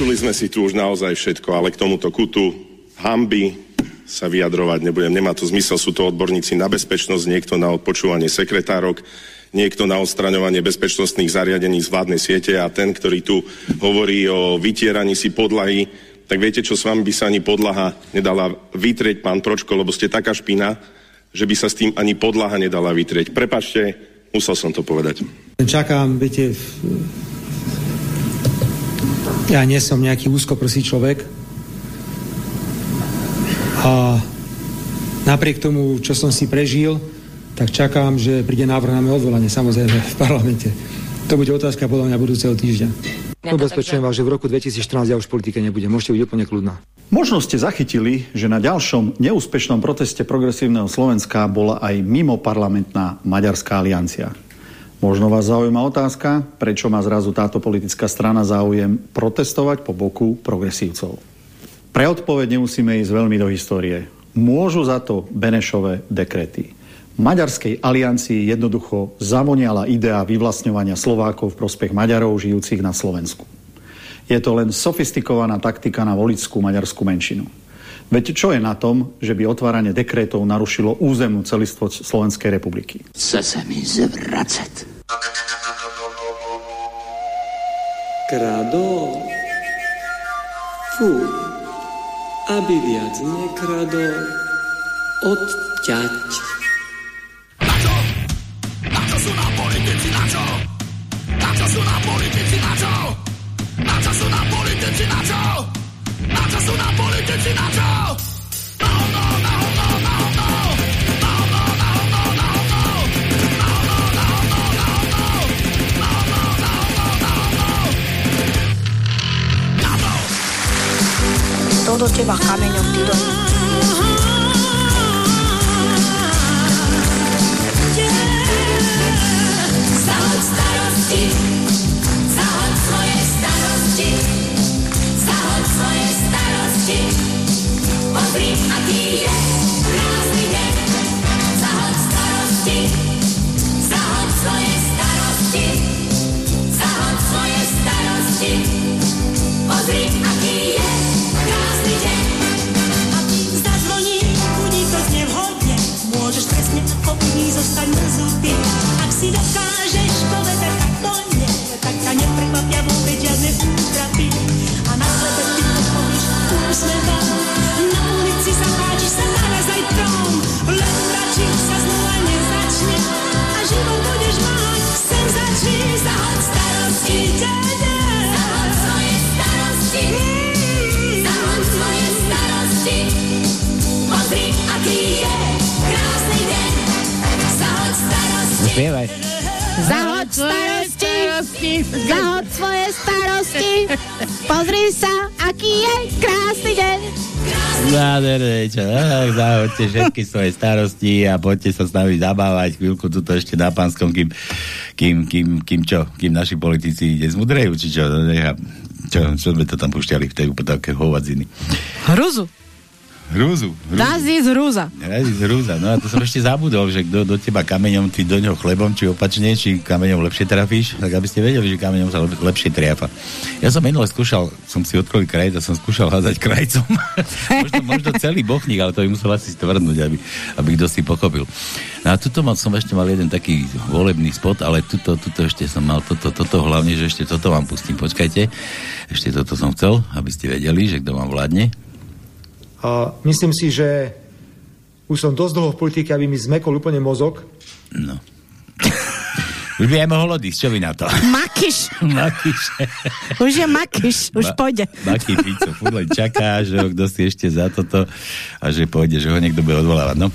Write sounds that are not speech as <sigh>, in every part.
Vypočuli sme si tu už naozaj všetko, ale k tomuto kutu hamby sa vyjadrovať nebudem. Nemá to zmysel, sú to odborníci na bezpečnosť, niekto na odpočúvanie sekretárok, niekto na odstraňovanie bezpečnostných zariadení z vládnej siete a ten, ktorý tu hovorí o vytieraní si podlahy, tak viete čo, s vami by sa ani podlaha nedala vytrieť, pán Pročko, lebo ste taká špina, že by sa s tým ani podlaha nedala vytrieť. Prepačte, musel som to povedať. Čakám, viete, ja nie som nejaký úzkoprsý človek a napriek tomu, čo som si prežil, tak čakám, že príde návrh na odvolanie, samozrejme, v parlamente. To bude otázka podľa mňa budúceho týždňa. Ubezpečujem vás, že v roku 2014 ja už v politike nebudem. Môžete byť úplne kľudná. Možno ste zachytili, že na ďalšom neúspešnom proteste progresívneho Slovenska bola aj mimo parlamentná Maďarská aliancia. Možno vás zaujíma otázka, prečo má zrazu táto politická strana záujem protestovať po boku progresívcov. Pre odpoveď nemusíme ísť veľmi do histórie. Môžu za to Benešové dekrety. Maďarskej aliancii jednoducho zavoniala idea vyvlastňovania Slovákov v prospech Maďarov žijúcich na Slovensku. Je to len sofistikovaná taktika na volickú maďarskú menšinu. Veď čo je na tom, že by otváranie dekrétov narušilo územnú celistvo Slovenskej republiky? Chce sa mi zvracať. Kradol? Fú, aby viac nekradol, odťať. Na čo? Na čo sú nám politici, na čo? Na čo sú nám politici, na čo? Na čo sú nám politici, na čo? Na čo sú nám politici, na čo? No, no, no, no, no, no. Tak zahoďte všetky svoje starosti a poďte sa s nami zabávať chvíľku tuto ešte na pánskom, kým, kým, kým, kým čo, kým naši politici nezmudrejú, či čo. Čo, čo sme to tam pušťali v tej také hovadziny. Hruzu. Hrúzu. Das ist hrúza. Z hrúza. No a to som ešte zabudol, že kto do teba kameňom, ty do ňoho chlebom, či opačne, či kameňom lepšie trafíš, tak aby ste vedeli, že kameňom sa lep- lepšie triafa. Ja som minule skúšal, som si odkryl krajec a som skúšal házať krajcom. <laughs> možno, možno celý bochník, ale to by musel asi stvrdnúť, aby, aby kto si pochopil. No a tuto mal, som ešte mal jeden taký volebný spot, ale tuto, tuto ešte som mal toto, toto hlavne, že ešte toto vám pustím, počkajte. Ešte toto som chcel, aby ste vedeli, že kto vám vládne. A myslím si, že už som dosť dlho v politike, aby mi zmekol úplne mozog. No. Už by aj mohol odísť, čo vy na to? <laughs> Makyš. Makyš. Už je makyš, už Ma- pôjde. Fico, furt len čaká, že ho kto si ešte za toto a že pôjde, že ho niekto bude odvolávať. No,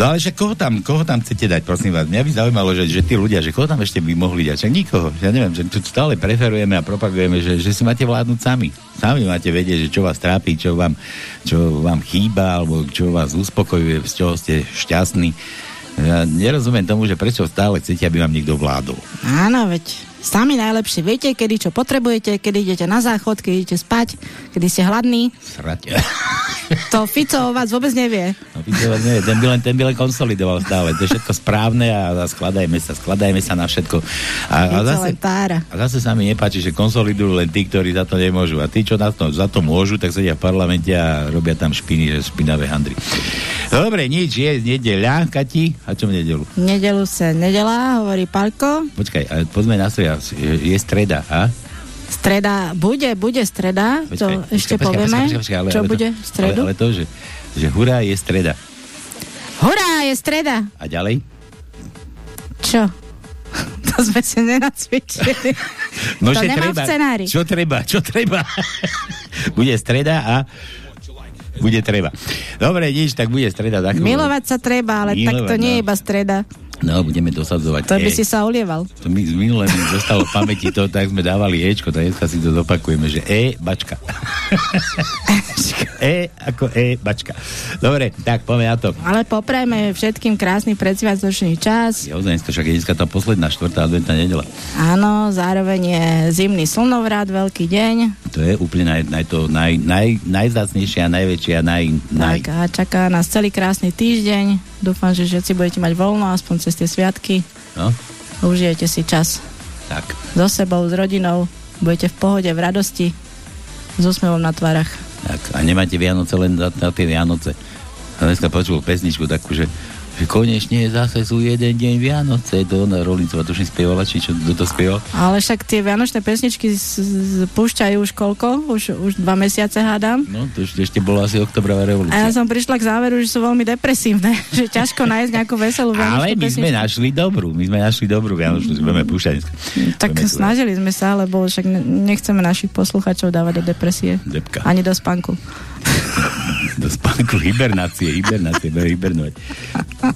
no ale však koho tam, koho tam chcete dať, prosím vás? Mňa by zaujímalo, že, že tí ľudia, že koho tam ešte by mohli dať? Však nikoho. Ja neviem, že tu stále preferujeme a propagujeme, že, že si máte vládnuť sami. Sami máte vedieť, že čo vás trápi, čo vám, čo vám chýba, alebo čo vás uspokojuje, z čoho ste šťastní. Ja nerozumiem tomu, že prečo stále chcete, aby vám niekto vládol. Áno, veď sami najlepšie viete, kedy čo potrebujete, kedy idete na záchod, keď idete spať, kedy ste hladní. Srate. <laughs> To Fico o vás vôbec nevie. No, vidíte, nie, ten, by len, ten by len konsolidoval stále. To je všetko správne a, a skladajme sa, skladajme sa na všetko. A, a, Fico zase, a zase sa mi nepáči, že konsolidujú len tí, ktorí za to nemôžu. A tí, čo na to, za to môžu, tak sedia v parlamente a robia tam špiny, že špinavé handry. Dobre, nič, je nedeľa, Kati. A čo v nedelu? Nedelu sa nedela, hovorí Palko. Počkaj, poďme na stredu. Je, je streda, a? Streda, bude, bude streda, to Počkaj, ešte počkaj, povieme. počkaj, počkaj, ale- čo ale bude v stredu? Ale, ale to, že, že hurá je streda. Hurá, je streda. A ďalej? Čo? <laughs> To sme si nenacvičili. <laughs> No, to treba. v scenári. Čo treba? Čo treba? <laughs> bude streda a bude treba. Dobre, nič, tak bude streda. Tak Milovať sa treba, ale tak Milovať, to nie je no. iba streda. No, budeme dosadzovať. To by si sa olieval. To mi, minule mi zostalo v pamäti to, tak sme dávali Ečko, tak dneska si to zopakujeme, že E, bačka. <laughs> e ako E, bačka. Dobre, tak poďme na to. Ale poprajme všetkým krásny predsviatočný čas. Ozaj dneska, však je dneska tá posledná štvrtá adventná nedela. Áno, zároveň je zimný slnovrat, veľký deň. To je úplne naj, naj, to, naj, naj, najzácnejšie a najväčšie a naj, naj, Tak a čaká nás celý krásny týždeň. Dúfam, že všetci budete mať voľno, aspoň cez tie sviatky. no, Užijete si čas tak. so sebou, s rodinou. Budete v pohode, v radosti, s úsmevom na tvárach. Tak, a nemáte Vianoce len na, na tie Vianoce. A dneska počul pesničku takú, že, že konečne zase sú jeden deň Vianoce. To ona Rolincová tuším spievala, či čo, kto to spieval. Ale však tie vianočné pesničky z, z, púšťajú už koľko? Už, už dva mesiace hádam. No, to ešte, ešte bola asi oktobrová A ja revolúcia. som prišla k záveru, že sú veľmi depresívne. <laughs> že ťažko nájsť nejakú veselú vianočnú Ale my sme pesničku. našli dobrú, my sme našli dobrú Vianočnú, že budeme púšťať. Tak Budeme snažili sme sa, lebo však ne- nechceme našich posluchačov dávať do depresie. Depka. Ani do spánku. <laughs> Do spánku hibernácie, hibernácie, bude hibernovať.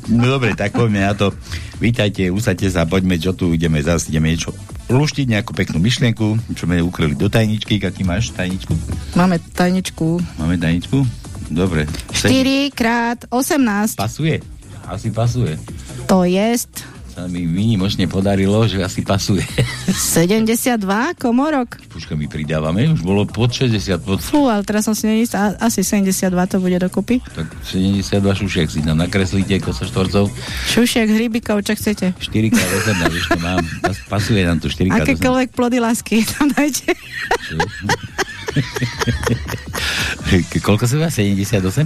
No dobre, tak poďme na to. Vítajte, usadte sa, poďme, čo tu ideme zase, ideme niečo luštiť, nejakú peknú myšlienku, čo sme ukryli do tajničky. Aký máš tajničku? Máme tajničku. Máme tajničku? Dobre. 4 krát 18. Pasuje? Asi pasuje. To jest Sa mi výnimočne podarilo, že asi pasuje. 72 komorok. Počkaj, my pridávame, už bolo pod 60, pod... Fú, ale teraz som si neistá, asi 72 to bude dokopy. Tak 72 šušiek si tam nakreslíte, kosa štvorcov. Šušiek, hrybikov, čo chcete. 4x8, vieš, to mám. Pas- Pasuje nám to 4x8. Akékoľvek plody lásky tam dajte. <laughs> Koľko sa má? 78?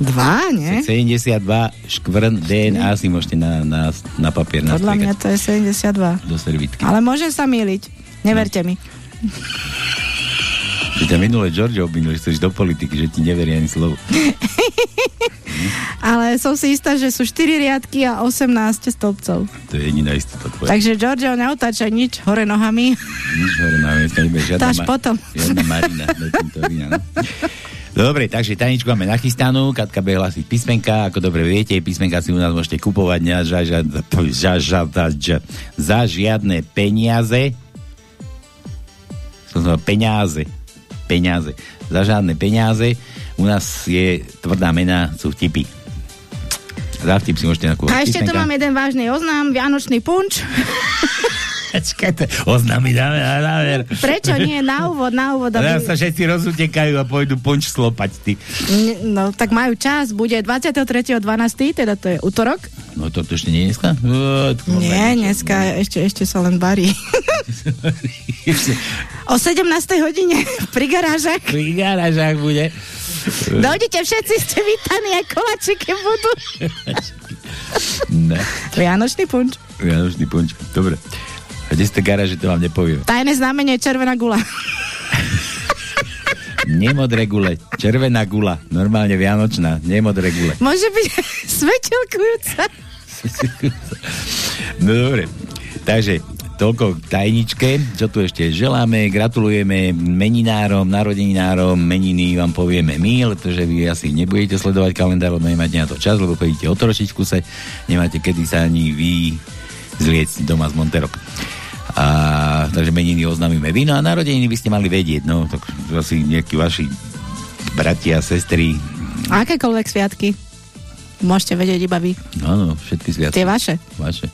Dva, nie? 72 škvrn DNA si môžete na, na, na papier Podľa mňa nastriekať to je 72. do servitky. Ale môžem sa míliť. Neverte mi. Že ťa minule George obvinul, že chceš do politiky, že ti neverí ani slovo. <laughs> Ale som si istá, že sú 4 riadky a 18 stĺpcov. To je jediná istota tvoja. Takže Giorgio neotáčaj nič hore nohami. Nič hore na dneska nebude žiadna, až potom. žiadna Marina. no. <laughs> Dobre, takže tajničku máme nachystanú, Katka bude hlasiť písmenka, ako dobre viete, písmenka si u nás môžete kupovať ne, za, za, za, za, za, za, za žiadne peniaze. Som znamená peniaze. Peniaze. Za žiadne peniaze. U nás je tvrdá mena, sú vtipy. Za vtip si môžete nakúpať A ešte tu mám jeden vážny oznám, Vianočný punč. <laughs> Počkajte, oznámy dáme na záver. Prečo nie? Na úvod, na úvod. Teraz Aby... sa všetci rozutekajú a pôjdu punč slopať, ty. No, tak majú čas. Bude 23.12., teda to je útorok. No to, to ešte nie je dneska? No, Nie, dneska ešte, ešte sa len barí. <laughs> o 17. hodine pri garážach. Pri garážach bude. Dojdete všetci, ste vítaní, aj kolačiky budú. <laughs> Ne. Vianočný punč. Vianočný punč. Dobre. Kde ste garáže, to vám nepoviem. Tajné znamenie červená gula. <laughs> Nemodré gule, červená gula, normálne vianočná, nemodré gule. Môže byť <laughs> svetelkujúca. <laughs> No dobre, takže toľko k tajničke, čo tu ešte želáme, gratulujeme meninárom, narodeninárom, meniny vám povieme my, pretože vy asi nebudete sledovať kalendár, lebo nemáte na to čas, lebo chodíte otročiť v kuse, nemáte kedy sa ani vy zliecť doma z Monterok. A, takže meniny oznámime vy, no a narodeniny by ste mali vedieť, no, tak asi nejakí vaši bratia, sestry, Akékoľvek sviatky. Môžete vedieť iba vy. Áno, všetky sviatky. Tie vaše. Vaše.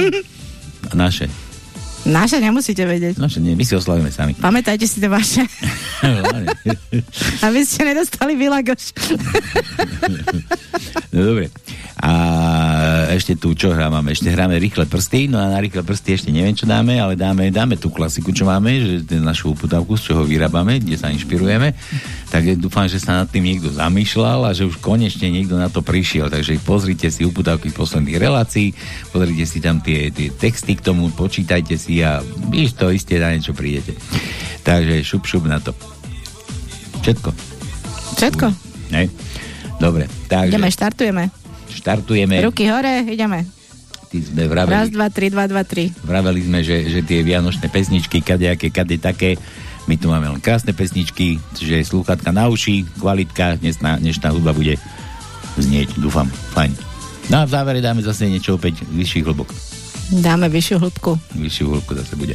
<laughs> A naše. Naše nemusíte vedieť. Naše nie, my si oslavíme sami. Pamätajte si tie vaše. <laughs> Aby ste nedostali vylagoš. <laughs> no dobre. A ešte tu, čo hráme? Ešte hráme rýchle prsty, no a na rýchle prsty ešte neviem, čo dáme, ale dáme, dáme tú klasiku, čo máme, že našu uputavku, z čoho vyrábame, kde sa inšpirujeme. Tak dúfam, že sa nad tým niekto zamýšľal a že už konečne niekto na to prišiel. Takže pozrite si uputavky z posledných relácií, pozrite si tam tie, tie texty k tomu, počítajte si a víš to isté, na niečo prídete. Takže šup, šup na to. Všetko. Všetko? Ne? Dobre, takže... Ideme, štartujeme. Štartujeme. Ruky hore, ideme. Ty sme vraveli. Raz, dva, tri, dva, dva, tri. Vraveli sme, že, že tie vianočné pesničky, kadejaké, kade také, my tu máme len krásne pesničky, že slúchatka na uši, kvalitka, dnešná, dnešná hudba bude znieť, dúfam, fajn. No a v závere dáme zase niečo opäť vyšší hlbok. Dáme vyššiu hĺbku. Vyššiu hĺbku zase bude.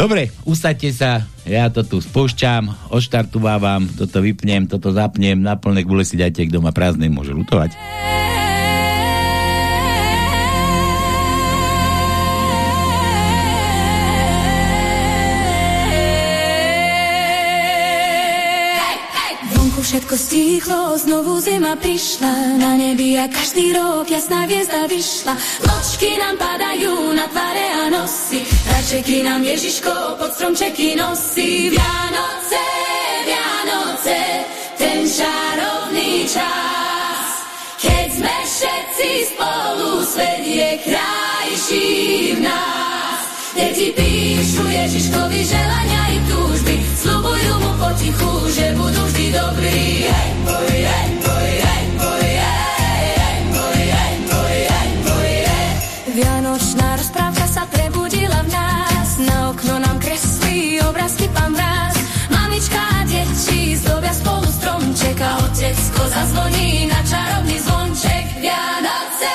Dobre, usadte sa, ja to tu spúšťam, odštartovávam, toto vypnem, toto zapnem, na plné gule si dajte, kto má prázdne, môže lutovať. Všetko stíchlo, znovu zima prišla, na nebi a každý rok jasná hviezda vyšla. Nočky nám padajú na tvare a nosy, račeky nám Ježiško pod stromčeky nosí. Vianoce, Vianoce, ten čarovný čas, keď sme všetci spolu, svet je krajší v nás. Deti píšu Ježiškovi želania i túžby, potichu, že budú vždy dobrí. Boj, boj, boj, boj, boj, hej, boj. Vianočná rozprávka sa prebudila v nás, na okno nám kreslí obrázky pán mráz. Mamička a deti zdobia spolu stromček a otecko zazvoní na čarovný zvonček. Vianoce,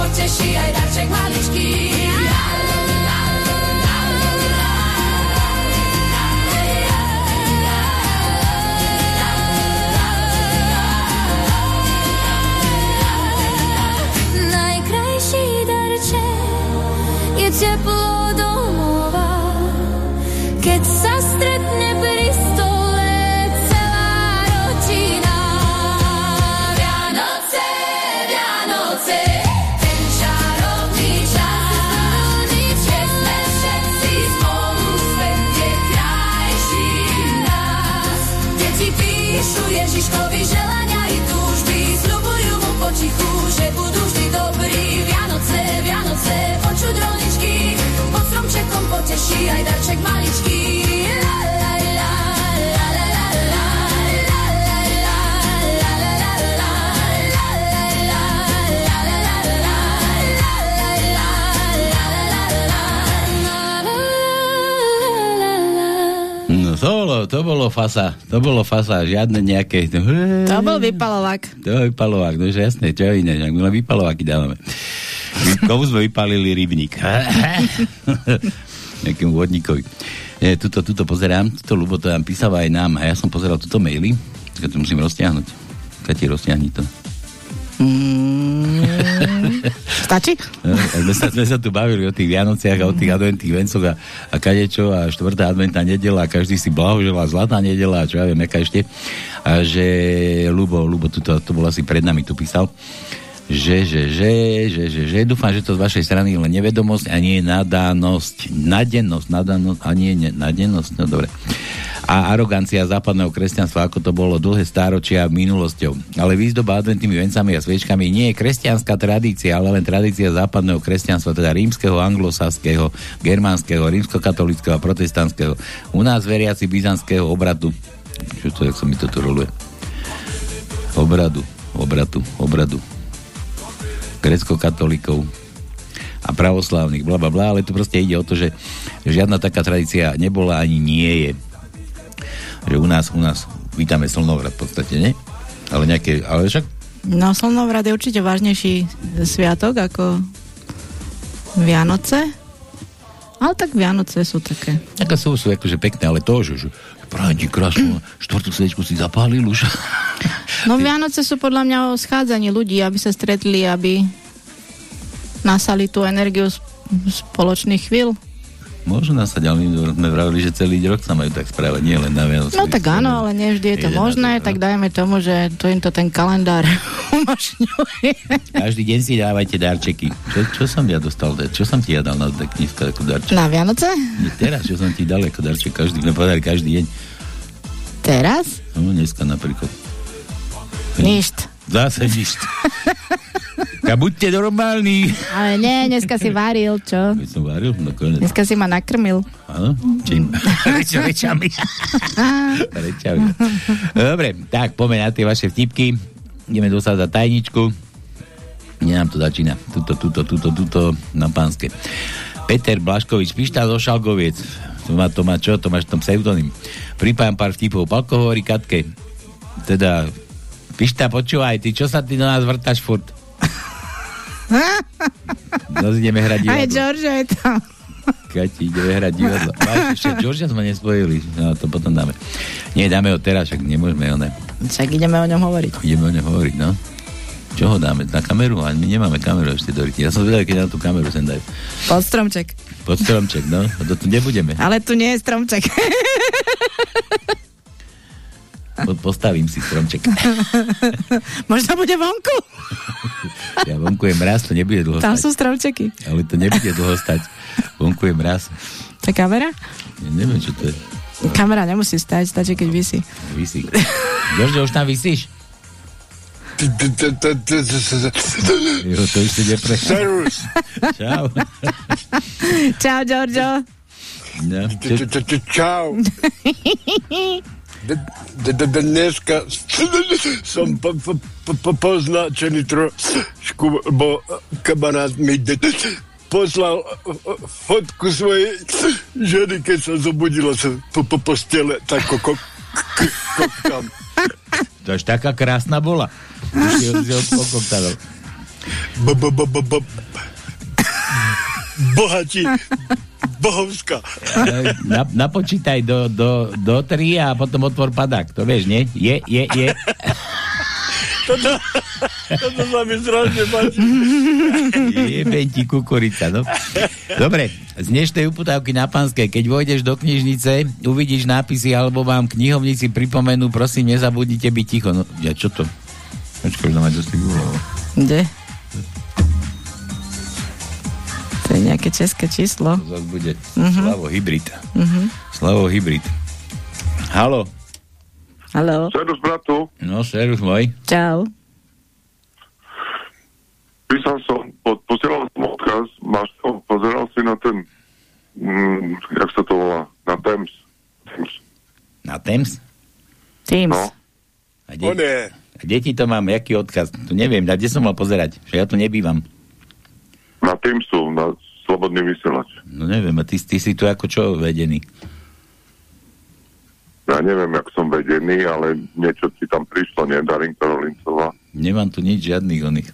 poteší aj darček maličký. Najkrajší poteší aj darček maličký. La, la, la, la, la, la, la, la, la, la, la, la, la, la, No to bolo, to bolo fasa, to bolo fasa, žiadne nejaké... To bol vypalovák. To bol vypalovák, no že jasné, čo iné, my len vypalováky dávame. Komu sme vypalili rybník? <laughs> Nejakému vodníkovi. Nie, tuto, tuto pozerám, tuto Lubo to nám písal aj nám a ja som pozeral tuto maily, tak to musím roztiahnuť. Kati, roztiahni to. Mm, stačí? A sme, sa, sme sa tu bavili o tých Vianociach a o tých adventných vencoch a, a kadečo a štvrtá adventná nedela a každý si blahoželá zlatá nedela a čo ja viem, ešte. A že Lubo, Lubo tuto, to bol asi pred nami, tu písal, že, že, že, že, že, že, dúfam, že to z vašej strany len nevedomosť a nie nadanosť. Nadenosť, nadanosť a nie ne, nadenosť, no dobre. A arogancia západného kresťanstva, ako to bolo dlhé stáročia minulosťou. Ale výzdoba adventnými vencami a sviečkami nie je kresťanská tradícia, ale len tradícia západného kresťanstva, teda rímskeho, anglosaského, germánskeho, rímskokatolického a protestantského. U nás veriaci byzantského obratu. Čo to, jak sa mi to tu roluje? Obradu, obratu, obradu grecko-katolíkov a pravoslávnych, bla, bla, bla, ale tu proste ide o to, že žiadna taká tradícia nebola ani nie je. Že u nás, u nás vítame slnovrat v podstate, nie? Ale nejaké, ale však No, slnovrat je určite vážnejší sviatok ako Vianoce. Ale tak Vianoce sú také. Taká sú, sú akože pekné, ale to, že prajem ti krásnu štvrtú svečku si zapálil už. No Vianoce sú podľa mňa o schádzaní ľudí, aby sa stretli, aby nasali tú energiu spoločných chvíľ. Môžu nasať, ale sme vravili, že celý rok sa majú tak správať, nie len na Vianoce. No tak áno, ale nie vždy je to možné, to, tak dajme tomu, že to im to ten kalendár <laughs> umožňuje. Každý deň si dávajte darčeky. Čo, čo som ja dostal? Čo som ti ja dal na dneska ako darček? Na Vianoce? Nie, teraz, čo som ti dal ako darček? Každý, povedali každý deň. Teraz? No, dneska napríklad. Ništ. Zase ništ. A buďte normálni. Ale nie, dneska si varil, čo? My som varil, nakoniec. Dneska si ma nakrmil. Áno? Čím? <laughs> Reč, rečami. <laughs> rečami. Dobre, tak poďme na tie vaše vtipky. Ideme dosať za tajničku. Nie nám to začína. Tuto, tuto, tuto, tuto na pánske. Peter Blaškovič, Pišta zo Šalgoviec. To má, to má čo? To máš tom pseudonym. Pripájam pár vtipov. Palko hovorí Katke. Teda, Pišta, počúvaj, ty čo sa ty do nás vrtaš furt? Zase ideme hrať Aj divadlo. George je tam. Kati, ideme hrať divadlo. Máš, ešte Georgia sme nespojili. No, to potom dáme. Nie, dáme ho teraz, však nemôžeme ho ne. Však ideme o ňom hovoriť. Ideme o ňom hovoriť, no. Čo ho dáme? Na kameru? A my nemáme kameru ešte do. Ja som vedel, keď na tú kameru sem dajú. Pod stromček. Pod stromček, no. To tu nebudeme. Ale tu nie je stromček. <laughs> Po, postavím si stromček. <laughs> Možno bude vonku. <laughs> Ja vonku je mraz, to nebude dlho Tam stať. sú stromčeky. Ale to nebude dlho stať. Vonku je mraz. To je kamera? Ja neviem, čo to je. Kamera nemusí stať, stačí, keď vysí. Vysí. George, už tam vysíš? Jo, to už si nepre... Čau. Čau, Giorgio. No, Čau. <laughs> Dneska som po- po- po- po- poznačený trošku, bo kamarát mi poslal fotku svojej ženy, keď sa zobudila sa po, po postele, tak ko, ko, k- kokám. to až taká krásna bola. Už si od, si Bohatí, bohovská. Na, napočítaj do, do, do tri a potom otvor padák. To vieš, nie? Je, je, je. Toto, toto sa mi strašne páči. Jeben ti kukurica, no. Dobre, z dnešnej uputávky na Panskej, keď vojdeš do knižnice, uvidíš nápisy, alebo vám knihovníci pripomenú, prosím, nezabudnite byť ticho. No, ja čo to? Počkaj, no mať zase Kde? To je nejaké české číslo. To zase bude Mhm. Slavo Hybrid. Mhm. Slavo Hybrid. Halo. Haló. Serus, bratu. No, serus môj. Čau. Písal som, posielal som odkaz, máš to, pozeral si na ten, mm, jak sa to volá, na Thames. Thames. Na Thames? Teams. No. A de- a deti to mám, jaký odkaz? Tu neviem, a kde som mal pozerať? Že ja tu nebývam. Teamsu, na Slobodný vysielač. No neviem, a ty, ty si tu ako čo vedený? Ja neviem, jak som vedený, ale niečo ti tam prišlo, nie? Darinka Rolincová. Nemám tu nič žiadnych oných.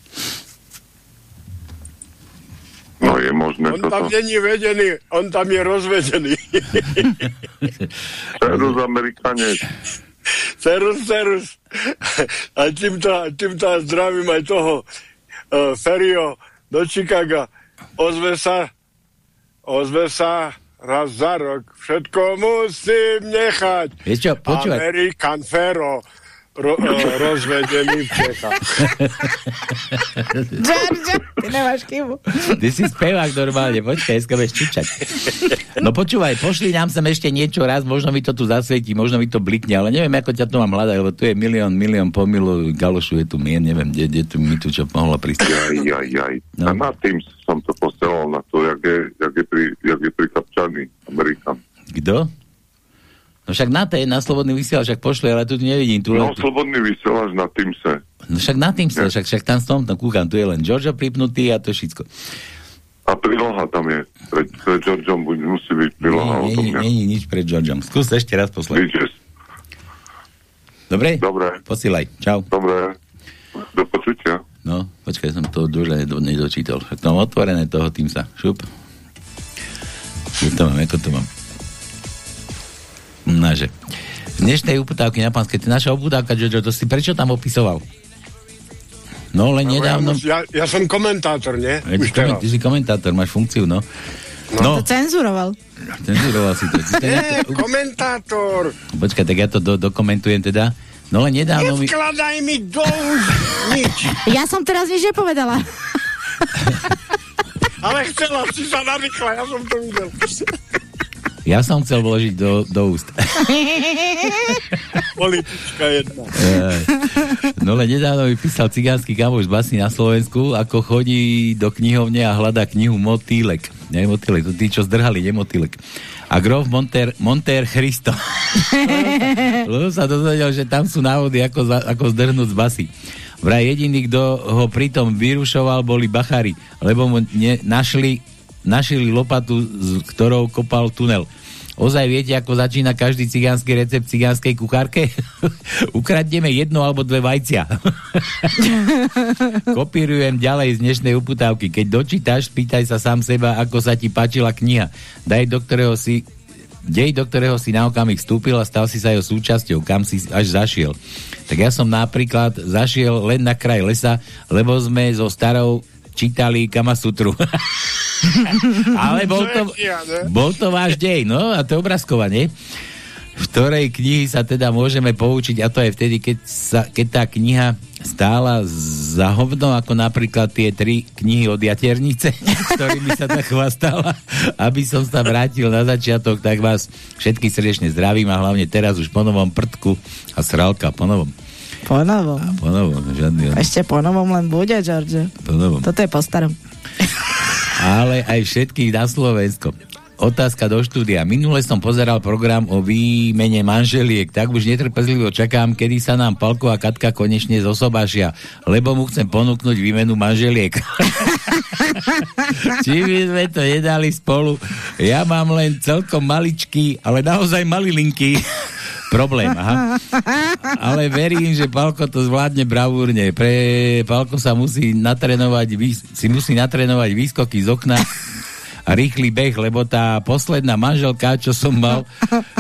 No je možné On tam toto. není vedený, on tam je rozvedený. <laughs> Serus Amerikanec. Serus, serus. A týmto, týmto zdravím aj toho uh, Ferio do Chicaga. Ozve sa, ozve sa raz za rok. Všetko musím nechať. Vieš čo, počúvaj. American Fero. Ro, rozvedený v Čechách. <laughs> Ty nemáš chybu. Ty si spevák normálne, počkaj, dneska budeš čučať. No počúvaj, pošli nám sem ešte niečo raz, možno mi to tu zasvietí, možno mi to blikne, ale neviem, ako ťa tu mám hľadať, lebo tu je milión, milión pomilu, Galošu je tu mien, neviem, kde, kde tu mi tu čo mohlo prísť. Jaj, jaj, jaj. No. A na Teams som to posielal na to, jak je, jak je, pri, jak je prikapčaný Amerikan. Kto? No však na tej, na slobodný vysielač, však pošli, ale tu nevidím. Tu No, len, slobodný vysielač na Teamse. no však na tým sa, však, však tam som, tam kúkam, tu je len Georgia pripnutý a to všetko. A príloha tam je. Pred, pred Georgeom musí byť príloha o tom, Není, jak není nič pred Georgiom. Skús ešte raz poslať. Vidíš, Dobre? Dobre. Posílaj. Čau. Dobre. Do počutia. No, počkaj, som to nedo, nedočítal. Mám otvorené toho tým sa. Šup. Čo to mám, ako to mám? Nože. Z dnešnej uputávky na pánske, ty naša uputávka, Jojo, to si prečo tam opisoval? No, len nedávno... Ja, ja som komentátor, nie? Veď Už koment, ty si komentátor, máš funkciu, no. No. To cenzuroval. Cenzuroval si to. To Nie, nejako- komentátor. Počkaj, tak ja to do, dokumentujem teda. No len nedávno mi... Nevkladaj mi do už nič. Ja som teraz nič nepovedala. Ale chcela si sa narýchla, ja som to videl. Ja som chcel vložiť do, do úst. <laughs> Politička jedna. No len nedávno mi písal cigánsky kamoš z basy na Slovensku, ako chodí do knihovne a hľadá knihu Motýlek. Nie Motýlek, to tí, čo zdrhali, nie Motýlek. A grof Monter, Monter Christo. <laughs> Lebo sa dozvedel, že tam sú návody, ako, ako zdrhnúť z basy. Vraj jediný, kto ho pritom vyrušoval, boli bachári, lebo mu ne, našli, našli lopatu, s ktorou kopal tunel. Ozaj viete, ako začína každý cigánsky recept cigánskej kuchárke? <laughs> Ukradneme jedno alebo dve vajcia. <laughs> Kopírujem ďalej z dnešnej uputávky. Keď dočítaš, pýtaj sa sám seba, ako sa ti páčila kniha. Daj, do ktorého si dej, do ktorého si na okamih vstúpil a stal si sa jeho súčasťou, kam si až zašiel. Tak ja som napríklad zašiel len na kraj lesa, lebo sme so starou čítali Kamasutru. <laughs> Ale bol to, bol to váš dej, no a to je obrázkovanie v ktorej knihy sa teda môžeme poučiť a to je vtedy, keď, sa, keď tá kniha stála za hovno, ako napríklad tie tri knihy od Jaternice, <laughs> ktorými sa tak chvastala. Aby som sa vrátil na začiatok, tak vás všetky srdečne zdravím a hlavne teraz už po novom prdku a sralka po novom. Po novom. A po novom, žiadny. Ešte po novom len bude, George. Po novom. Toto je po starom. <laughs> ale aj všetkých na Slovensko. Otázka do štúdia. Minule som pozeral program o výmene manželiek, tak už netrpezlivo čakám, kedy sa nám Palko a Katka konečne zosobášia, lebo mu chcem ponúknuť výmenu manželiek. <laughs> Či by sme to nedali spolu? Ja mám len celkom maličký, ale naozaj malilinký problém, aha. Ale verím, že Palko to zvládne bravúrne. Pre Palko sa musí natrénovať, vys- si musí natrénovať výskoky z okna a rýchly beh, lebo tá posledná manželka, čo som mal,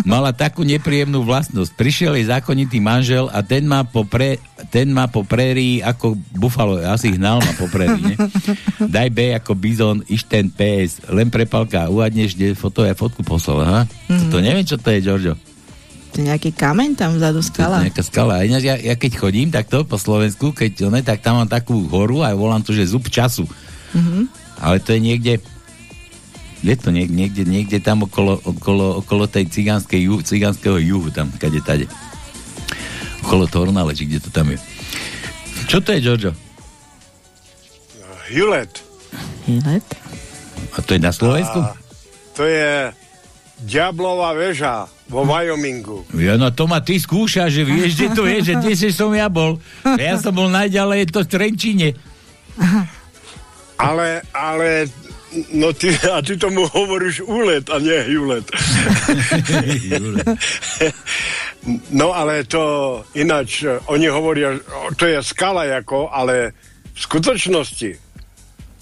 mala takú nepríjemnú vlastnosť. Prišiel jej zákonitý manžel a ten má po, pre, ten má po prérii ako bufalo, asi hnal ma po prérii, ne? Daj B ako bizon, ten PS, len prepalka, uhadneš, kde foto, ja fotku poslal, aha? Mm. To neviem, čo to je, Giorgio. To je nejaký kameň tam vzadu, skala. Nejaká skala. Ináč ja, ja keď chodím takto po Slovensku, keď one, tak tam mám takú horu a volám to, že zub času. Mm-hmm. Ale to je niekde je to niek- niekde, niekde tam okolo, okolo, okolo tej cigánskej juhu, cigánskeho juhu, tam, kade tade. Okolo Tornale, či kde to tam je. Čo to je, Jojo? Hewlett. Hewlett? A to je na Slovensku? A to je Diablová väža vo Wyomingu. Ja, no to ma ty skúša, že vieš, kde to je, že kde si som ja bol. Ja som bol najďalej, to v Trenčíne. Ale, ale, no ty, a ty tomu hovoríš úlet a nie Hewlett. <laughs> no ale to ináč, oni hovoria, to je skala ako, ale v skutočnosti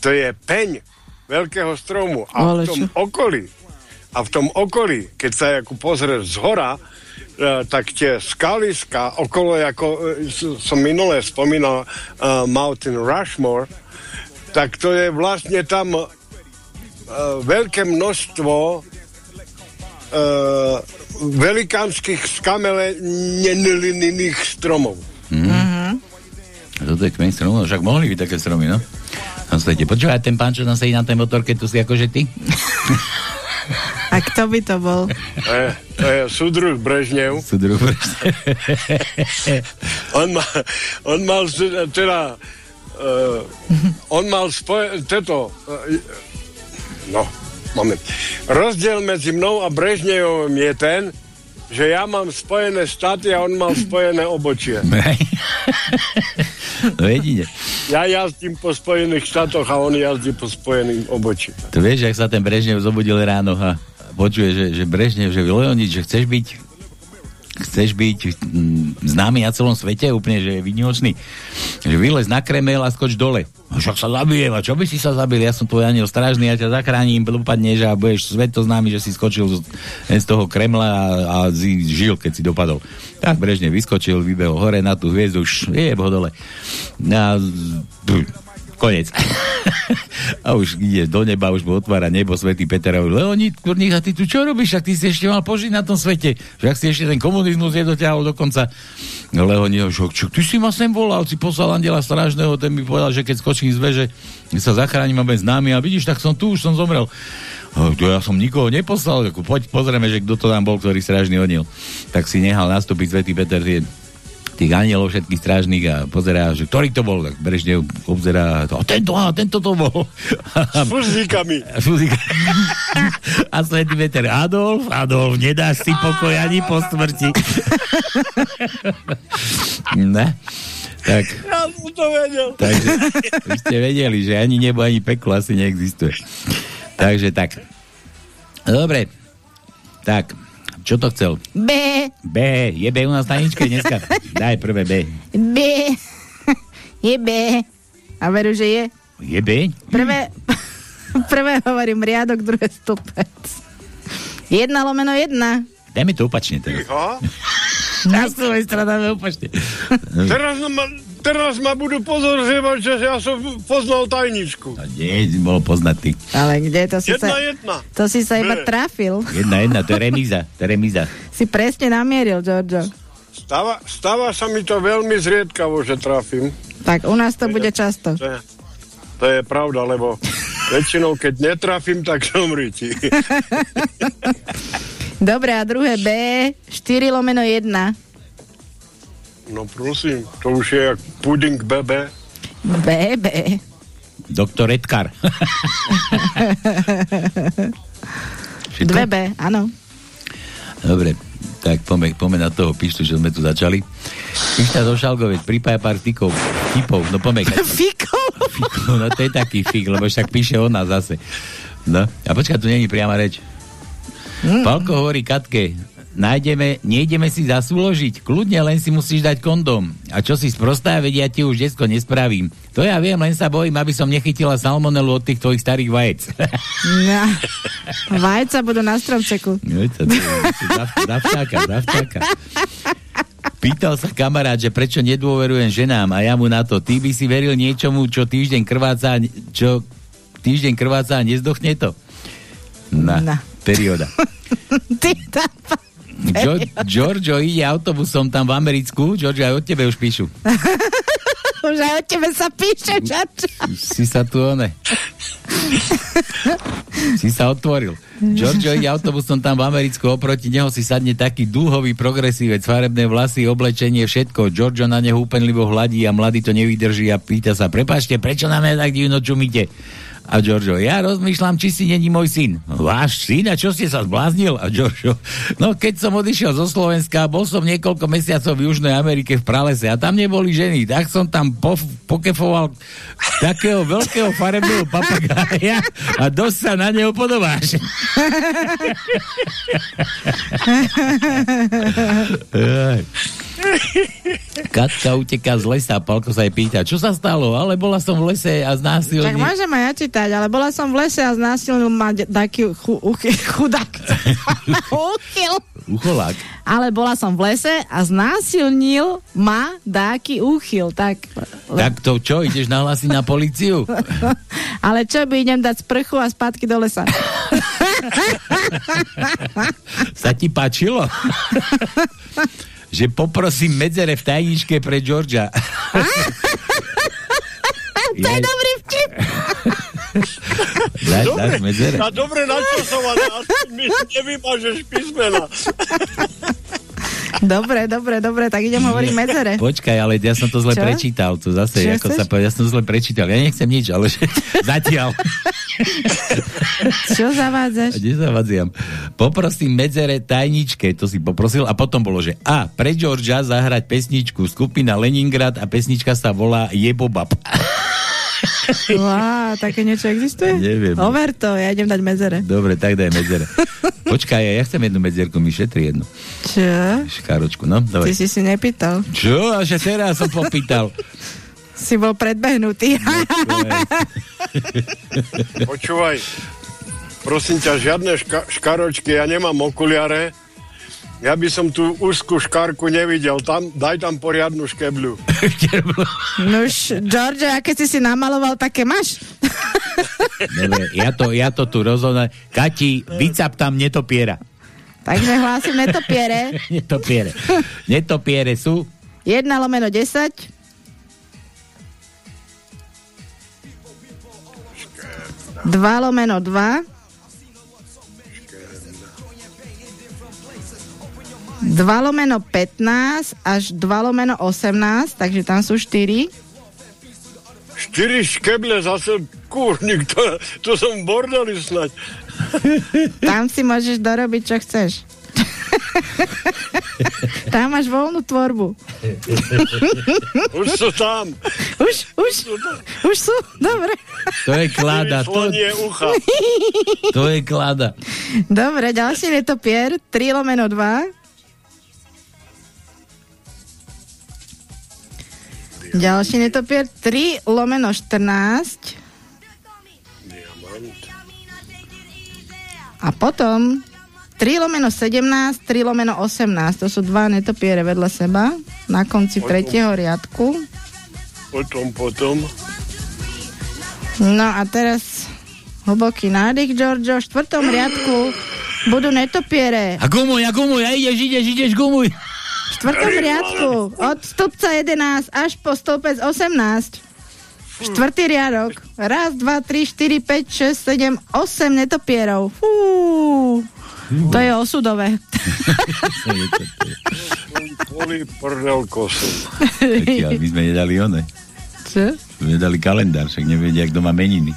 to je peň veľkého stromu a Ale v tom čo? okolí a v tom okolí, keď sa ako pozrieš z hora, e, tak tie skaliska okolo, ako e, som minule spomínal uh, Mountain Rushmore, tak to je vlastne tam uh, veľké množstvo uh, velikánskych skamelenených stromov. Mm-hmm. Toto je kmeň stromu, no však mohli byť také stromy, no? Na svete. Počúvaj, ten pán, čo tam sedí na tej motorke, tu si akože ty? <laughs> A kto by to bol? To je, to je súdruh Brežnev. Súdruh Brežnev. <laughs> on, ma, on mal teda uh, on mal spoje, teto uh, no, moment. Rozdiel medzi mnou a Brežnevom je ten, že ja mám spojené štáty a on mal spojené obočie. <laughs> no jedine. Ja jazdím po Spojených štátoch a on jazdí po spojeným obočí. To vieš, ak sa ten Brežnev zobudil ráno a počuje, že, že Brežnev, že Leonid, že chceš byť chceš byť mm, známy na celom svete, úplne, že je výnimočný, že vylez na kremel a skoč dole. A sa zabijem, a čo by si sa zabil? Ja som tvoj aniel strážny, ja ťa zachránim, dopadneš a budeš sveto známy, že si skočil z, z toho Kremla a, a si žil, keď si dopadol. Tak Brežne vyskočil, vybehol hore na tú hviezdu, už je ho dole. A, konec. <laughs> a už ide do neba, už mu otvára nebo Svetý Peter a hovorí, Leonid Kurník, a ty tu čo robíš? Ak ty si ešte mal požiť na tom svete. Že ak si ešte ten komunizmus nedoťahol dokonca. Leonid, čo, ty si ma sem volal, si poslal andela strážneho, ten mi povedal, že keď skočím z veže, sa zachránim a bez známy a vidíš, tak som tu, už som zomrel. "A To ja som nikoho neposlal, poď pozrieme, že kto to tam bol, ktorý strážny oniel. Tak si nehal nastúpiť Svetý Peter tie tých anielov všetkých strážnych a pozerá, že ktorý to bol, tak Brežnev obzerá, a tento, a tento to bol. S fuzíkami. <laughs> Fuzík. A Svetý Peter, Adolf, Adolf, nedáš si pokoj ani po smrti. <laughs> ne? Tak, Ja som to vedel. takže vy ste vedeli, že ani nebo, ani peklo asi neexistuje. Takže tak. Dobre. Tak, čo to chcel? B, B, je B u nás na ničke dneska? Daj prvé B. B, <laughs> je B. A veru, že je. Je B? Prvé, <laughs> prvé hovorím riadok, druhé stupec. Jedna lomeno jedna. Dajme to opačne teraz. <laughs> Na svojej strane opačne. Teraz teraz ma budú pozorzevať, že ja som poznal tajničku. Nie, bolo poznať ty. Ale kde to si Jedna, sa... jedna. To si sa iba trafil. Jedna, jedna, to je remíza, to je remíza. <laughs> Si presne namieril, Giorgio. Stáva, stáva sa mi to veľmi zriedkavo, že trafím. Tak u nás to bude často. To je, to je pravda, lebo väčšinou, keď netrafím, tak <laughs> zomri ti. Dobre, a druhé B, 4 lomeno 1. No prosím, to už je jak puding bebe. B, B. Doktor Edkar. Dve B, áno. Dobre, tak poďme, poďme na toho pištu, že sme tu začali. Pišta zo Šalgovec, pripája pár tikov, tipov, no poďme. <laughs> Fiko. Fiko, no to je taký fik, lebo však píše ona zase. No, a počkaj, tu není priama reč. Mm. Palko hovorí Katke, nájdeme, nejdeme si zasúložiť, kľudne len si musíš dať kondom. A čo si sprostá, vedia ti už desko nespravím. To ja viem, len sa bojím, aby som nechytila salmonelu od tých tvojich starých vajec. <laughs> No. Vajca budú na stromčeku. No, to, to, to, davčáka. Pýtal sa kamarát, že prečo nedôverujem ženám a ja mu na to, ty by si veril niečomu, čo týždeň krváca, čo týždeň krváca a nezdochne to? Na, Na. perióda. <laughs> Ty tam... Jo, Giorgio ide autobusom tam v Americku, Giorgio aj od tebe už píšu. <laughs> Už aj od tebe sa píše, Giorgio. Si sa tu one. si sa otvoril. Giorgio ide autobusom tam v Americku, oproti neho si sadne taký dúhový progresívec, farebné vlasy, oblečenie, všetko. Giorgio na neho úpenlivo hladí a mladý to nevydrží a pýta sa, prepačte, prečo na mňa tak divno čumíte? A Giorgio, ja rozmýšľam, či si není môj syn. Váš syn? A čo ste sa zbláznil? A Giorgio, no keď som odišiel zo Slovenska, bol som niekoľko mesiacov v Južnej Amerike v pralese a tam neboli ženy, tak som tam po, pokefoval takého veľkého farebného papagája a dosť sa na neho podobáš. <laughs> <laughs> <laughs> <laughs> Katka uteká z lesa, Palko sa jej pýta, čo sa stalo? Ale bola som v lese a znásilnil... Tak môžem aj ja čítať, ale bola som v lese a znásilnil ma taký chu, <laughs> chudák. Uchyl. Ucholák. Ale bola som v lese a znásilnil ma dáky úchyl. Tak, Tak to čo, ideš nahlásiť na policiu? <laughs> ale čo by idem dať sprchu a spátky do lesa? Sa ti páčilo? Že poprosím medzere v tajničke pre Georgia. <laughs> <laughs> to je dobrý vtip. Dáš, dáš medzere. A dobre načasované, aspoň mi nevymažeš písmena. <laughs> Dobre, dobre, dobre, tak idem hovoriť <laughs> medzere. Počkaj, ale ja som to zle Čo? prečítal. To zase, Čo ako chceš? sa povie, ja som zle prečítal. Ja nechcem nič, ale že, <laughs> zatiaľ. Čo zavádzaš? Nezavadziam. Poprosím medzere tajničke, to si poprosil, a potom bolo, že a pre Georgia zahrať pesničku skupina Leningrad a pesnička sa volá Jebobab. <laughs> <laughs> Wow, také niečo existuje? Neviem. Over to, ja idem dať medzere. Dobre, tak daj medzere. <laughs> Počkaj, ja chcem jednu medzierku, mi šetri jednu. Čo? Škáročku, no, Ty dobre. si si nepýtal. Čo? A že teraz som popýtal. <laughs> Si bol predbehnutý. Počúvaj, prosím ťa, žiadne ška- škaročky, ja nemám okuliare. Ja by som tú úzkú škárku nevidel. Tam, daj tam poriadnu škebľu. <laughs> Nuž, George, aké si si namaloval, také máš? <laughs> Dobre, ja to, ja to tu rozhodnem. Kati, vycap tam netopiera. Takže hlásim netopiere. <laughs> Netopiere. Netopiere sú 1 lomeno 10. Dva lomeno 2. Dva lomeno 15 až 2 lomeno 18, takže tam sú 4. Štyri škeble zase, kúrnik, to, to som bordeli snať. <laughs> Tam si môžeš dorobiť, čo chceš. <laughs> tam máš voľnú tvorbu. <laughs> Už sú tam. Už, už, už sú, dobre. To je klada. To, ucha. to je klada. Dobre, ďalší netopier, 3 lomeno 2. Ďalší netopier, 3 lomeno 14. A potom 3 lomeno 17, 3 lomeno 18. To sú dva netopiere vedľa seba na konci tretieho riadku. Potom, potom. No a teraz hlboký nádych, Giorgio. V štvrtom riadku budú netopiere. A gumuj, a gumuj, a ideš, ideš, ideš, gumuj. V štvrtom riadku od stĺpca 11 až po stĺpec 18. Štvrtý riadok. Raz, dva, tri, štyri, päť, šesť, sedem, osem netopierov. Fú. To je osudové. Kvôli prdel kosu. <laughs> My sme nedali one. Čo? My nedali kalendár, však nevedia, kto má meniny.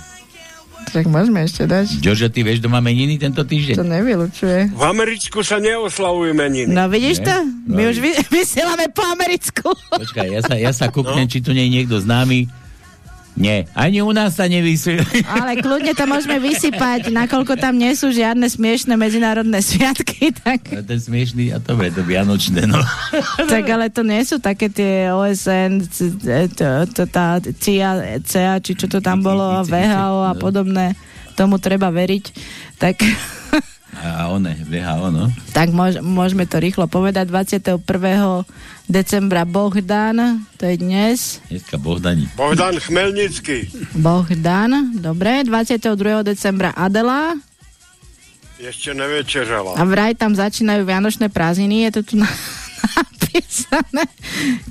Tak môžeme ešte dať. Jožo, ty vieš, kto má meniny tento To týždeň? nevylučuje. V Americku sa neoslavujú meniny. No vidíš Ne? to? My No, už vy, <laughs> vysielame po americku. Počkaj, ja sa, ja sa kúknem, či tu nie je niekto známy. Nie, ani u nás sa nevysí. Ale kľudne to môžeme vysypať, nakoľko tam nie sú žiadne smiešne medzinárodné sviatky, tak, Ten smiešný, a to je to vianočné, no. tak ale to nie sú také tie OSN, e, tá CIA, CA, či čo to tam bolo, VHO a podobné. Tomu treba veriť. Tak, A one, VHO, no. tak môž, môžeme to rýchlo povedať. 21. decembra Bohdan, to je dnes. Dneska Bohdani. Bohdan Chmelnický. Bohdan, dobre. 22. decembra Adela. Ešte nevečeřala. A vraj tam začínajú Vianočné prázdniny, je to tu na, <laughs> napísané.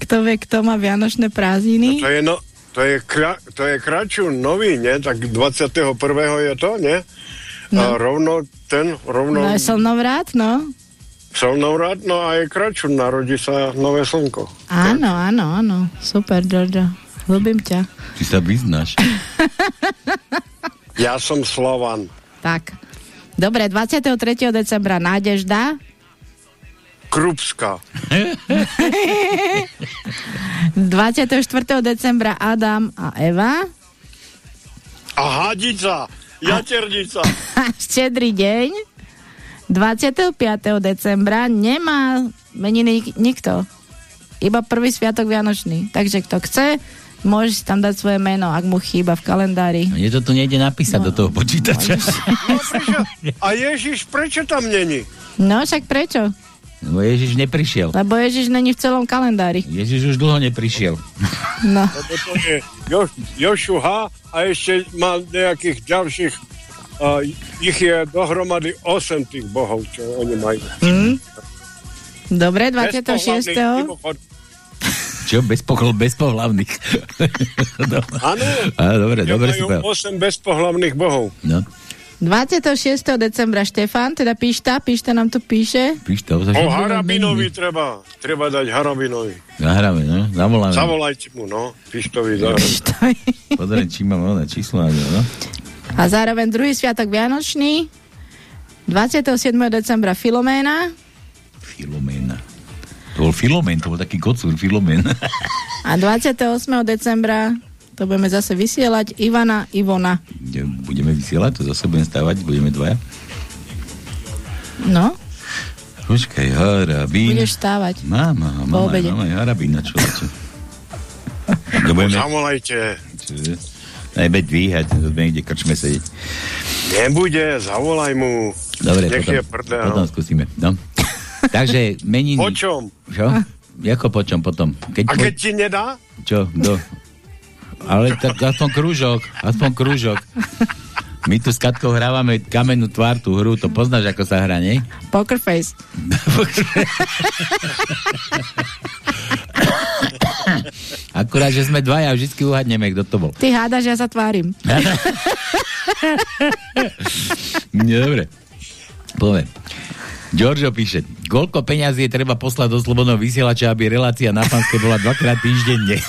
Kto vie, kto má Vianočné prázdniny? To je, no, to je, kra, to je kraču nový, nie? Tak 21. je to, nie? No. A rovno ten, rovno No je slnovrat, no. Solnovrát, no a je kraču, narodí sa nové slnko. Áno, áno, áno. Super, Giorgio. Ľubím ťa. Ty sa vyznáš. <laughs> Ja som Slovan. Tak. Dobre, 23. decembra Nádežda. Krupská. 24. <laughs> decembra Adam a Eva. A hadica, jaternica. <laughs> Štedrý deň. 25. decembra nemá meniny nik- nikto. Iba prvý sviatok Vianočný. Takže kto chce, môže si tam dať svoje meno, ak mu chýba v kalendári. Mne to tu nejde napísať do toho počítača. No, prečo? A Ježiš, prečo tam není? No však prečo? Lebo Ježiš neprišiel. Lebo Ježiš není v celom kalendári. Ježiš už dlho neprišiel. No. Lebo to je jo, Jošu H. a ešte má nejakých ďalších a ich je dohromady 8 tých bohov, čo oni majú. Hm? Dobre, Bez 26. pohlavných mimochod- Čo? Bez, pochol, bez pohlavných. Áno, <laughs> dobre, dobre majú povedal. 8 bezpohlavných bohov. No, 26. decembra Štefan, teda Píšta, Píšta nám tu píše. píš to. O Harabinovi treba, treba dať Harabinovi. Zahráme, no, zavoláme. Zavolajte mu, no, Pištovi. Pozriem, či mám ono číslo. No. A zároveň druhý sviatok Vianočný. 27. decembra Filoména. Filoména. To bol Filomén, to bol taký kocúr, Filomén. A 28. decembra To budeme zase vysielať Ivana, Ivona. Budeme vysielať, to zase budeme stávať, budeme dvaja. No, Počkaj, harabín. budeš stávať. Po obede. mám aj harabín na človeče. Budeme... Zavolajte. Aj beď dvíhať, to budeme niekde krčme sedieť. Nebude, zavolaj mu. Dobre, Nech potom, je prdel. potom skúsime. No. Takže meniny... Po čom? Čo? Ako po čom potom? Keď A keď ti nedá? Čo? Do... Ale tak aspoň krúžok, aspoň krúžok. My tu s Katkou hrávame kamennú tvár, tú hru, to poznáš, ako sa hrá, nie? Poker face. <laughs> Akurát, že sme dvaja, vždy uhadneme, kto to bol. Ty hádaš, ja sa tvárim. <laughs> Dobre. Poviem. Giorgio píše, koľko peňazí je treba poslať do slobodného vysielača, aby relácia na Panske bola dvakrát týždenne? <laughs>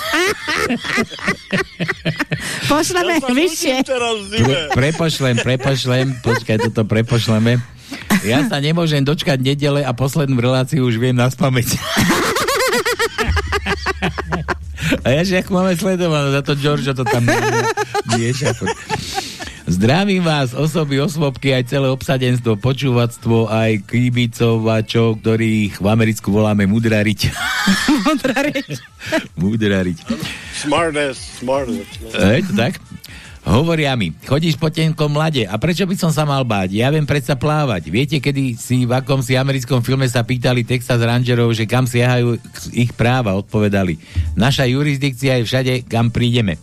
Pošleme vyššie. Pre, prepošlem, prepošlem, počkaj, toto prepošleme. Ja sa nemôžem dočkať nedele a poslednú reláciu už viem na spameť. <laughs> A ja, že ako máme sledované, za to Giorgio to tam mieša. Zdravím vás, osoby, osvobky, aj celé obsadenstvo, počúvactvo, aj kýbicovačov, ktorých v Americku voláme mudrariť. <laughs> mudrariť. <laughs> mudrariť. Smartest, smartest. Je to tak? Hovoria mi, chodíš po tenkom mlade a prečo by som sa mal báť? Ja viem predsa plávať. Viete, kedy si v akom si americkom filme sa pýtali Texas Rangerov, že kam siahajú ich práva, odpovedali. Naša jurisdikcia je všade, kam prídeme.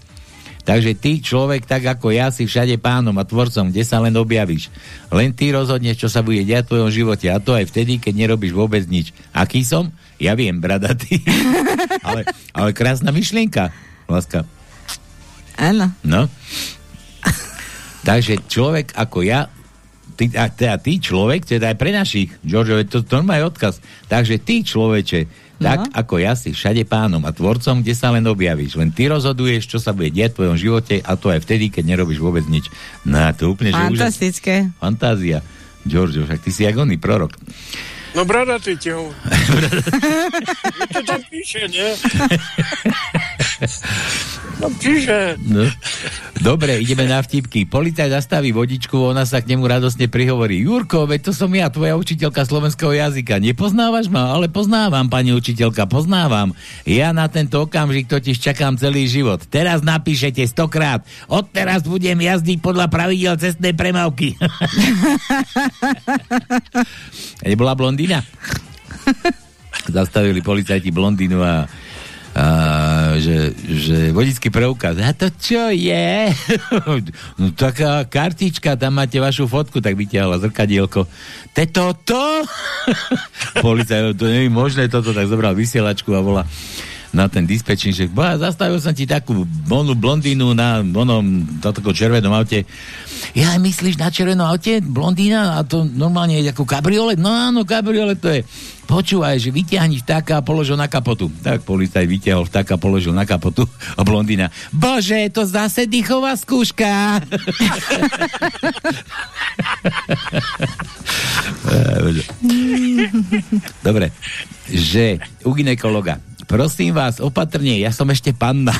Takže ty, človek, tak ako ja, si všade pánom a tvorcom, kde sa len objavíš. Len ty rozhodneš, čo sa bude diať v tvojom živote. A to aj vtedy, keď nerobíš vôbec nič. Aký som? Ja viem, bradatý. <laughs> ale, ale krásna myšlienka, láska. Áno. No. Takže človek ako ja, ty, a teda ty človek, teda aj pre našich, Giorgio, to, to je odkaz. Takže ty človeče, tak No. ako ja si všade pánom a tvorcom, kde sa len objavíš. Len ty rozhoduješ, čo sa bude diať v tvojom živote a to aj vtedy, keď nerobíš vôbec nič. No to úplne, že úžasné. Fantastické. Fantázia. Giorgio, však ty si jak oný prorok. No brada, ty ti ho. <laughs> to tam píše, nie? Tam píše. No. Dobre, ideme na vtipky. Policaj zastaví vodičku, ona sa k nemu radosne prihovorí. Jurko, veď to som ja, tvoja učiteľka slovenského jazyka. Nepoznávaš ma? Ale poznávam, pani učiteľka, poznávam. Ja na tento okamžik totiž čakám celý život. Teraz napíšete stokrát. Odteraz budem jazdiť podľa pravidel cestnej premávky. <laughs> Nebola blondína? <laughs> Zastavili policajti blondínu a a, že, že vodický preukaz. A to čo je? <laughs> no taká kartička, tam máte vašu fotku, tak vytiahla zrkadielko. To je <laughs> toto? Policaj, to nie je možné toto, tak zobral vysielačku a volá na ten dispečing, že boha, zastavil som ti takú onu blondínu na onom toto červenom aute. Ja myslíš na červenom aute? Blondína? A to normálne je ako kabriolet? No áno, kabriolet to je. Počúvaj, že vyťahni vtáka a položil na kapotu. Tak policaj vyťahol vtáka a položil na kapotu a blondína. Bože, je to zase dýchová skúška. <laughs> <laughs> Dobre, že u ginekologa. Prosím vás, opatrne, ja som ešte panna.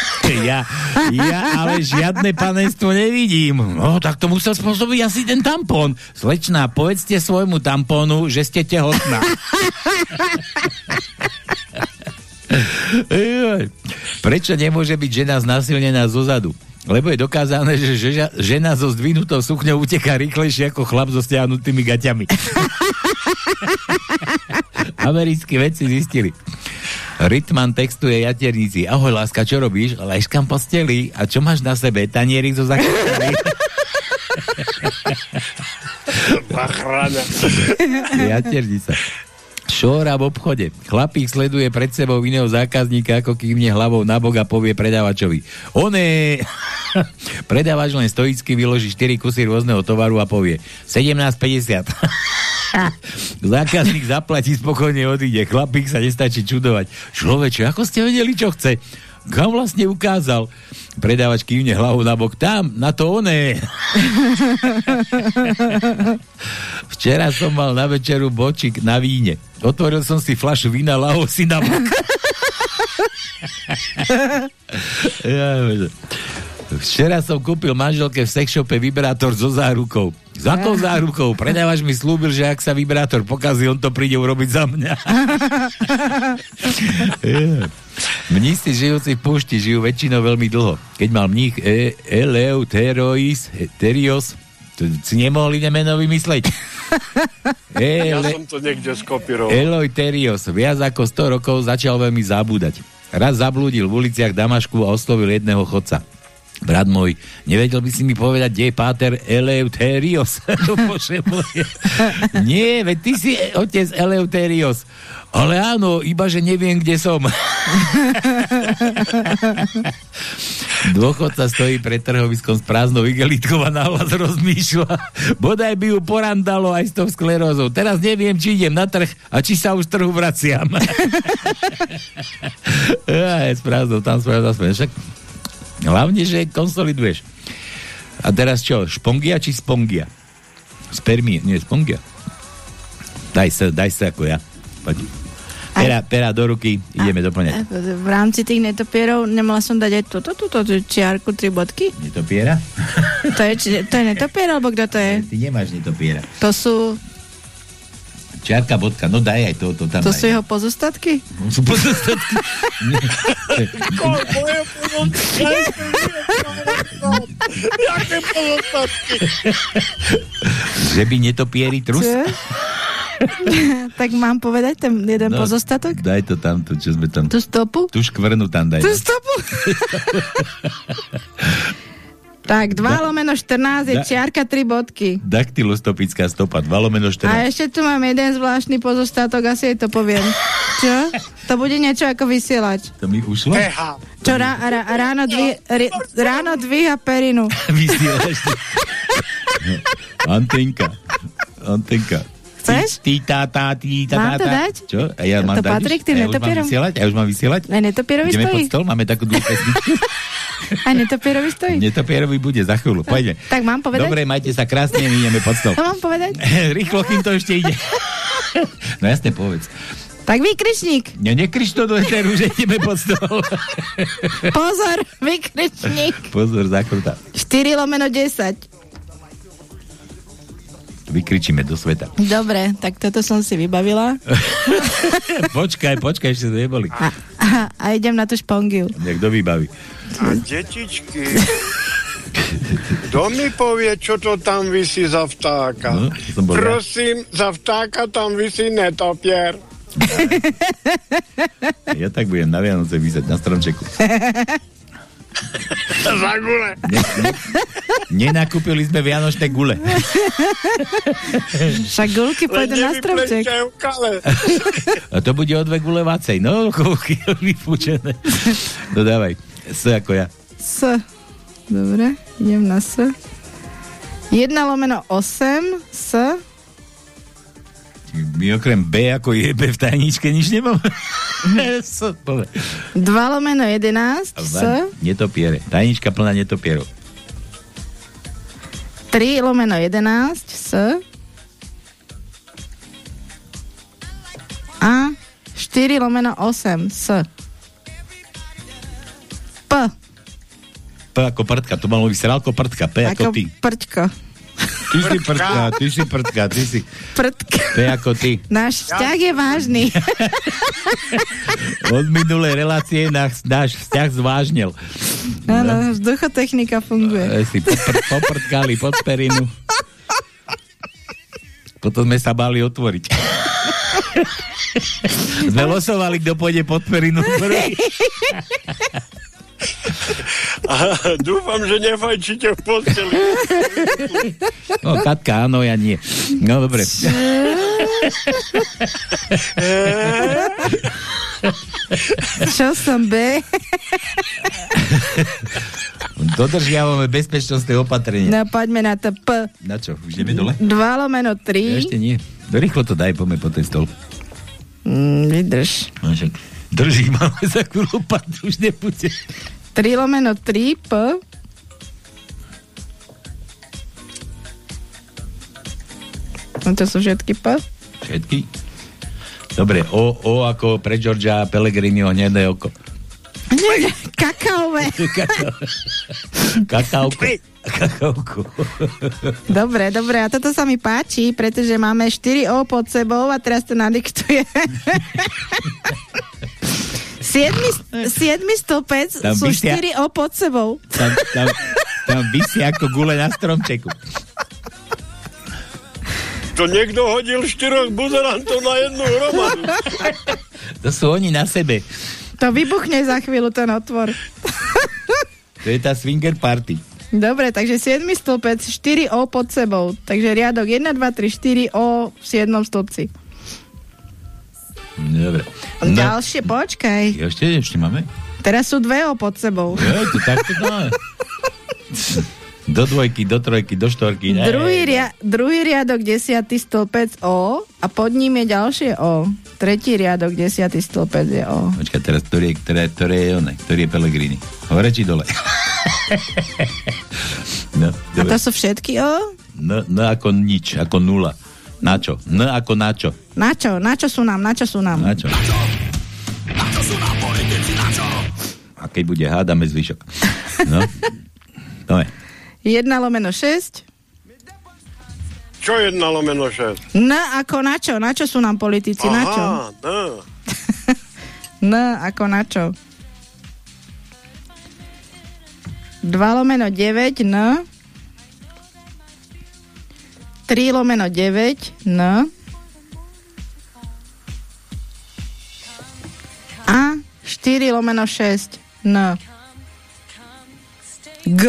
<laughs> ja, ja ale žiadne panenstvo nevidím. No, tak to musel spôsobiť asi ten tampón. Slečná, povedzte svojmu tampónu, že ste tehotná. <laughs> Prečo nemôže byť žena znásilnená zozadu? Lebo je dokázané, že žena so zdvinutou sukňou uteká rýchlejšie ako chlap so stiahnutými gaťami. <laughs> Americkí vedci zistili. Rytman textuje jaternici. Ahoj, láska, čo robíš? Leškam posteli. A čo máš na sebe? Tanierik zo zakrytami. Zachrana. <laughs> Jaternica. Šóra v obchode. Chlapík sleduje pred sebou iného zákazníka, ako kývne hlavou na bok a povie predávačovi. Oné! <laughs> Predávač len stoicky vyloží 4 kusy rôzneho tovaru a povie 17,50. <laughs> Zákazník zaplatí, spokojne odíde. Chlapík sa nestačí čudovať. Človeče, ako ste vedeli, čo chce? Kam vlastne ukázal? Predávač kývne hlavu na bok. Tam, na to oné. <laughs> Včera som mal na večeru bočik na víne. Otvoril som si flašu vína, lahol si na bok. <laughs> Včera som kúpil manželke v sexshope vibrátor so zárukou. S akou zárukou? Predávač mi slúbil, že ak sa vibrátor pokazí, on to príde urobiť za mňa. <laughs> Mnísi žijúci v púšti žijú väčšinou veľmi dlho. Keď mal mních e- Eleuterois, Terios, to si nemohli nemeno vymysleť. <laughs> Ja Ele- som to niekde skopíroval. Eleuterios viac ako 100 rokov začal veľmi zabúdať. Raz zablúdil v uliciach Damašku a oslovil jedného chodca. Brat môj, nevedel by si mi povedať, kde je páter Eleuterios? <laughs> Nie, veď ty si otec Eleuterios. Ale áno, iba že neviem, kde som. <laughs> Dôchodca stojí pred trhoviskom s prázdnou igelitkou a nahlas rozmýšľa. Bodaj by ju porandalo aj s tou sklerózou. Teraz neviem, či idem na trh a či sa už trhu vraciam. <laughs> Aj, s prázdnou, tam svoja zasme. Však hlavne, že konsoliduješ. A teraz čo, špongia či spongia? Spermie, nie, spongia. Daj sa, daj sa ako ja. Poď. Pera, pera do ruky, ideme doplňať. V rámci tých netopierov nemala som dať aj túto, túto, túto čiarku, tri bodky. Netopiera? To je, to je netopier, alebo kto to je? Ty nemáš netopiera. To sú, Čiarka, bodka, no daj aj to, to tam to daj. sú jeho pozostatky? Sú pozostatky. Jaké pozostatky? Že by netopieri trus? <laughs> Tak mám povedať ten jeden No, pozostatok? Daj to tam, to, čo sme tam... Tú stopu? Tu škvrnu tam daj. No. stopu? <laughs> tak, 2 lomeno 14 je Da- čiarka, 3 bodky. Daktylostopická stopa, 2 lomeno 14. A ešte tu mám jeden zvláštny pozostatok, asi jej to poviem. Čo? To bude niečo ako vysielač. To mi ušlo? Čo rá, rá, ráno, dví, ri, ráno dvíha perinu. <laughs> Vysielaš. <laughs> Antenka. Antenka. Chceš? Ty, tá, tá, ty, tá, Mám tá, to dať? Čo? A ja To mám dať patrí k tým A netopierom? A ja už mám vysielať? Aj netopierovi Ideme stojí? pod stôl? Máme takú dlhú pesničku? <laughs> Aj netopierovi stojí? Netopierovi bude za chvíľu. Poďme. Tak mám povedať? Dobre, majte sa krásne, my ideme pod stôl. <laughs> To mám povedať? <laughs> Rýchlo, kým to ešte ide. No jasne, povedz. Tak vykričník. Ne, nekrič to do eteru, že ideme pod stôl. Pozor, vykričník. Pozor, zakrúta. 4 lomeno 10. Vykričíme do sveta. Dobre, tak toto som si vybavila. <laughs> počkaj, počkaj, ešte to neboli. A, a idem na tú špongiu. Nech kto vybaví. A detičky, kto mi povie, čo to tam vysí za vtáka? No, bol ja. Prosím, za vtáka tam vysí netopier. Ja tak budem na Vianoce vysať na stromčeku. <laughs> <laughs> Za gule. Ne, ne, nenakúpili sme vianočné gule. <laughs> Však gulky pôjdu na stromček. <laughs> A to bude o dve gule vacej. No, koľky vypúčené. No dávaj. S ako ja. S. Dobre, idem na S. 1 lomeno 8. S. My okrem B ako je B v tajničke nič nemám. S, povedz. 2 lomeno 11. S. Netopiere. Tajnička plná netopierov. 3 lomeno 11. S. A 4 lomeno 8. S. P. P ako prdka. To malo vyseral ako prdka. P ako, Ako ty. prťko. Ty si prdka, ty si prdka, ty si... Prdka. P ako ty. Náš vzťah je vážny. Od minulej relácie náš, náš vzťah zvážnil. Áno, vzduchotechnika funguje. E, Si popr- poprdkali pod perinu. Potom sme sa báli otvoriť. sme losovali, kto pôjde pod perinu prvý. <laughs> A dúfam, že nefajčíte v posteli. No, Katka, áno, ja nie. No, dobre. Čo som B? Dodržiavame bezpečnostné opatrenie. No poďme na to P. Na čo? Už ideme dole? 2 lomeno 3. Ešte nie. Rýchlo to daj, poďme po ten stol. Mm, vydrž. No, však drží, máme za padnúť, už nebude. 3 lomeno 3 P. No to sú všetky P. Všetky? Dobre, O, o ako pre Georgia Pellegriniho hnedé oko. Kakaové. <laughs> Kakaóko. Kakaóko. Dobre, dobre, a toto sa mi páči, pretože máme 4 O pod sebou a teraz to nadiktuje. <laughs> Siedmy, siedmy stĺpec Tam sú vysia- 4 O pod sebou. Tam, tam, tam vysí ako gule na stromčeku. To niekto hodil štyroch buzerantov na jednu hromadu. To sú oni na sebe. To vybuchne za chvíľu ten otvor. To je tá swinger party. Dobre, takže 7 stĺpec, 4 O pod sebou. Takže riadok 1, 2, 3, 4 O v 7 stĺpci. Dobre. No. Ďalšie, počkaj. Ešte, ešte máme? Teraz sú dve pod sebou. Jo, to takto dáme. <laughs> Do dvojky, do trojky, do štvorky. Ne, Druhý, ria- druhý riadok, desiatý stĺpec O a pod ním je ďalšie O. Tretí riadok, desiatý stĺpec je O. Počkaj, teraz, ktorý je, ktoré, ktoré je one? Ktorý je Pellegrini? Hore či dole? <laughs> no, A to sú všetky O? N, N ako nič, ako nula. Na čo? N ako na čo? Na čo? Na čo sú nám? Na čo sú nám? Na čo? A keď bude, hádame zvyšok. No. To je. 1 lomeno 6. Čo jedna lomeno 6? N ako na čo? Na čo sú nám politici? Na čo? Aha, <laughs> no. N ako na čo? 2 lomeno 9 N 3 lomeno 9 N a 4 lomeno 6 N G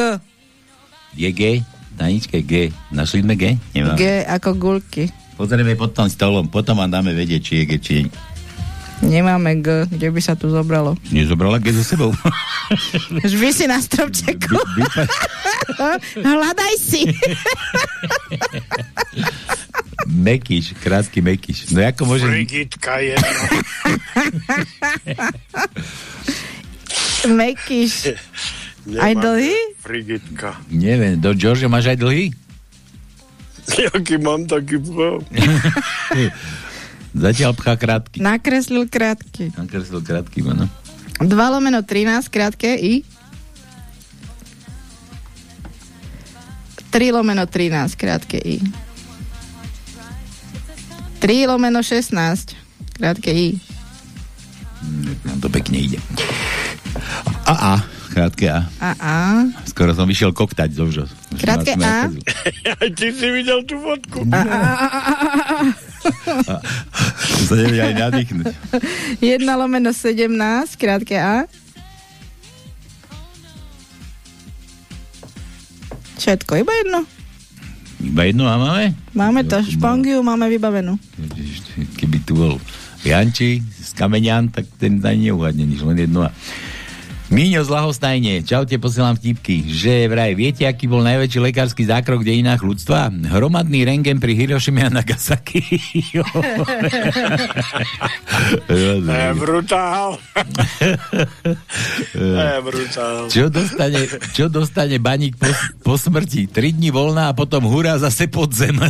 Je G? Taničke G. Našli sme G? Nemáme. G ako gulky Pozrieme pod tom stolom, potom vám dáme vedieť, či je G, či. Nemáme G, kde by sa tu zobralo. Nezobrala G so sebou. Už vy si na stropčeku. Hľadaj si. Mekyš, krátky Mekyš. No ako môže... Brigitka jedna. Mekyš. Aj dlhý? Frigitka. Neviem, do Georgia máš aj dlhý? Jaký mám taký vchod? <laughs> Zatiaľ pchá krátky. Nakreslil krátky. Nakreslil krátky, no. 2 lomeno 13, krátke I. 3 lomeno 13, krátke I. 3 lomeno 16, krátke I. Nám to pekne ide. A A, krátke A. A A. Skoro som vyšiel koktať zo vžos. Krátke A. Aj <laughs> ty si videl tú fotku? A, a, a, a, a, a, a. <laughs> sa nevie aj nadýchnuť. 1 lomeno 17, krátke A. Všetko, iba jedno. Iba jednu A máme? Máme to, špongiu máme vybavenú. Keby tu bol Janči z Kameňan, tak ten ani neuhadne nič, len jedno A. Míňo z Lahostajne, čaute, posielam vtipky, že vraj, viete, aký bol najväčší lekársky zákrok v dejinách ľudstva? Hromadný rengen pri Hirošime a Nagasaki. Je brutál. Je brutál. Čo dostane, čo dostane baník po, po smrti? Tri dní voľná a potom hurá zase pod zem. <laughs>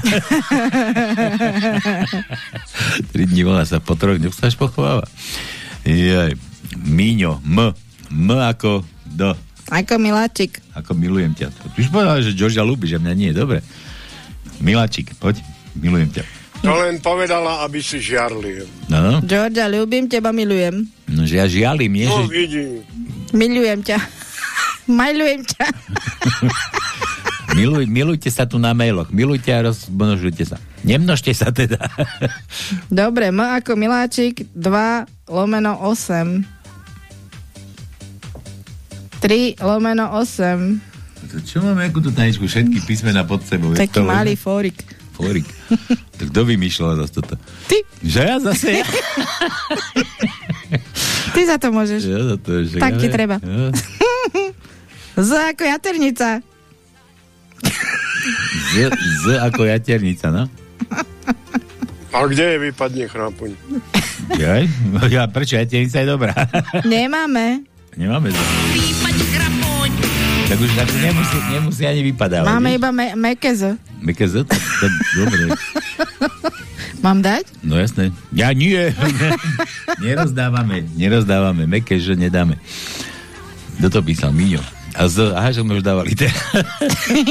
Tri dní voľná sa po troch dňoch sa až pochováva. Jaj. Míňo, M. M ako do. Ako miláčik. Ako milujem ťa. Ty už povedal, že Georgia ľúbi, že mňa nie. Dobre. Miláčik, poď. Milujem ťa. To len povedala, aby si žiarli. No. Georgia, ľúbim teba, milujem. no že ja žialim, nie, No že... Milujem ťa. <laughs> Majlujem ťa. <laughs> Miluj, milujte sa tu na mailoch. Milujte a rozmnožujte sa. Nemnožte sa teda. Dobre, M ako miláčik, 2 lomeno 8. 3 lomeno 8. To čo máme akú tú taničku? Všetky písmena pod sebou. Taký to malý možné? fórik. Fórik. <laughs> tak kto vymýšľal zase toto? Ty. Že ja zase ja? Ty za to môžeš. ja za to, že Tak ja, ti treba. Ja. <laughs> Z ako jaternica. Z, z ako jaternica, no? A kde je vypadne chrápuň? Jaj? <laughs> Ja, prečo jaternica je dobrá? Nemáme. Nemáme za. Tak už tak nemusí, nemusí ani vypadávať. Máme vieš? iba me. Meké Z? Tak, tak, dobre. <laughs> Mám dať? No jasné. Ja nie. <laughs> nerozdávame, nerozdávame. Meké, že nedáme. Kto to písal? Miňo. A z, aha, že sme už dávali te.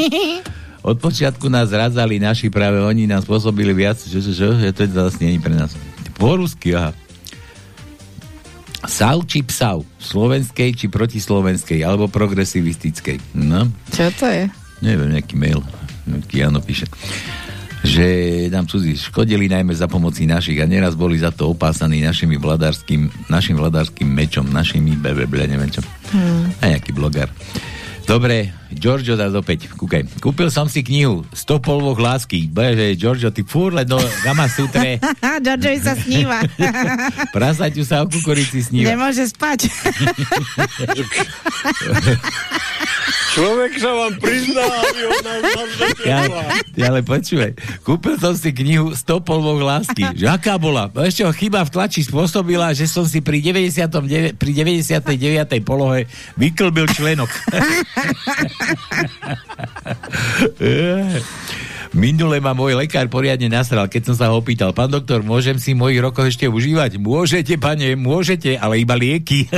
<laughs> Od počiatku nás radzali naši, práve oni nám spôsobili viac, že, že, že, že to zase nie pre nás. Po rusky, aha. Sav či psav? Slovenskej či protislovenskej? Alebo progresivistickej? No. Čo to je? Neviem, nejaký mail. Jano píše že nám cudzí škodili najmä za pomoci našich a neraz boli za to opásaní našimi vladárským, našim vladárským mečom, našimi bebeble, neviem čo. Hmm. A nejaký bloger. Dobre, Giorgio dá opäť, kúkaj. Kúpil som si knihu 100 polvoch lásky. Bože, Giorgio, ty fúr len do Gama Sutre. <laughs> Giorgio sa sníva. <laughs> Prasaťu sa o kukurici sníva. Nemôže spať. <laughs> Človek sa vám prizná, aby ona ja, ja, ale počúvaj, kúpil som si knihu 100 polvoch lásky. Že aká bola? No ešte chyba v tlači spôsobila, že som si pri, 99, pri 99. polohe vyklbil členok. <laughs> <laughs> <laughs> Minule ma môj lekár poriadne nasral, keď som sa ho opýtal, pán doktor, môžem si mojich rokov ešte užívať? Môžete, pane, môžete, ale iba lieky. <laughs>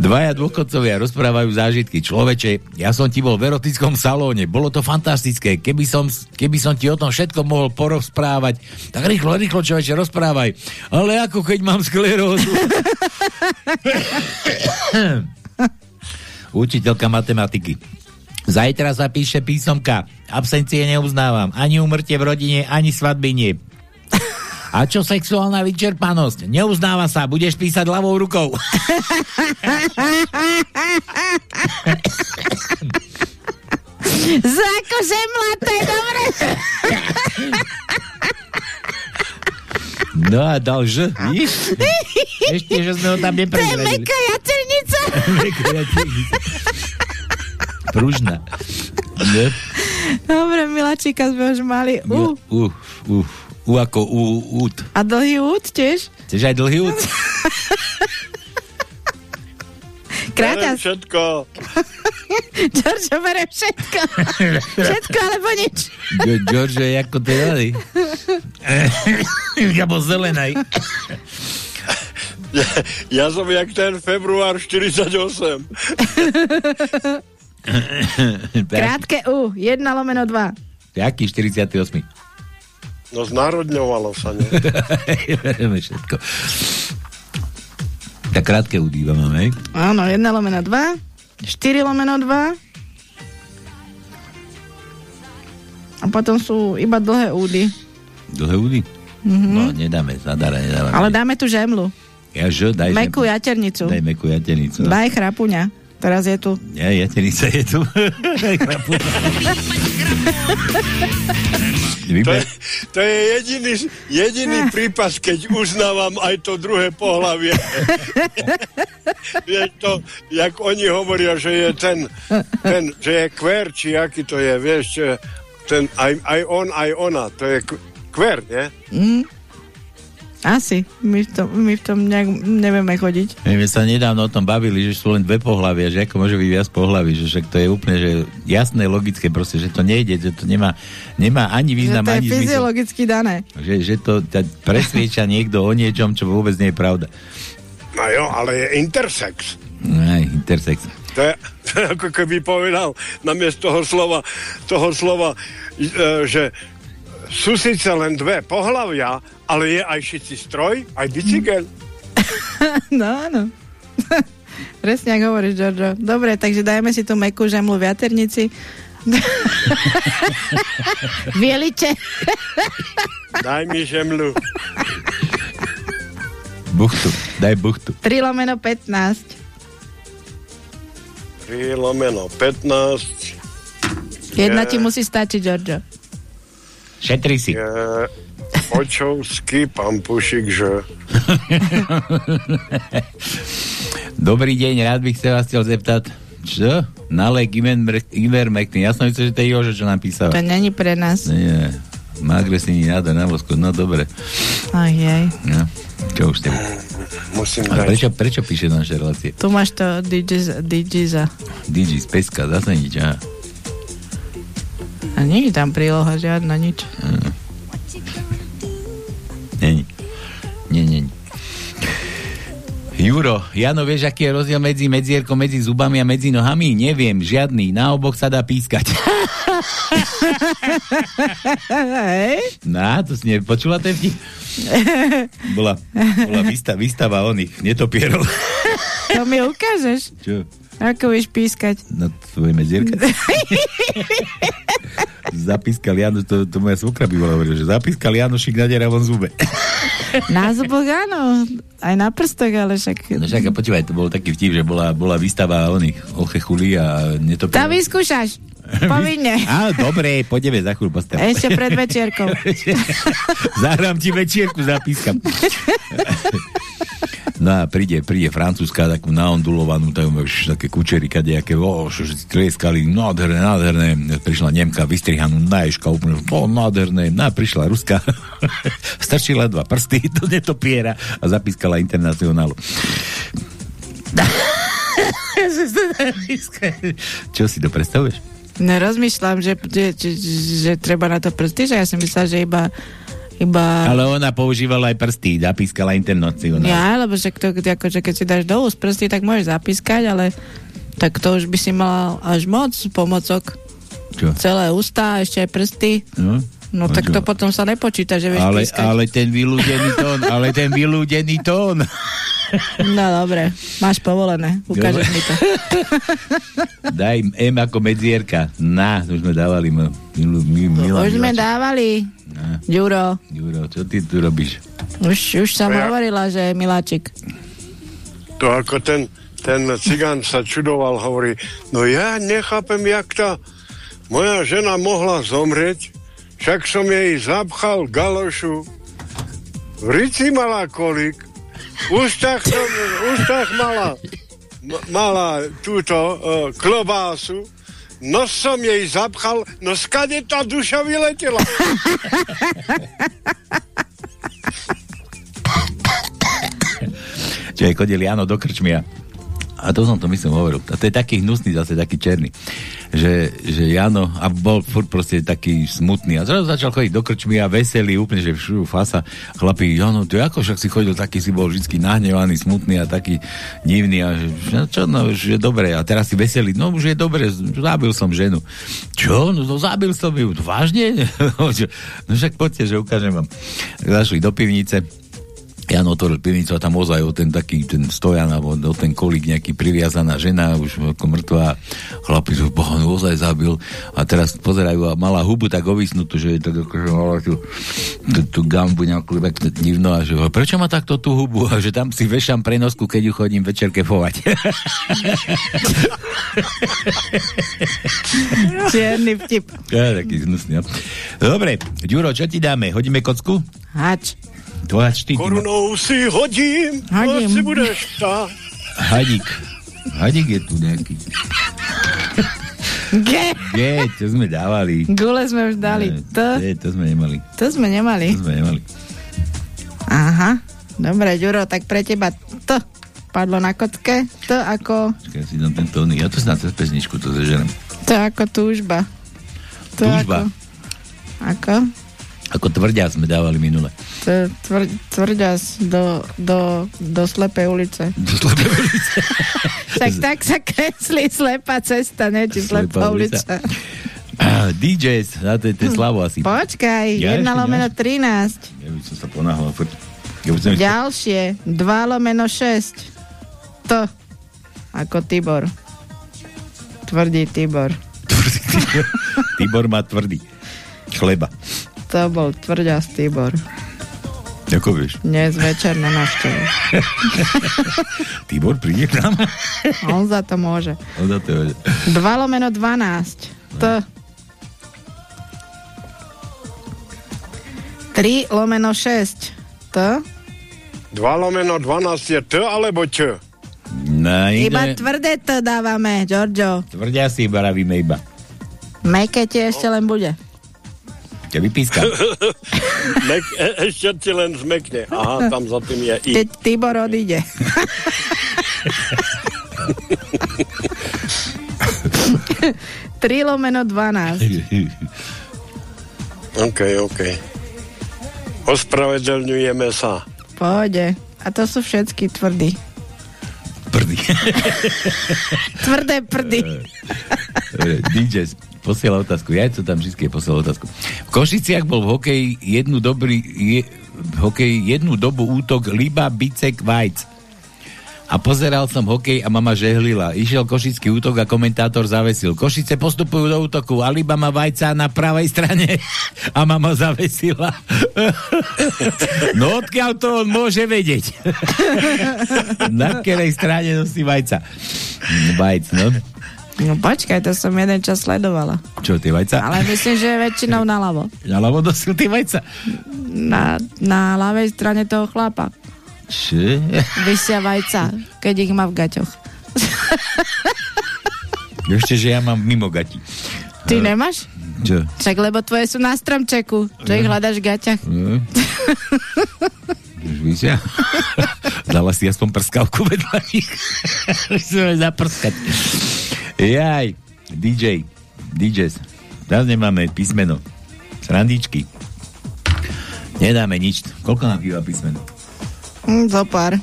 Dvaja dôchodcovia rozprávajú zážitky. Človeče, ja som ti bol v erotickom salóne, bolo to fantastické. Keby som, keby som ti o tom všetko mohol porozprávať, tak rýchlo, rýchlo, človeče, rozprávaj. Ale ako keď mám sklerózu. <laughs> <coughs> Učiteľka matematiky. Zajtra sa píše písomka. Absencie neuznávam. Ani umrtie v rodine, ani svadby nie. A čo sexuálna vyčerpanosť? Neuznáva sa, budeš písať ľavou rukou. Za akože mladé, dobre. No a dal Ž, víš? Ešte, že sme ho tam neprezradili. To je meká jaternica. <laughs> pružná. Ne? Dobre, miláčika sme už mali. U. U, u, u ako u, út. A dlhý út tiež? Tiež aj dlhý út? <laughs> Kráťa. všetko. <laughs> George bere všetko. <laughs> všetko alebo nič. George je ako to jali. ja bol zelenej. Ja, ja som jak ten február 48. <laughs> Krátke U, 1 lomeno 2. Jaký 48? No znárodňovalo sa, ne? <laughs> Bereme všetko. Tak krátke U máme, Áno, 1 lomeno 2, 4 lomeno 2, a potom sú iba dlhé údy. Dlhé údy? Mm-hmm. No, nedáme, zadara, nedáme. Ale dáme tu žemlu. Ja že, daj Mekú jaternicu. Daj mekú jaternicu. Daj chrapuňa. Teraz je tu. Ja, jatenica je tu. to, je, to je jediný, jediný prípas, keď uznávam aj to druhé pohlavie. vieš to, jak oni hovoria, že je ten, ten že je kver, či aký to je, vieš, ten, aj, aj on, aj ona, to je kver, nie? Mm. Asi. My v tom, my v tom nejak nevieme chodiť. My sa nedávno o tom bavili, že sú len dve pohľavia, že ako môže byť viac pohľaví, že však to je úplne že jasné, logické, proste, že to nejde, že to nemá, nemá ani význam, že to je fyziologicky dané. Že, že to presvieča niekto o niečom, čo vôbec nie je pravda. No jo, ale je intersex. Aj, intersex. To je, to <laughs> je ako keby povedal namiesto toho slova, toho slova, e, že sú síce len dve pohľavia, ale je aj šici stroj, aj bicykel. <laughs> no, áno. <laughs> Presne ako hovoríš, Giorgio. Dobre, takže dajme si tú mekú žemlu v jaternici. <laughs> Vielite. Daj mi žemlu. Buchtu, daj buchtu. 3 lomeno 15. 3 lomeno 15. Jedna je... ti musí stačiť, Giorgio. Šetri si. Je očovský pampušik, že... <laughs> Dobrý deň, rád bych sa vás chcel zeptať. Čo? Nalek Ivermectin. Ja som myslel, že to je Jožo, čo nám písal. To není pre nás. Nie. Má agresívny nádor na vosku. No dobre. Aj, aj. No. Čo už tebe? Musím dať. Prečo, prečo píše naše relácie? Tu máš to Digiza. Digiza. Digis, peska, zase nič, aha. A nie je tam príloha žiadna, nič. Mm. Není. Nie, nie. Juro, Jano, vieš, aký je rozdiel medzi medzierkou, medzi zubami a medzi nohami? Neviem, žiadny. Na oboch sa dá pískať. no, to si nepočula ten vtip? Bola, bola výstava, výstava oných netopierov. To mi ukážeš. Čo? Ako vieš pískať? Na tvoje medzierke? zapískal Jano, to, to moja svokra by bola hovorila, že zapískal Janošik na deravom zube. <laughs> Na zuboch áno, aj na prstoch, ale však... No však počúvaj, to bol taký vtip, že bola, bola výstava oných chuli a netopierov. Tam vyskúšaš. Povinne. Á, dobre, poďme za chvíľu postaviť. Ešte pred večierkou. <laughs> Zahrám ti večierku, zapískam. <laughs> No a príde, príde francúzska takú naondulovanú, tam už také kučery, kadejaké, že tlieskali, nádherné, nádherné. Prišla Nemka, vystrihanú naješka, úplne, o, nádherné. No a prišla Ruska, <laughs> strčila dva prsty do netopiera a zapískala internacionálu. Čo si to predstavuješ? Nerozmýšľam, že, že, že, že treba na to prsty, že ja som myslela, že iba iba... Ale ona používala aj prsty, zapískala internacionál. Ja, lebo že to, akože keď si dáš do úst prsty, tak môžeš zapískať, ale tak to už by si mal až moc pomocok. Čo? Celé ústa, ešte aj prsty. No, no tak to potom sa nepočíta, že vieš ale, pískať. ale ten vylúdený tón, ale ten vylúdený tón. No dobre, máš povolené, ukážeš mi to. <laughs> Daj M ako medzierka. Na, to už sme dávali. My, my, Milan, už sme dávali. Na. Ďuro. Ďuro, čo ty tu robíš? Už, už som ja. hovorila, že je Miláčik. To ako ten, ten cigán sa čudoval, hovorí, no ja nechápem, jak tá moja žena mohla zomrieť, však som jej zapchal galošu, v rici mala kolik, ústach, som, ústach mala, mala túto uh, klobásu, nos som jej zapchal, no skade tá duša vyletela. Čiže chodil Jano do krčmia. A to som to myslím hovoril. A to je taký hnusný, zase taký černý. Že, že Jano, a bol furt proste taký smutný. A zrazu začal chodiť do krčmy a veselý, úplne, že všujú fasa. Chlapí, Jano, ty ako však si chodil taký, si bol vždy nahnevaný, smutný a taký divný. A že, no, čo, no, už dobre. A teraz si veselý. No, už je dobre, zabil som ženu. Čo? No, no zabil som ju. Vážne? <laughs> no však poďte, že ukážem vám. Zašli do pivnice Jan otvoril pivnicu a tam ozaj o ten taký ten stojan alebo o ten kolík nejaký priviazaná žena, už ako mŕtva. Chlapi, že boha, no ozaj zabil. A teraz pozerajú a mala hubu tak ovisnutú, že je tak akože mala tú, tú, tú gambu nejakú divno a že prečo má takto tú hubu? A že tam si vešam prenosku, keď ju chodím večer kefovať. <laughs> Čierny vtip. Ja, taký no. Dobre, Ďuro, čo ti dáme? Hodíme kocku? Hač. Hač ty. Korunou si hodím, Hodím. si budeš tá. Hadík. Hadík je tu nejaký. Ge. Je, to sme dávali. Gule sme už dali. Ne, To, je, to sme nemali. to sme nemali. To sme nemali. Aha. Dobre, Ďuro, tak pre teba to padlo na kocke. To ako, Čakaj, si dám ten tóny. Ja to snad cez pesničku to zežerem. to ako túžba. To Túžba. Ako? Ako? Ako tvrdia sme dávali minule. Tvr, tvrďas do, do, do slepej ulice. Do slepej ulice. <laughs> Tak tak sa kreslí slepá cesta, ne? Či slepá Slepá ulica. ulica. DJs, na to je ten Slavo asi. Počkaj, Ja 1 ešte lomeno nemáš? 13. Ja by som sa ponáhľal. Ja by som. Ďalšie, 2 lomeno 6. To, ako Tibor. Tvrdý Tibor. Tibor má tvrdý. Chleba. To bol tvrďas Tibor. Ako vieš? Dnes večer na návštevu. <laughs> Tibor príde k nám? On za to môže. On za to je. 2 lomeno 12. To. 3 lomeno 6. To. 2 lomeno 12 je T alebo Č? No, Iba tvrdé to dávame, Giorgio. Tvrdia si iba iba. Meké ti ešte len bude. Ťa vypískam. <laughs> Mek, e, ešte ti len zmekne. Aha, tam za tým je I. Teď Tibor odíde. <laughs> Tri lomeno 12. OK, OK. Ospravedlňujeme sa. Pôjde. A to sú všetky tvrdí. prdy. Tvrdé prdy. Dobre, <laughs> DJ posiela otázku. Ja to tam vždy posiela otázku. V Košiciach bol v hokeji jednu, dobrý, je, v jednu dobu útok Liba Bicek Vajc. A pozeral som hokej a mama žehlila. Išiel košický útok a komentátor zavesil. Košice postupujú do útoku a Liba má vajca na pravej strane a mama zavesila. <laughs> no odkiaľ to on môže vedieť? <laughs> na ktorej strane nosí vajca? Vajc, no. No počkaj, to som jeden čas sledovala. Čo, tie vajca? Ale myslím, že väčšinou naľavo. Naľavo nosil tie vajca? Na, na ľavej strane toho chlapa. Čo? Vysia vajca, keď ich má v gaťoch. Ešte, že ja mám mimo gati. Ty nemáš? Čo? Však lebo tvoje sú na stromčeku, že ich hľadaš v gaťach. No. <laughs> Už vysia? <laughs> Dala si aspoň prskavku vedľa nich. Musíme zaprskať. Jaj, DJ, DJs. Teraz nemáme písmeno. Srandičky. Nedáme nič. Koľko nám chýba písmeno? Hm, zopár.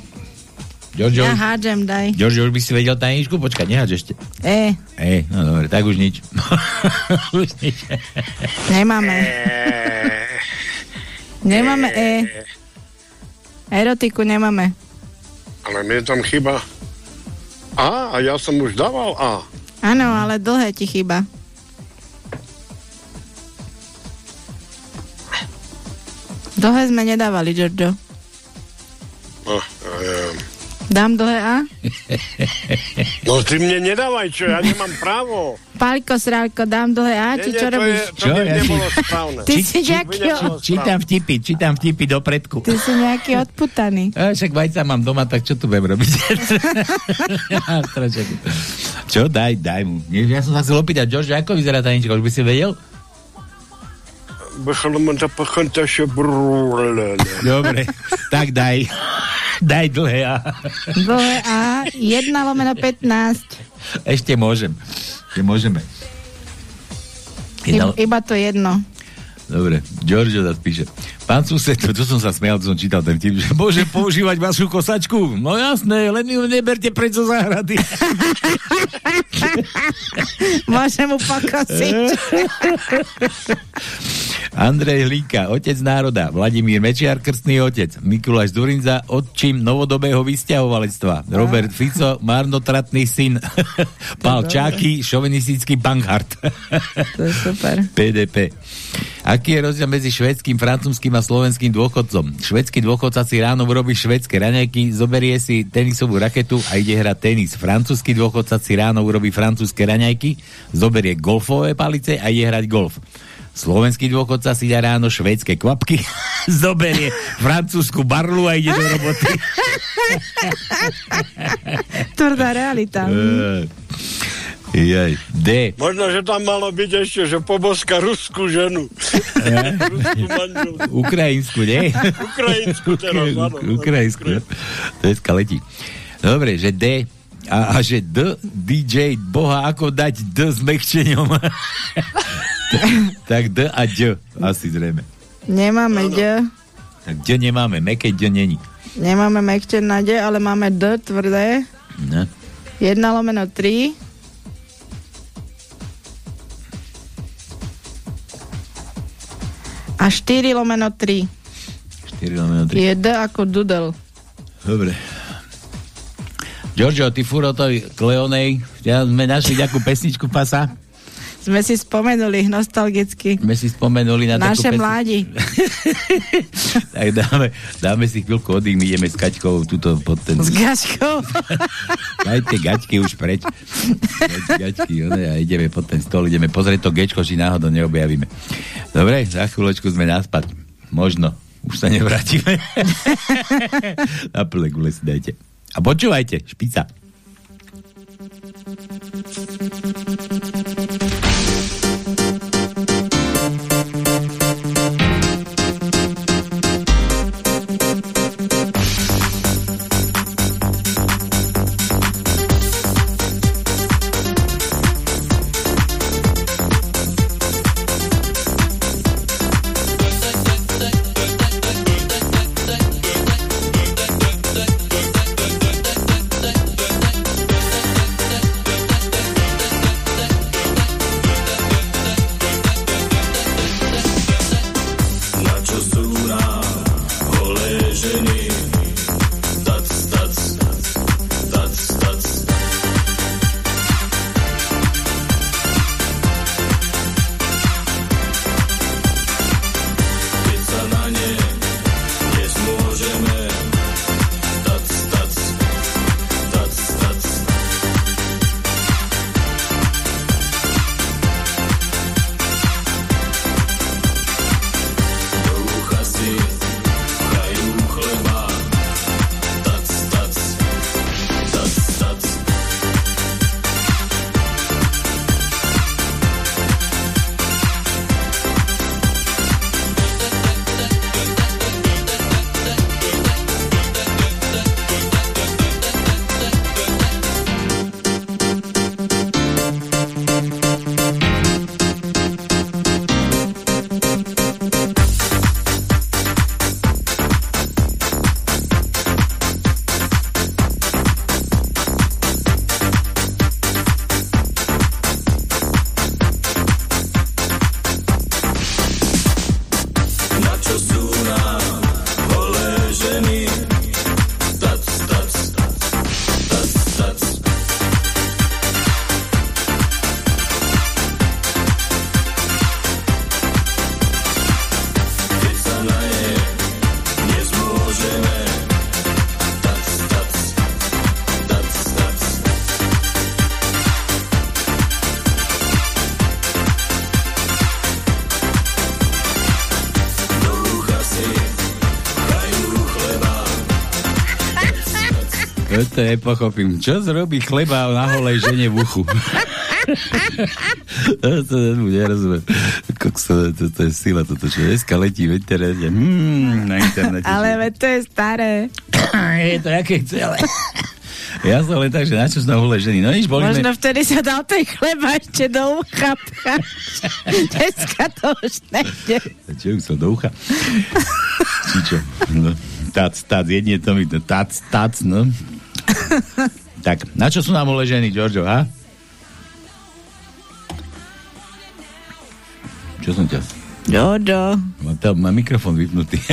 Giorgio, Ja hádžem, daj. Giorgio, už by si vedel tajničku? Počkať, neháč ešte. E, Ej, no dobre, tak už nič. už nič. nemáme. Nemáme E. Erotiku nemáme. Ale mne tam chyba A a ja som už dával A. Áno, ale dlhé ti chyba. Dlhé sme nedávali, Giorgio. No, ja, Dám dlhé A? <laughs> no ty mne nedávaj, čo, ja nemám právo. Pálko, srálko, dám dlhé A, či čo to robíš? je- to by Ja si-. Ty si nejaký, Čítam vtipy, čítam vtipy do predku. ty si nejaký odputaný. <laughs> A však vajca mám doma, tak čo tu budem robiť? <laughs> Čo? Daj, daj mu. Ja som sa chcel opýtať, George, ako vyzerá tajnička? Už by si vedel? Dobre, tak daj. Daj dlhé a Dlhé A, 1 lomeno 15. ešte môžem. Ešte môžeme. Jedna, Iba, iba to jedno. Dobre, Giorgio zase píše. Pán sused, to, to som sa smial, to som čítal ten tým, že môže používať vašu kosačku. No jasné, len ju neberte preč zo záhrady. Môžem mu pokosiť. <laughs> Andrej Hlíka, otec národa, Vladimír Mečiar, krstný otec, Mikuláš Zurinza, otčím novodobého vysťahovalectva, Robert Fico, marnotratný syn, <laughs> Pál Čáky, šovinistický bankhart. To je super. <laughs> PDP. Aký je rozdiel medzi švedským, francúzským a slovenským dôchodcom? Švedský dôchodca si ráno urobí švedské raňajky, zoberie si tenisovú raketu a ide hrať tenis. Francúzsky dôchodca si ráno urobí francúzske raňajky, zoberie golfové palice a ide hrať golf. Slovenský dôchodca si dá ráno švédske kvapky, <laughs> zoberie francúzsku barlu a ide do roboty. <laughs> Tvrdá realita. <laughs> Jaj, D. Možno, že tam malo byť ešte, že poboska ruskú ženu. manželku. Ukrajinsku, nie? Ukrajinsku teraz, áno. Ukrajinsku. To je letí. Dobre, že D a, a že D, DJ, boha, ako dať D s mechčením. <laughs> tak D a D, asi zrejme. Nemáme D, Tak D nemáme, meké D není. nemáme mekčen na D, ale máme D tvrdé. No. 1 lomeno 3. A 4 lomeno 3. 4 lomeno 3. Je D ako dudel. Dobre. Giorgio, ty furo to Kleonej, ja sme našli nejakú pesničku pasa, Sme si spomenuli nostalgicky. sme si spomenuli na Naše takú mládi. <laughs> tak dáme, dáme si chvíľku oddych, my ideme s Kaťkou tuto pod ten... S gaškou. <laughs> Dajte gaťky už preč. Gaťky, one, a ideme pod ten stôl, ideme pozrieť to gečko, či náhodou neobjavíme. Dobre, za chvíľočku sme naspať. Možno. Už sa nevrátime. <laughs> Na plné gule si dajte. A počúvajte, špica. To nepochopím. Čo zrobí chleba na holej žene v uchu? <laughs> to, nerozumiem. Kokso, to, to je sila, toto, čo dneska letí v internete. Hmm, na internete. Ale veď to je staré. <laughs> je to aké celé. Ja som len tak, že na čo hule ženy. No nič, boli Možno sme... vtedy sa dal ten chleba ešte do ucha. <laughs> Dneska to už nejde. Čo už som do ucha? Či čo? No, tac, tac, jedne to mi, tac, tac, no. Tak, na čo sú nám hule ženy, Giorgio, ha? Čo som ťa? Jojo. Mám, tam, mám mikrofón vypnutý. <laughs>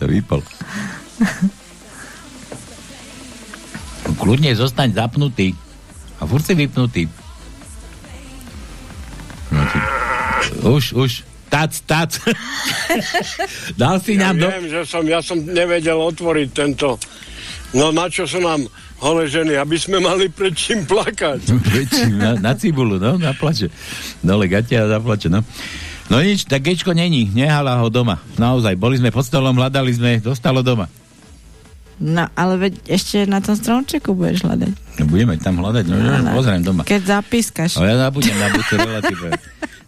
sa vypal. Kľudne zostaň zapnutý. A furt si vypnutý. No. Už, už. Tac, tac. <laughs> Dal si Ja nám do... viem, že som, ja som nevedel otvoriť tento. No na čo sú nám holé ženy? Aby sme mali pred čím plakať. <laughs> Na, na cibulu, no, na plače. Dole gatia a zaplače, no. No nič, tak Gečko není, nehala ho doma. Naozaj, boli sme pod stolom, hľadali sme, dostalo doma. No, ale veď ešte na tom stromčeku budeš hľadať. No budeme tam hľadať, no, no, pozriem doma. Keď zapískaš. Ale ja zabudnem na budúce <laughs> relatíve.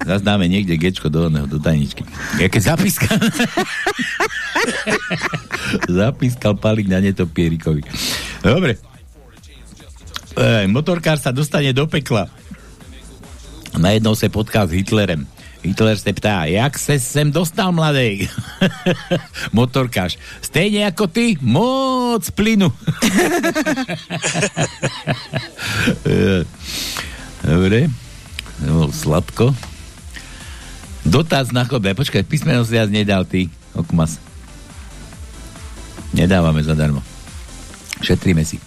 Zas dáme niekde gečko do oného, do tajničky. Ja keď zapískal... <laughs> zapískal palík na netopierikovi. Dobre. Ej, motorkár sa dostane do pekla. Najednou sa potká s Hitlerem. Hitler se ptá, jak se sem dostal, mladej? <laughs> Motorkář. Stejně jako ty, moc plynu. <laughs> Dobre. No, sladko. Dotaz na chodbe. Počkaj, písmeno si ja nedal ty, okmas. Nedávame zadarmo. Šetríme si.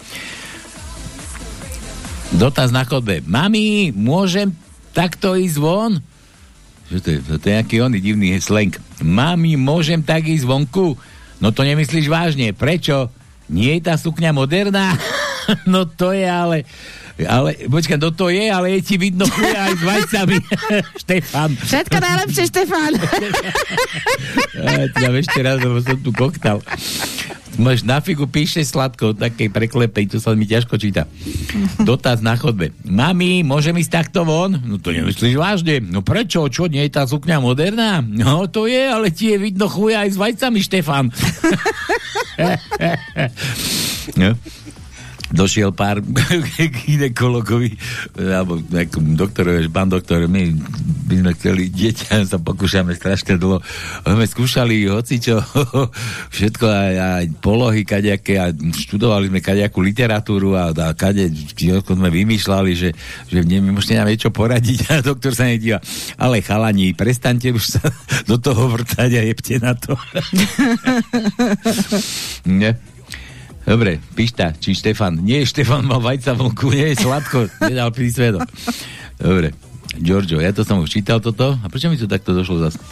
Dotaz na chodbe. Mami, môžem takto ísť von? Čo to je? To je nejaký oný divný slang. Mami, môžem tak ísť vonku? No to nemyslíš vážne. Prečo? Nie je tá sukňa moderná? <laughs> no to je ale... Ale, počkaj, no to je, ale je ti vidno chuja aj s vajcami. <laughs> Štefan. Všetko najlepšie, Štefan. <laughs> Ja dám ešte raz, lebo som tu koktal. Máš na figu píše sladko, takej preklepej, to sa mi ťažko číta. Dotaz na chodbe. Mami, môžem ísť takto von? No to nemyslíš vážne. No prečo? Čo, nie je tá sukňa moderná? No to je, ale ti je vidno chuja aj s vajcami, Štefan. <laughs> no došiel pár k <laughs> ginekologovi alebo nejakom doktorovi, pán doktor, my by sme chceli dieťa, <laughs> sa pokúšame strašne dlho. My skúšali hocičo, <laughs> všetko aj, aj polohy kadejaké a študovali sme kadejakú literatúru a, a kade, sme vymýšľali, že, že nemôžete nám niečo poradiť a doktor sa nedíva. Ale chalani, prestaňte už sa do toho vrtať a jebte na to. Nie? Dobre, Pišta, či Štefan. Nie, Štefan mal vajca vonku, nie sladko, nedal prísvedok. Dobre, Giorgio, ja to som už čítal toto. A prečo mi to takto došlo zase?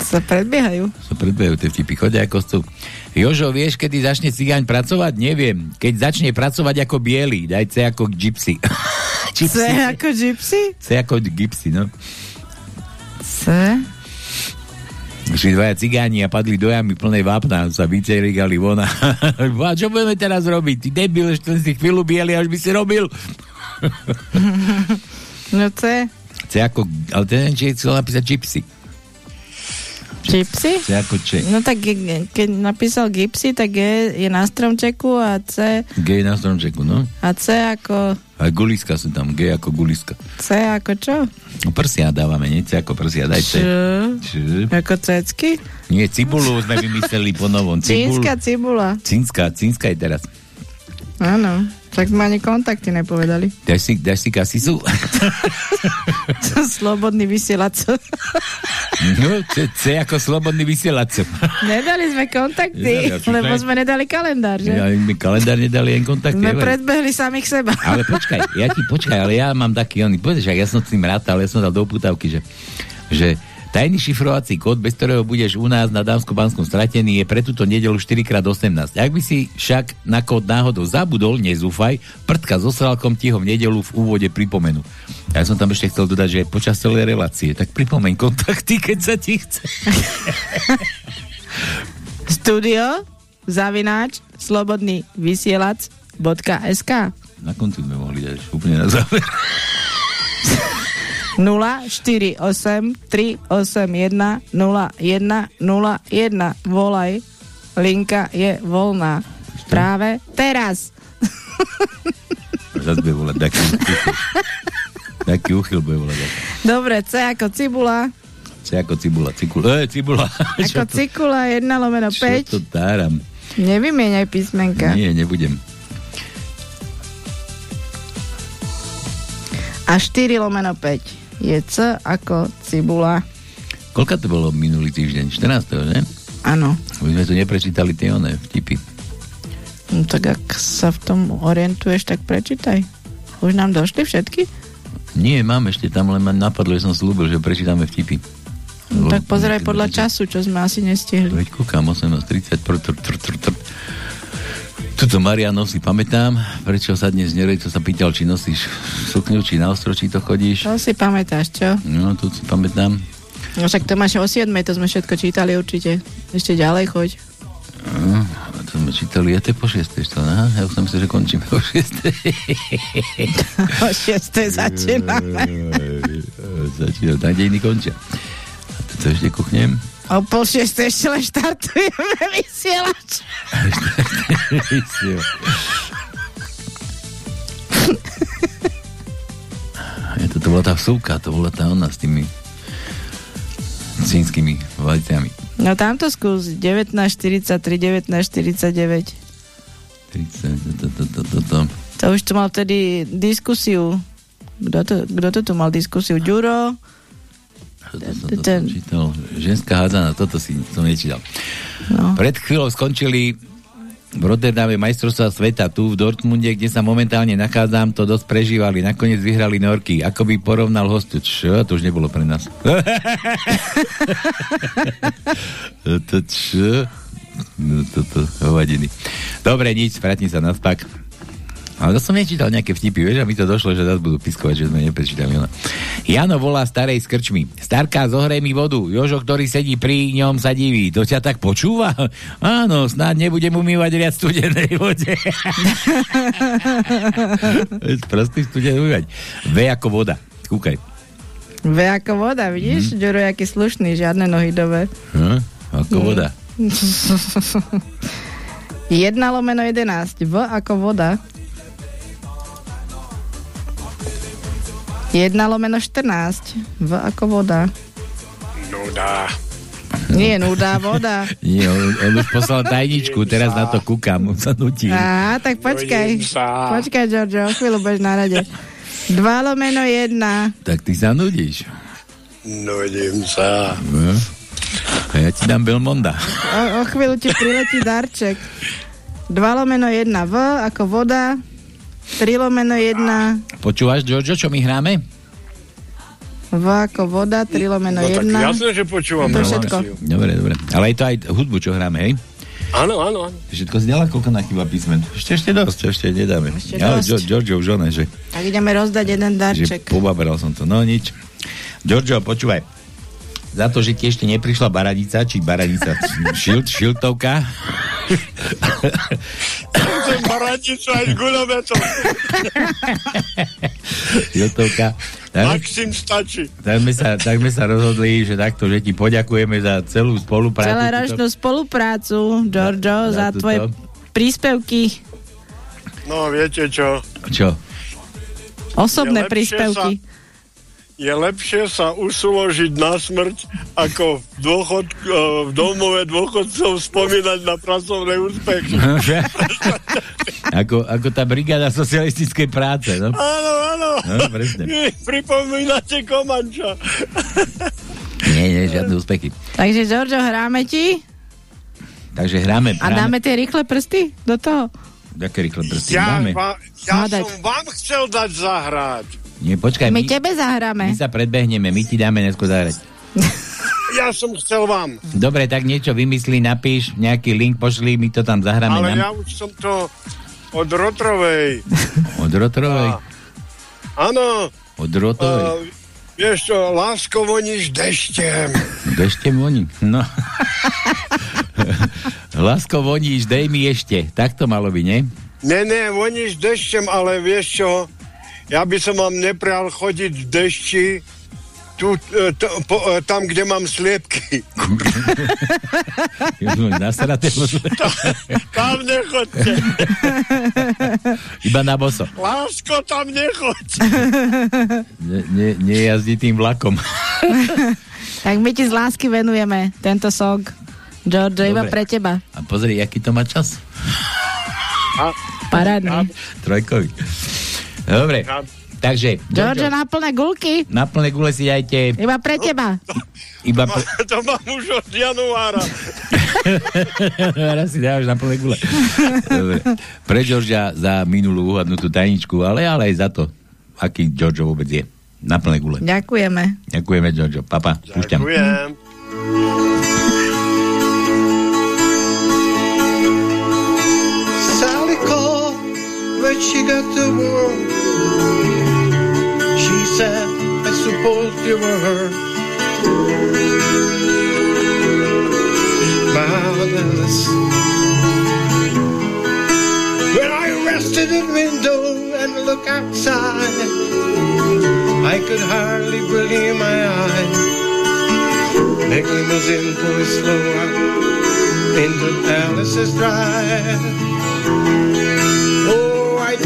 Sa predbiehajú. Sa predbiehajú tie vtipy, chodia ako stup. Jožo, vieš, kedy začne cigáň pracovať? Neviem. Keď začne pracovať ako biely, daj C ako gypsy. <laughs> C ako gypsy? C ako gypsy, no. C? Išli dvaja cigáni a padli do jamy plnej vápna, sa vycerigali von a <laughs> a čo budeme teraz robiť? Ty debil, ešte si chvíľu bieli, až by si robil. <laughs> No C. C ako, ale ten či chcel napísať gypsy. Gypsy? C ako Č. No tak ke- keď napísal Gypsy, tak G je na stromčeku a C G je na stromčeku, no. a C ako Aj guliska sú tam, G ako guliska. C ako čo? No prsia dávame, nie C ako prsia, daj C. Č. Ako cecky? Nie, cibulu sme vymysleli po novom. Cibul. Čínska cibula. Cínska, cínska je teraz. Áno. Tak sme ani kontakty nepovedali. Dáš si, dáš si kasisu? <laughs> Slobodný vysielač. No, C, ako slobodný vysielač. Nedali sme kontakty, Nedali, lebo sme? sme nedali kalendár, že? Ja, mi kalendár nedali len kontakt. Sme predbehli samých seba. Ale počkaj, ja ti počkaj, ale ja mám taký oný, povedeš, ja som s tým rátal, ja som dal do putavky, že, že tajný šifrovací kód, bez ktorého budeš u nás na Dámsko-Banskom stratený, je pre túto nedelu 4x18. Ak by si však na kód náhodou zabudol, nezúfaj, prdka so sralkom ti ho v nedelu v úvode pripomenú. Ja som tam ešte chcel dodať, že počas celej relácie, tak pripomeň kontakty, keď sa ti chce. <laughs> Studio zavináč slobodný vysielač.sk Na konci sme mohli dať úplne na záver. <laughs> 048 381 0101 Volaj. Linka je voľná. Práve teraz. Zas bude volať taký. Taký uchyl bude volať. Dobre, C ako cibula. C ako cibula. Cikula. E, cibula. Ako cikula 1 lomeno Čo 5. to táram? Nevymieňaj písmenka. Nie, nebudem. A 4 lomeno 5 je C ako cibula. Koľka to bolo minulý týždeň? 14. že? Áno. My sme tu neprečítali tie oné vtipy. No, tak ak sa v tom orientuješ, tak prečítaj. Už nám došli všetky? Nie, mám ešte tam, len ma napadlo, že som slúbil, že prečítame vtipy. No, tak pozeraj podľa času, čo sme asi nestihli. Veď kúkam, 18.30, Tuto Marianov si pamätám, prečo sa dnes nerej, čo sa pýtal, či nosíš sukňu, či na ostro, či to chodíš. To si pamätáš, čo? No, tu si pamätám. No však to máš o 7, to sme všetko čítali určite. Ešte ďalej choď. No, to sme čítali, je to po 6. čo, ne? Ja už som myslel, že končíme o 6. o 6. začíname. Začínam, tak dejiny končia. A to ešte kuchnem? O pol 6. ešte len štartujeme vysielač. <laughs> Je to, to bola tá vsúka, to bola tá ona s tými cínskymi vajciami. No tamto skús, 1943, 1949. 30, to, to, to, to, to. To už tu mal vtedy diskusiu. Kto to, kto to tu mal diskusiu? Ďuro? Čítal. Ženská hádzana, toto si som nečítal. No. Pred chvíľou skončili v Rotterdame majstrovstvá sveta tu v Dortmunde, kde sa momentálne nachádzam, to dosť prežívali. Nakoniec vyhrali Norky. Ako by porovnal hostu. Čo? To už nebolo pre nás. <laughs> to čo? No toto, hovadiny. Dobre, nič, vrátim sa naspak. Ale to som nečítal nejaké vtipy, vieš, a mi to došlo, že nás budú piskovať, že sme neprečítali. Jano volá starej z krčmy. Starka, zohrej mi vodu. Jožo, ktorý sedí pri ňom, sa diví. To ťa tak počúva? <laughs> Áno, snáď nebudem umývať riad studenej vode. <laughs> Prostý studený umývať. <laughs> V ako voda. Kúkaj. V ako voda, vidíš? Hmm. Ďuro, jaký slušný, žiadne nohy dove. Hm? Ako hmm. voda. 1 lomeno 11. V ako voda. 1 lomeno 14. V ako voda. Nuda. Nie, nuda, voda. <laughs> Nie, on, on už poslal tajničku, teraz na to kúkam, on sa nutí. Á, tak počkaj. Počkaj, Giorgio, chvíľu budeš na rade. 2 lomeno 1. Tak ty sa nudíš. Nudím sa. No. A ja ti dám Belmonda. O, o chvíľu ti priletí darček. 2 lomeno 1 V ako voda. 3 lomeno 1. Počúvaš, Giorgio, čo my hráme? V ako voda, 3 lomeno no, 1. tak jasné, že počúvam. To všetko. Dobre, dobre. Ale je to aj hudbu, čo hráme, hej? Áno, áno, áno. Všetko si dala, koľko na chyba písmen? Ešte, ešte dosť, ešte nedáme. Ešte Ale dosť. Giorgio už one, že, Tak ideme rozdať jeden že darček. pobabral som to. No nič. Giorgio, počúvaj. Za to, že ti ešte neprišla baranica, či baranica, šilt, šiltovka. Baraticu aj s guľovecom. šiltovka. Tak, Maxim stačí. tak, sme sa, tak sme sa rozhodli, že takto, že ti poďakujeme za celú spoluprácu. Celoročnú spoluprácu, Giorgio, Za za tvoje túto. príspevky, No, viete čo? Čo? osobné príspevky. Je lepšie sa usúložiť na smrť, ako v, dôchod, eh, v domove dôchodcov spomínať na pracovné úspechy. <laughs> ako, ako tá brigáda socialistickej práce, no? Áno, áno. No, presne. <laughs> Pripomínate Komanča. Nie, nie, žiadne úspechy. Takže, Giorgio, hráme ti Takže hráme. a hráme. dáme tie rýchle prsty do toho. Také rýchle prsty Ja, dáme. va, ja Hádať. som vám chcel dať zahrať. Nie, počkaj, My my, tebe zahráme. my sa predbehneme, my ti dáme neskôr zahrať. <laughs> Ja som chcel vám. Dobre, tak niečo vymyslí, napíš, nejaký link pošli, my to tam zahráme Ale ja nám. už som to od Rotrovej. <laughs> Od Rotrovej. Áno. Od Rotovej. Uh, vieš čo, lásko voníš deštem. <laughs> Dešte voní. No. Lásko, voníš, dej mi ešte. Tak to malo byť, nie? Ne, ne, voníš dešťem, ale vieš čo, ja by som vám neprijal chodiť v dešti tu, e, to, po, e, tam, kde mám sliepky. <laughs> Tam nechoďte. Iba na boso. Lásko, tam nechoď. Ne, ne, nejazdí tým vlakom. <laughs> tak my ti z lásky venujeme tento song. George, Dobre. iba pre teba. A pozri, aký to má čas. A, Parádny. Trojkový. Dobre, takže... George, na plné gulky. Na plné gule si dajte Iba pre teba. iba... Pre... to mám už od januára. <laughs> Raz si dávaš na plné gule. Dobre. Pre Georgia za minulú uhadnutú tajničku, ale, ale aj za to, aký Giorgio vôbec je. Na plné gule. Ďakujeme. Ďakujeme, Giorgio. Papa, púšťam. Ďakujem. She got the word. She said, I suppose you were her. Marvelous. When I rested in window and look outside, I could hardly believe my eyes. Big limousine pulling slow up into Alice's drive.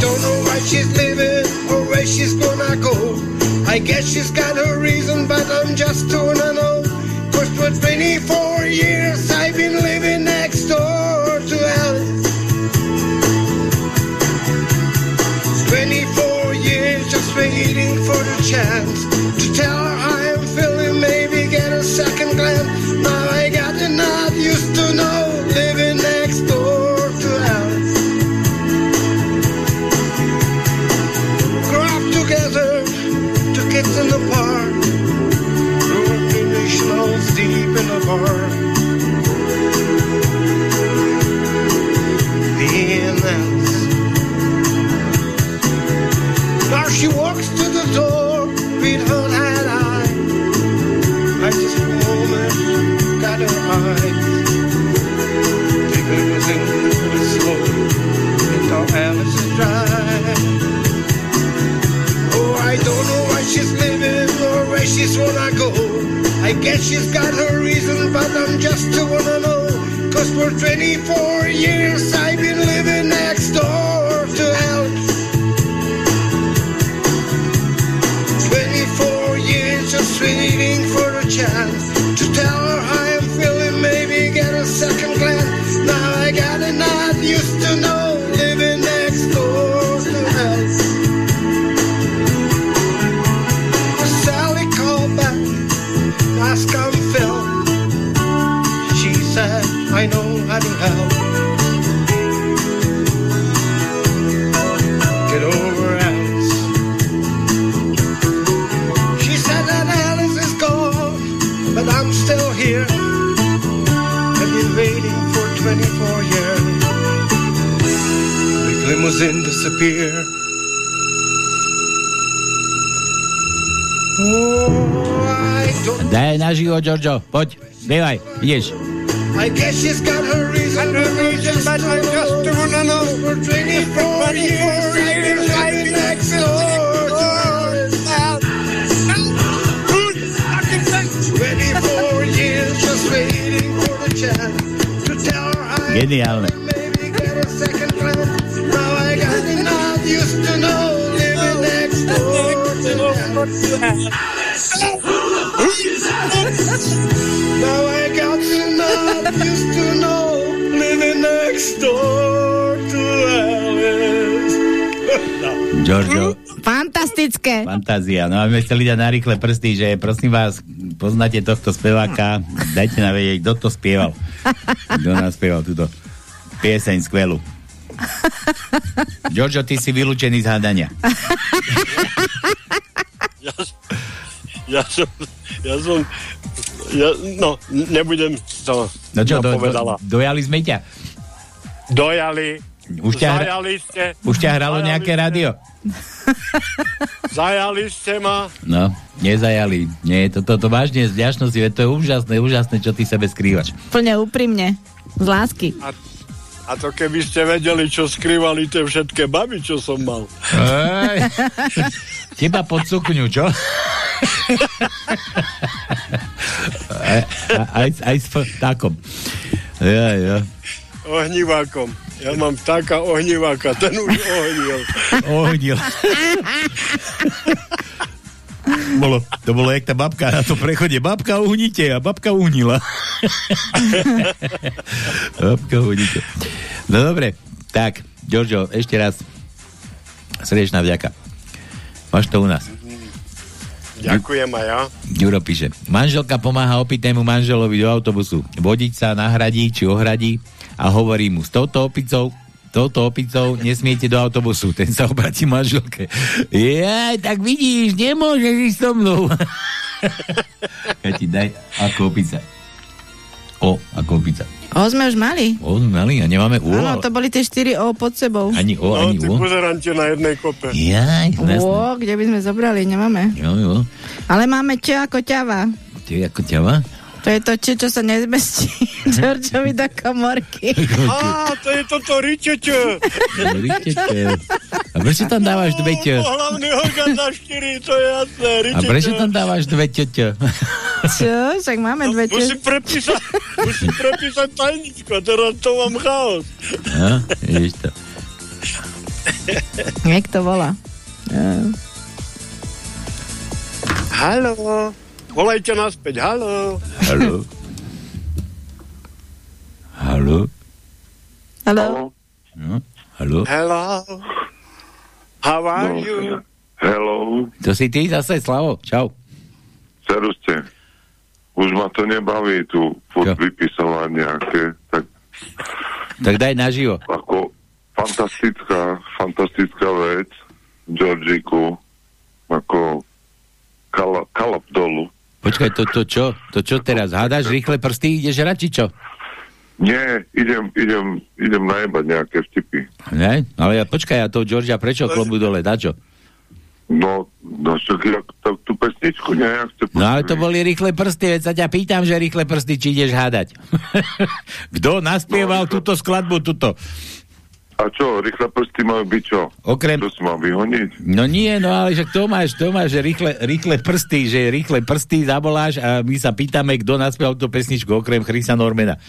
Don't know why she's living or where she's gonna go. I guess she's got her reason, but I'm just don't know. Cause for 24 years I've been living next door to Alice. 24 years just waiting for the chance she's living or where she's wanna go. I guess she's got her reason, but I'm just to wanna know. Cause for 24 years I've been living next door The limousine disappear. I don't Daj na živo, Giorgio. Poď, spievaj, ideš. I guess she's got her reason, her reason, but I just wanna know. For 24 years, I've been living next door. to Now I got the nod, used to know, living next door to Alice. <laughs> Giorgio, Fantastické. fantázia. No a my chceli dať na rýchle prsty, že prosím vás, poznáte tohto speváka, dajte na vedieť, kto to spieval. Kto nás spieval túto pieseň skvelú. Giorgio, ty si vylúčený z hádania. <laughs> Ja, som, ja som, ja, no, nebudem to No čo, do, do, povedala. dojali sme ťa? Dojali, Už ťa, zajali ste, už ťa hralo zajali nejaké ste, rádio? Zajali ste ma, No, nezajali. Nie, toto to, to vážne z vďačnosti, veď to je úžasné, úžasné, čo ty sebe skrývaš. Plne úprimne. Z lásky. A, a to keby ste vedeli, čo skrývali tie všetké baby, čo som mal. Ej, <laughs> teba pod sukňu, čo? <laughs> aj, aj, aj s vtákom. Ja, ja. Ohnivákom. Ja mám vtáka ohniváka, ten už ohnil. Ohnil. <laughs> bolo, to bolo jak tá babka na to prechode. Babka uhnite a babka uhnila. <laughs> babka uhnite. No dobre, tak, Giorgio, ešte raz srdečná vďaka. Máš to u nás. Ďakujem aj ja. Ďuro píše. Manželka pomáha opitému manželovi do autobusu. Vodiť sa nahradí či ohradí a hovorí mu s touto opicou touto opicou nesmiete do autobusu. Ten sa obratí manželke. Jaj, tak vidíš, nemôžeš ísť so mnou. <laughs> ja ti daj ako opica. O, ako opica. O sme už mali. O, sme mali a nemáme O. Áno, to boli tie 4 O pod sebou. Ani O, No, ani ty O. pozerám na jednej kope. Jaj. O, kde by sme zobrali, nemáme. Jo, jo. Ale máme Č ako ťava. Ty ako ťava? To je to Č, čo sa nezmestí <laughs> Georgeovi do komorky. Á, to je toto ričeče. Ritete. A prečo tam dávaš dve ťa? Hlavný orgán na štyri, to je jasné. A Ričeče. prečo tam dávaš dve ťa? <laughs> <laughs> Čo? Však máme dve Musím Č. prepísať, musím prepísať tajničko, teraz to mám chaos. No, vidíš to. Jak to volá? Ja. Haló. Volajte naspäť, haló. Haló? Haló? Haló? No, haló? Hello. How are No, you? Hello, To si ty zase, Slavo? Čau. ceruste. Už ma to nebaví tu furt vypisovať nejaké, tak Tak daj naživo. ako fantastická, fantastická vec, Georgiku, ako kala, kalap dolu. Počkaj, to, to čo? To čo teraz? Hádaš rýchle prsty, ideš hrať, či čo? Nie, idem, idem, idem najebať nejaké vtipy. Ne? Ale ja, počkaj, a to Georgia, prečo klobu dole? Dačo? No, no však ja tak tú pesničku nejak chce No ale to boli rýchle prsty, veď sa ťa pýtam, že rýchle prsty, či ideš hádať. <laughs> Kto naspieval túto skladbu, túto? A čo, rýchle prsty majú byť čo? Okrem... To si mám vyhoniť? No nie, no ale že to máš, to máš, že rýchle, rýchle prsty, že rýchle prsty zavoláš a my sa pýtame, kto naspieval tú pesničku, okrem Chrisa Normana.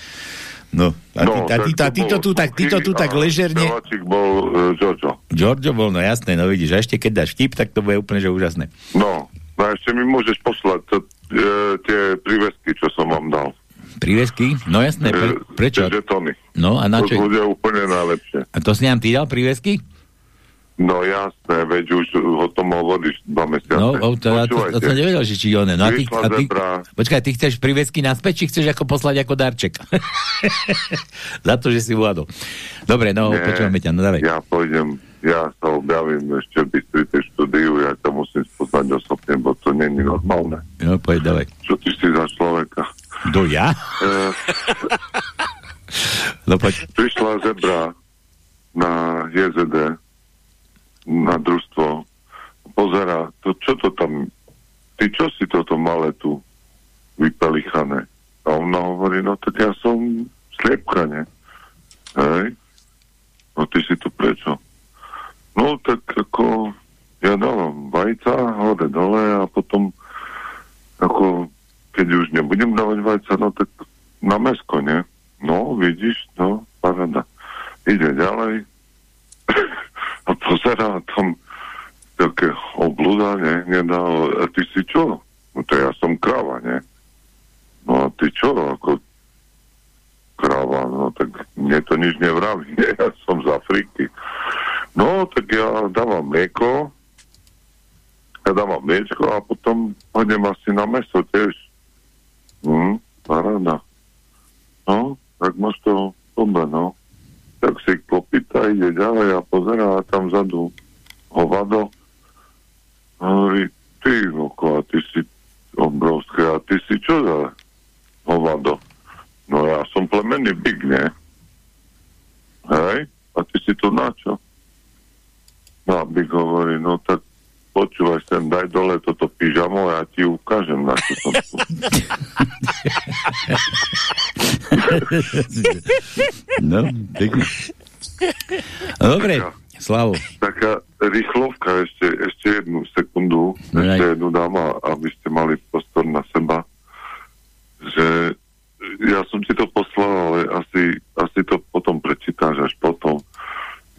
No, a, No, ty, a, ty, a ty to tu tak, ty to tu tak ležerne... Bol uh, Jojo. Giorgio bol, no jasné, no vidíš, a ešte keď dáš vtip, tak to bude úplne, že úžasné. No, no a ešte mi môžeš poslať to, e, tie prívesky, čo som vám dal. Prívesky? No jasné, pre, prečo? Žetony. No a na To čo? bude úplne najlepšie. A to si nám ty dal prívesky? No jasné, veď už o tom hovoríš dva mesiace. No, o, to, to, to, to som nevedel, že či one. No a ty, a ty, počkaj, ty chceš prívesky naspäť, či chceš ako poslať ako darček? <laughs> Za to, že si vládol. Dobre, no, Nie, počúvame ťa, no dávaj. Ja pôjdem, ja sa objavím ešte v Bystrici štúdiu, ja to musím spoznať osobne, bo to není normálne. No, poď, dávaj. Čo ty si za človeka? Do ja? No poď. prišla zebra na JZD, na družstvo, pozera, to, čo to tam, ty čo si toto malé tu vypelichané? A ona hovorí, no tak ja som sliepka, ne? Hej? No ty si tu prečo? No tak ako ja dávam vajca hore dole a potom ako keď už nebudem dávať vajca, no tak na mesko, ne? No, vidíš, no, paráda. Ide ďalej <coughs> a pozerá tam také oblúda, ne, nedá, a ty si čo? No to ja som kráva, ne? No a ty čo, ako kráva, no tak mne to nič nevraví, ne? ja som z Afriky. No, tak ja dávam mlieko, ja dávam mliečko a potom hodím asi na meso tiež. Hm, paráda. No, tak máš to dobre, no. Tak si klopita, ide ďalej a pozerá a tam vzadu hovado. A hovorí, ty, oko, a ty si obrovské, a ty si čo za hovado? No ja som plemenný big, ne? Hej? A ty si tu na čo? No a big hovorí, no tak počúvaj sem, daj dole toto pyžamo a ja ti ukážem, na čo som tu. <laughs> no, pekne. Dobre, Slavo. Taká rýchlovka, ešte, ešte jednu sekundu, No, ešte jednu dám, aby ste mali prostor na seba, že ja som ti to poslal, ale asi, asi to potom prečítáš až potom,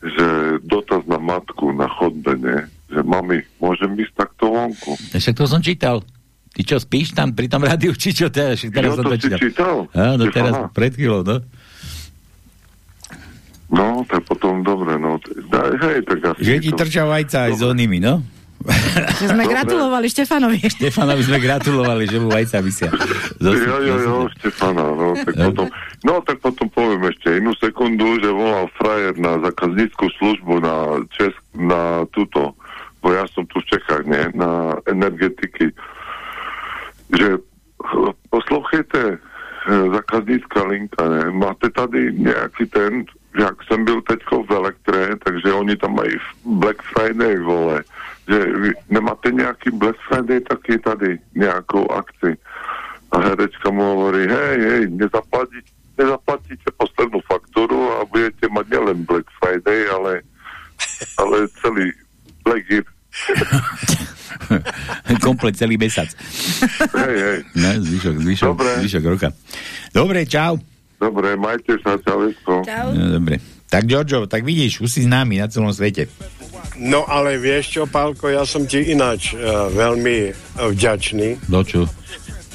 že dotaz na matku na chodbe, nie? Že mami, môžem ísť takto vonku? Však to som čítal. Ty čo, spíš tam pri tom rádiu, či čo teraz? Teraz Jo, som to čítal. čítal? Áno, Štefana? teraz pred chvíľou, no. No, tak potom dobre, no. Daj, hej, tak asi... Že ti trča vajca aj s onými, no? Že sme gratulovali Štefanovi. Štefanovi sme gratulovali, že mu vajca vysia. Jo, jo, jo, Štefana, no, tak potom, no, tak potom poviem ešte inú sekundu, že volal frajer na zákazníckú službu na Česk, na túto, bo ja som tu v Čechách, nie, na energetiky, že ch- poslouchejte, eh, zákaznícká linka, ne, máte tady nějaký ten, jak jsem byl teďko v Elektre, takže oni tam mají Black Friday, vole, že nemáte nějaký Black Friday taky tady, nějakou akci. A herečka mu hovorí, hej, hej, nezaplatíte, nezaplatíte poslednú faktúru a budete mať nielen Black Friday, ale, ale celý Black. <laughs> Komplet celý mesiac. Hej, hej. No, zvyšok, zvyšok, Dobre. zvyšok roka. Dobre, čau. Dobre, majte sa, čauvesko. No, dobre. Tak, Giorgio, tak vidíš, už si s nami na celom svete. No ale vieš čo, Pálko, ja som ti ináč uh, veľmi uh, vďačný, čo?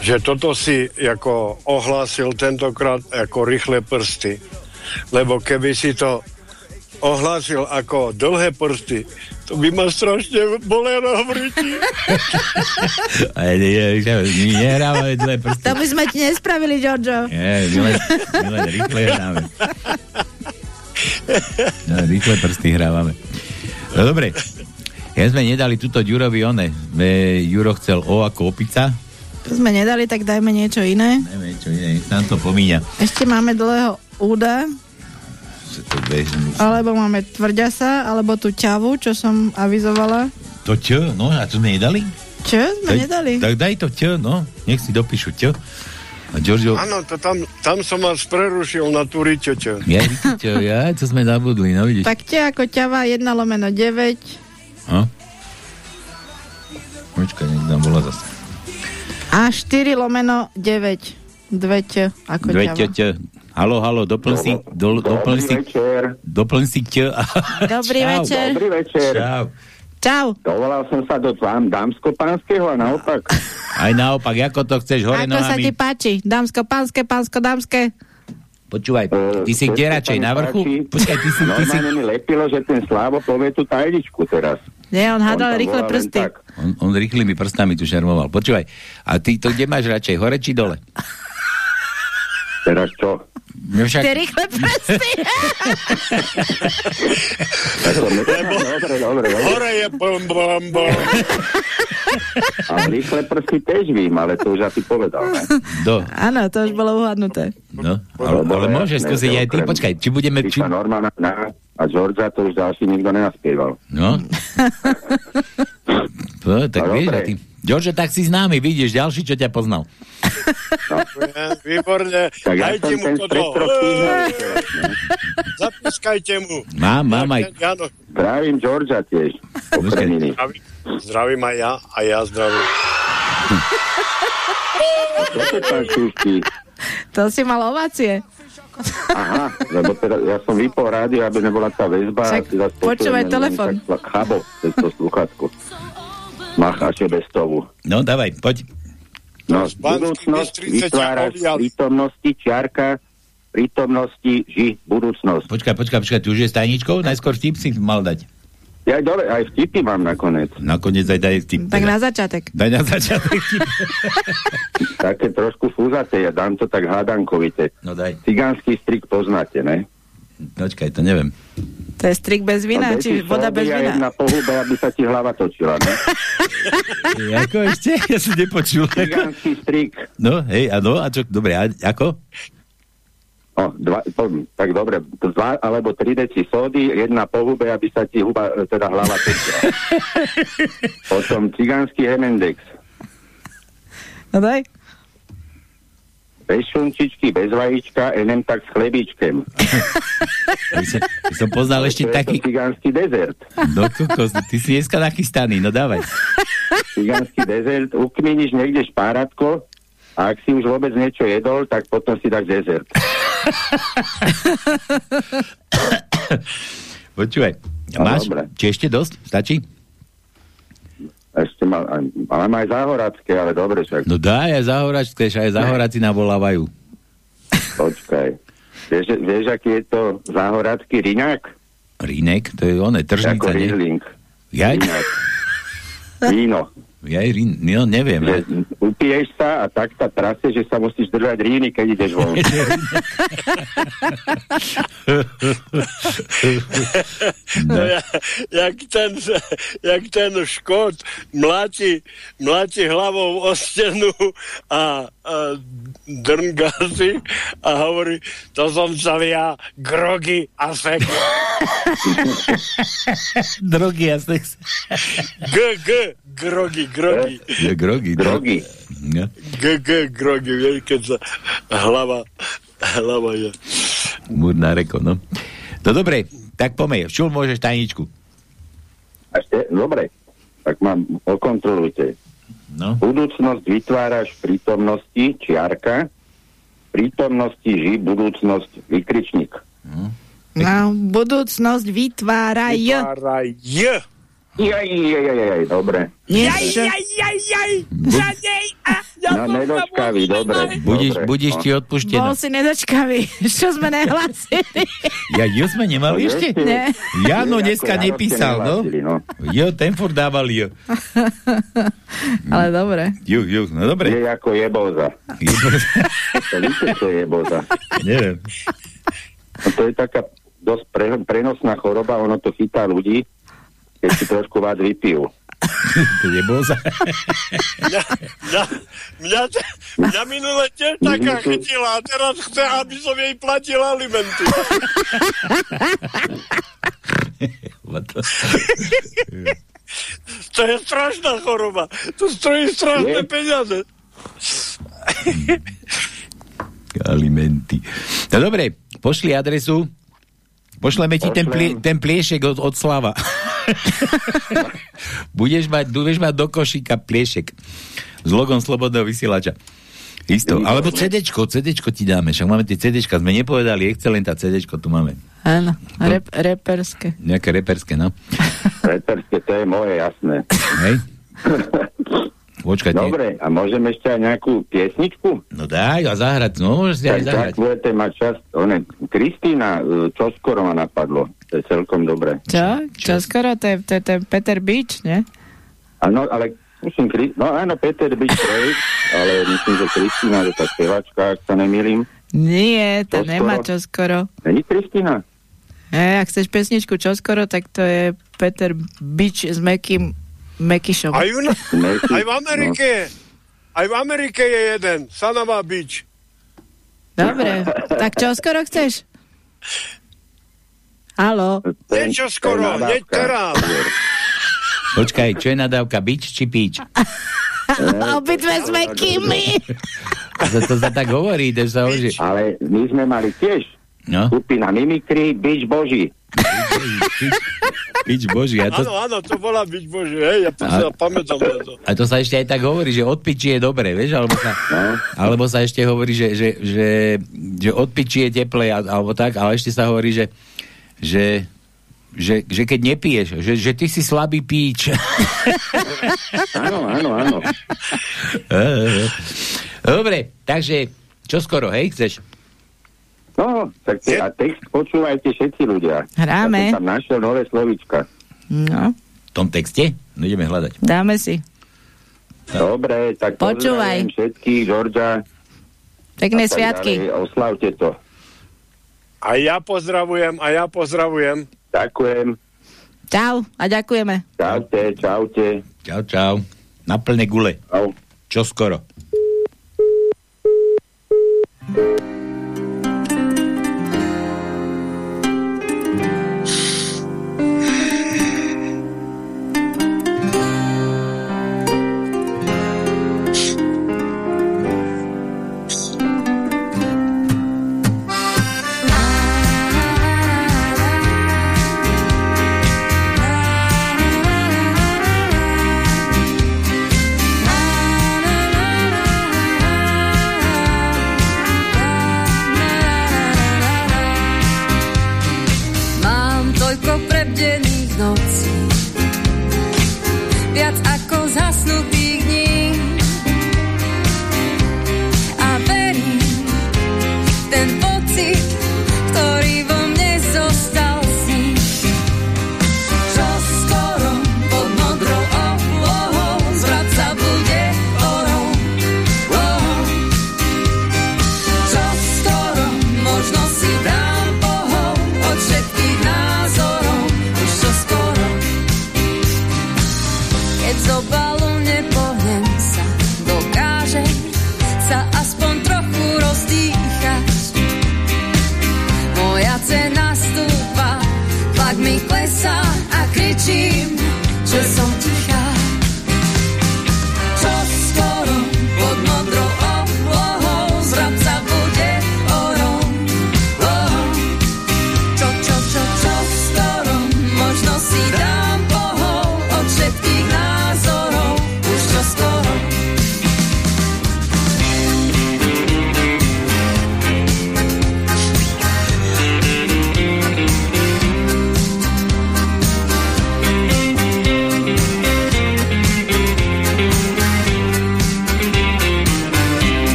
že toto si ako ohlásil tentokrát ako rýchle prsty. Lebo keby si to ohlásil ako dlhé prsty, to by ma strašne bolelo <laughs> nie, my nehrávame dve prsty. To by sme ti nespravili, Giorgio. Nie, my len, my len rýchle hráme. No, rýchle prsty hrávame. No dobre. Ja sme nedali túto Ďurovi one. Me, Juro chcel O ako opica. To sme nedali, tak dajme niečo iné. Neviem, čo iné, nám to pomíňa. Ešte máme dlhého úda, to bežnú. alebo máme tvrďasa, alebo tú ťavu, čo som avizovala. To čo? No, a to sme nedali? Čo? Sme Daj- nedali. Tak daj to čo, no. Nech si dopíšu čo. A Giorgio... Áno, to tam, tam som vás prerušil na tú riťoťo. Ja, čo, ja, čo sme zabudli, no vidíš. Tak ťa ako ťava 1 lomeno 9 No? Počkaj, nech tam bola zase. a 4 lomeno 9. Dve ť ako Dve ťava. Halo, halo, doplň si, do, doplň si, doplň si ťa. Dobrý Čau. večer. Dobrý večer. Čau. Čau. Dovolal som sa do dám, dámsko-pánskeho a naopak. Aj naopak, ako to chceš, hore Ako sa ti nohami. páči? Dámsko, pánske, pánsko, dámske. Počúvaj, ty si kde radšej, na vrchu? Počkaj, ty si, ty si... Mi lepilo, že ten Slávo povie tú tajničku teraz. Nie, on hádal rýchle prsty. On, on rýchlymi prstami tu šermoval. Počúvaj, a ty to kde máš radšej, hore či dole? Teraz čo? No však, Tie rýchle prsty. Dobre. Hore je bom, bom, bom. <laughs> Ale rýchle prsty tiež vím, ale to už asi povedal, ne? do. Áno, to už bolo uhadnuté. No, ale, ale môžeš skúsiť aj ty, počkaj, či budeme... Či... Či... Normálna na, a Georgia to už ďalší nikto nenaspieval. No. <laughs> no tak No, vieš, a ty... Jože, tak si s nami, vidíš, ďalší, čo ťa poznal. Výborne. Tak ja Dajte mu to do... <laughs> Zapiskajte mu. Mám, mám aj... Zdravím Georgia tiež. Pokreniny. Zdravím, aj ja, a ja zdravím. To si mal ovácie. Aha, lebo teda ja som vypol rádio, aby nebola tá väzba. Však a si zas počúvaj telefon. Chabo, cez to sluchatko. Macháše bez toho. No, davaj, poď. No, budúcnosť vytváraš prítomnosti, čiarka, prítomnosti, ži, budúcnosť. Počkaj, počkaj, počkaj, tu už je s tajničkou? Najskôr vtip si mal dať. Ja dole, aj vtipy mám nakoniec. Nakoniec aj daj vtip. Tak na začiatek. Daj na začiatek vtip. <laughs> Také trošku fúzaté, ja dám to tak hádankovite. No daj. Cigánsky strik poznáte, ne? Počkaj, to neviem. To je strik bez vina, No, či voda bez vina. jedna pohube, aby sa ti hlava točila, ne? <laughs> Ako ešte? Ja som nepočul. Cigánsky strik. No, hej, a no, a čo, dobre, a ako? O, dva, to, tak dobre, dva alebo tri deci sódy, jedna pohube, aby sa ti huba, e, teda hlava točila. Potom <laughs> cigánsky Hemendex. No daj. bez šunčičky, bez vajíčka, enem tak s chlebíčkem. Som, som poznal ešte to taký... to cigánsky dezert. No kokos, ty si dneska nachystaný, no dávaj. Cigánsky dezert, ukminíš niekde špáratko a ak si už vôbec niečo jedol, tak potom si dáš dezert. <coughs> Počúvaj, No, máš, dobre. či ešte dosť? Stačí? Ešte mal, mám aj záhoracké, ale dobre však. No daj, aj zahoračské, aj zahoráci navolávajú. Počkaj. Vieš, vieš, aký je to záhoracký riňák? Rínek, to je oné, Ako tržnica, nie? Riesling. Víno. <laughs> Rín, no neviem. Že upiješ sa a tak sa trasie, že sa musíš držať ríny, keď ideš von. <laughs> No, ja, jak, ten, jak ten škód mláti, mláti hlavou o stenu a, a drnga si a hovorí, to som sa ja grogy a sex. <laughs> Drogy a sex. G, G, grogy, grogy. Je grogy. Drogy. No. G, G, grogy, vieš, keď sa hlava, hlava je. Múrna reko, no. No dobre, tak pomej, čul môžeš tajničku. Ešte, dobre, tak mám, okontrolujte. No. Budúcnosť vytváraš v prítomnosti, čiarka, v prítomnosti ži, budúcnosť, vykričník. No, budúcnosť vytváraj. Vytváraj. Jaj, jaj, jaj, jaj, dobre. Niečo. jaj, jaj, zadej a No, nedočkavý, dobre. Budíš, dobre, budíš no. ti odpuštená. Bol si nedočkavý. <laughs> Čo sme nehlásili? Ja, jo sme nemali No, ešte? Nie. Jano Ako dneska nepísal, no? nehlásili, no. Jo, ten furt dával jo. <laughs> Ale dobre. Jo, jo, no dobre. Je ako jeboza. <laughs> To víte, čo je jeboza. Neviem. No, to je taká dosť pre, prenosná choroba, ono to chytá ľudí, keď si trošku vás vypijú. To je boza. Mňa, mňa, mňa, mňa minule tiež taká chytila a teraz chce, aby som jej platil alimenty. <laughs> To je strašná choroba. To stojí strašné Je? peniaze. <laughs> Alimenty. No dobre, pošli adresu. Pošleme ti ten, plie, ten pliešek od, od Slava. <laughs> budeš, mať, budeš mať do košíka pliešek s logom Slobodného vysielača. Isto. Alebo CDčko, CDčko ti dáme. Však máme tie CDčka. Sme nepovedali, excelenta CDčko tu máme. Áno, rep, reperské. Nejaké reperské, no. Reperské, to je moje, jasné. Hej? <laughs> Počkaj, ty- Dobre, a môžem ešte aj nejakú piesničku? No daj a zahrať, no môžeš si aj zahrať. tak budete mať čas. One, Kristýna, e, čo skoro ma napadlo. To je celkom dobre. Čo? Čo skoro? To je, to je ten Peter Beach, nie? Áno, ale musím, Kri- no áno, Peter projekt, <laughs> ale myslím, že Kristýna je tá spevačka, ak sa nemýlim. Nie, to Čo nemá skoro? čo skoro. Není Kristýna? E, ak chceš pesničku čo skoro, tak to je Peter Beach s Mekým Mekyšom. Aj, Meky, aj v Amerike. Aj v Amerike je jeden. Sanama Beach. Dobre, tak čo skoro chceš? Halo? No, Niečo skoro, hneď teraz. Počkaj, čo je nadávka? Bič či píč? <laughs> Obidve s Mekými. <laughs> To, to sa tak hovorí, to sa Ale my sme mali tiež No, skupina Mimikry, Bič Boží. Pič boží. To, Áno, áno, to bola byť Bože. Hej, ja A- a... pamätám na to. a to sa ešte aj tak hovorí, že od piči je dobre, vieš? Alebo sa, alebo sa ešte hovorí, že, že, že, že od piči je teplé, a- alebo tak, ale ešte sa hovorí, že, že, že, že keď nepiješ, že, že ty si slabý píč. Áno, áno, áno. <laughs> Dobre, takže čo skoro, hej, chceš? No, tak te, a text počúvajte všetci ľudia. Hráme. Ja som tam našiel nové slovička. No, V tom texte? No ideme hľadať. dáme si. Dobre, tak Počúvaj. všetkých, Georgia. Pekné sviatky. ďalej. Oslavte to. A ja pozdravujem, a ja pozdravujem. Ďakujem. Čau a ďakujeme. Čaute, čaute. Čau, čau. Na plné gule. Čau. Čo skoro? tak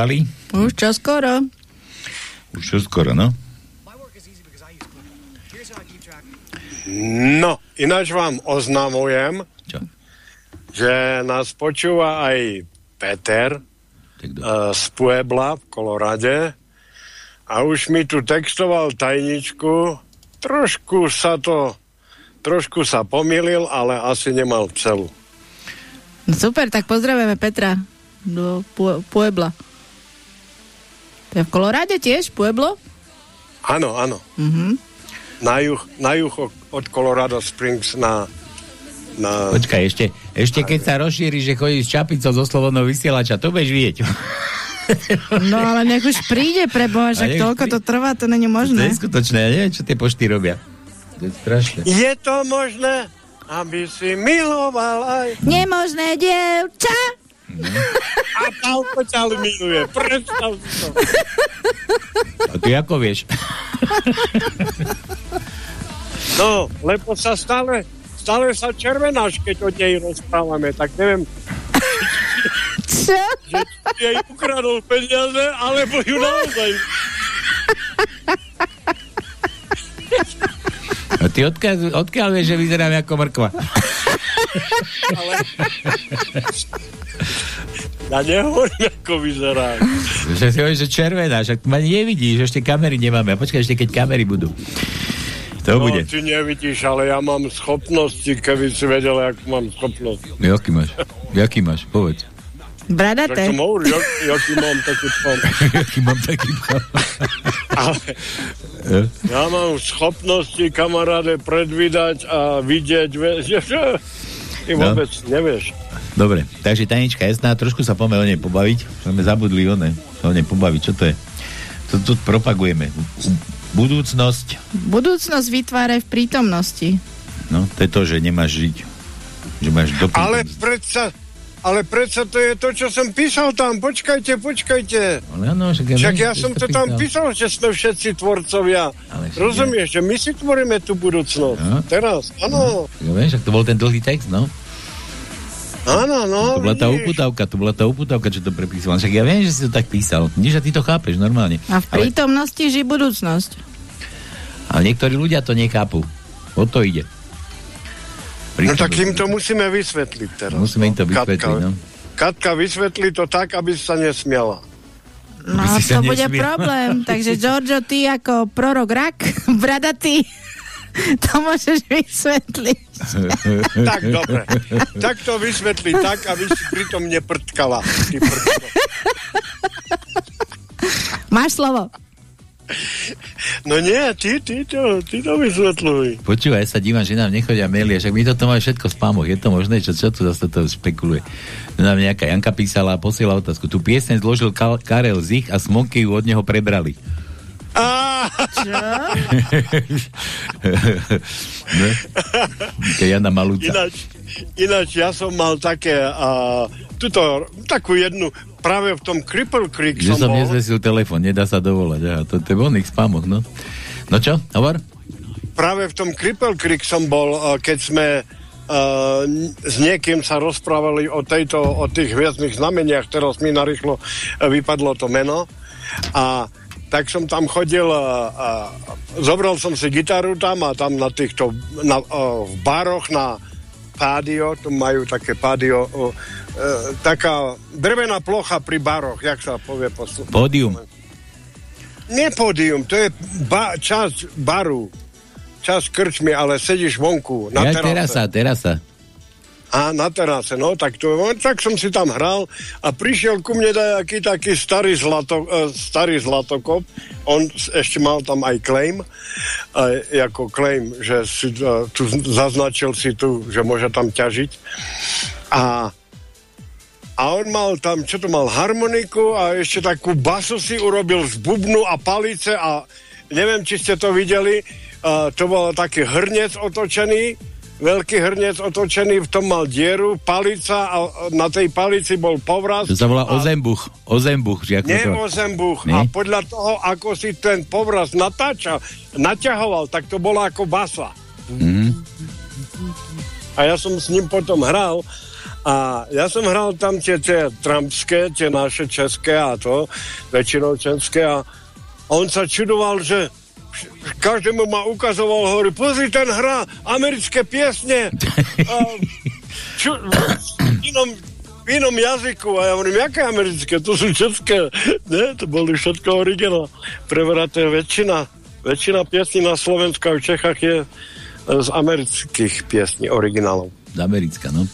Očúvali. Už čo skoro. Už čo skoro, no. No, ináč vám oznamujem, Čo? že nás počúva aj Peter uh, z Puebla v Kolorade a už mi tu textoval tajničku. Trošku sa to, trošku sa pomýlil, ale asi nemal celú. No super, tak pozdravujeme Petra do Pu- Puebla. To je v Koloráde tiež, Pueblo? Áno, áno. Mhm. Na juh, na juh od Colorado Springs na... na Počkaj, ešte, ešte keď sa rozšíri, že chodí s čapicou zo slobodného vysielača, to budeš vidieť. No ale nech už príde pre Boha, že toľko to trvá, to není To možné. je skutočné, ja neviem, čo tie pošty robia. To je strašné. Je to možné, aby si miloval aj... Nemožné, dievča! A Pálko ťa miluje, predstav si to. A ty ako vieš? No, lebo sa stále, stále sa červenáš, keď o nej rozprávame, tak neviem, Čo? že jej ukradol peniaze, alebo ju naozaj. A ty odkiaľ, odkiaľ vieš, že vyzerám ako mrkva? Ale... Ja nehovorím, ako vyzerá. Že si hovoríš, že červená, však ma nevidíš, ešte kamery nemáme. A počkaj, ešte keď kamery budú. To no, bude. ty nevidíš, ale ja mám schopnosti, keby si vedel, akú mám schopnosť. Jaký máš? Jaký máš? Povedz. Tak Bradaté. som hovoril, jak, jaký mám taký tom. <laughs> Jaký mám taký Ale <laughs> ja mám schopnosti, kamaráde, predvídať a vidieť, <laughs> že ty No. vôbec nevieš. Dobre, takže tajnička jasná, trošku sa poďme o nej pobaviť. Sme zabudli o nej, o nej pobaviť. Čo to je? To tu propagujeme. Budúcnosť, Budúcnosť vytváraj v prítomnosti. no to je to, že nemáš žiť. Že máš do Ale predsa, ale predsa to je to, čo som písal tam. Počkajte, počkajte. Ale však ja, Však ja že som to tam písal, že sme všetci tvorcovia. však Rozumieš, že my si tvoríme tú budúcnosť. No. Teraz, áno. Ja viem, však to bol ten dlhý text, no. Áno, no. To bola tá vidíš. uputavka, to bola tá uputavka, čo to prepísal. Však ja viem, že si to tak písal. Nie, že ty to chápeš normálne. A v Ale, prítomnosti ži budúcnosť. ale niektorí ľudia to nechápu. O to ide. No tak im to musíme vysvetliť teraz. Musíme im to Katka. vysvetliť, no. Katka, vysvetli to tak, aby sa nesmiala. No to bude problém. <laughs> Takže Giorgio, ty ako prorok rak, <laughs> bradatý, <laughs> to môžeš vysvetliť. tak dobre. Tak to vysvetli tak, aby si pritom neprtkala. Máš slovo. No nie, ty, ty to, ty to vysvetľuj. Počúvaj, ja sa dívam, že nám nechodia maily, však my toto máme všetko v spamoch. Je to možné? Čo, čo tu zase to špekuluje? Nám nejaká Janka písala a posiela otázku. Tu pieseň zložil Ka- Karel Zich a Smoky ju od neho prebrali. Čo? <laughs> no? Jana Malúca. Ináč, ináč ja som mal také, uh, tuto, takú jednu, práve v tom Cripple Creek Že som som bol. nezvesil telefon, nedá sa dovolať. Aha, to, to je voľných spamoch, no. No čo, hovor? práve v tom Cripple Creek som bol, uh, keď sme uh, s niekým sa rozprávali o, tejto, o tých hviezdnych znameniach, teraz mi narýchlo uh, vypadlo to meno. A tak som tam chodil, uh, uh, zobral som si gitaru tam a tam na týchto, na, uh, v baroch na pádio, tu majú také pádio, uh, taká drevená plocha pri baroch, jak sa povie po Pódium. Nie pódium, to je ba- časť baru, časť krčmy, ale sedíš vonku na ja terase. terasa. A na terase, no, tak, to, no, tak som si tam hral a prišiel ku mne nejaký taký starý, zlato, uh, starý zlatokop, on ešte mal tam aj claim, uh, ako claim, že si, uh, tu zaznačil si tu, že môže tam ťažiť. A a on mal tam, čo to mal, harmoniku a ešte takú basu si urobil z bubnu a palice a neviem, či ste to videli, uh, to bol taký hrnec otočený, veľký hrnec otočený, v tom mal dieru, palica a na tej palici bol povraz. To sa volá a ozembuch. Ozembuch, že ako nie to... ozembuch. Nie? A podľa toho, ako si ten povraz natáčal, naťahoval, tak to bola ako basa. Mhm. A ja som s ním potom hral a ja som hral tam tie, tie trumpské, tie naše české a to, väčšinou české a on sa čudoval, že každému ma ukazoval, hovorí, pozri, ten hrá americké piesne. Čo, v inom, v inom jazyku. A ja hovorím, jaké americké, to sú české. Ne, to boli všetko originál. Prevraté väčšina väčšina piesní na Slovensku a v Čechách je z amerických piesní, originálov. Z Americka, no.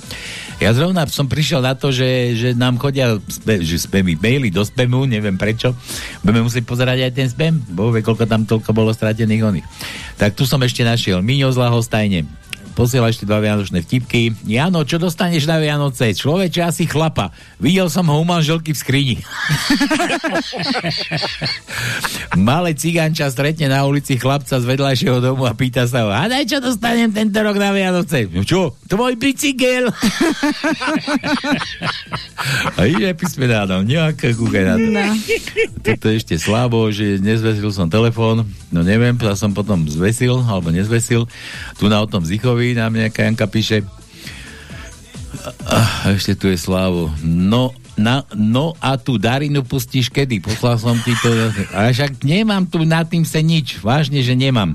Ja zrovna som prišiel na to, že, že nám chodia že spamy, maily do spamu, neviem prečo. Budeme musieť pozerať aj ten spam, bo vie, koľko tam toľko bolo stratených oných. Tak tu som ešte našiel. Miňo z Lahostajne. Posiela ešte dva vianočné vtipky. Jano, čo dostaneš na Vianoce? Človeče, asi chlapa. Videl som ho u manželky v skrini. <laughs> Malé cigánča stretne na ulici chlapca z vedľajšieho domu a pýta sa ho, a daj, čo dostanem tento rok na Vianoce? No čo? Tvoj bicykel. <laughs> a ide písmená, no nejaká kúkaj na to. No. Toto je ešte slabo, že nezvesil som telefón, no neviem, ja som potom zvesil, alebo nezvesil. Tu na o tom Zichovi nám nejaká Janka píše. A ešte tu je Slavo. No, na, no a tu Darinu pustíš kedy? Poslal som ti to. A však nemám tu na tým se nič. Vážne, že nemám.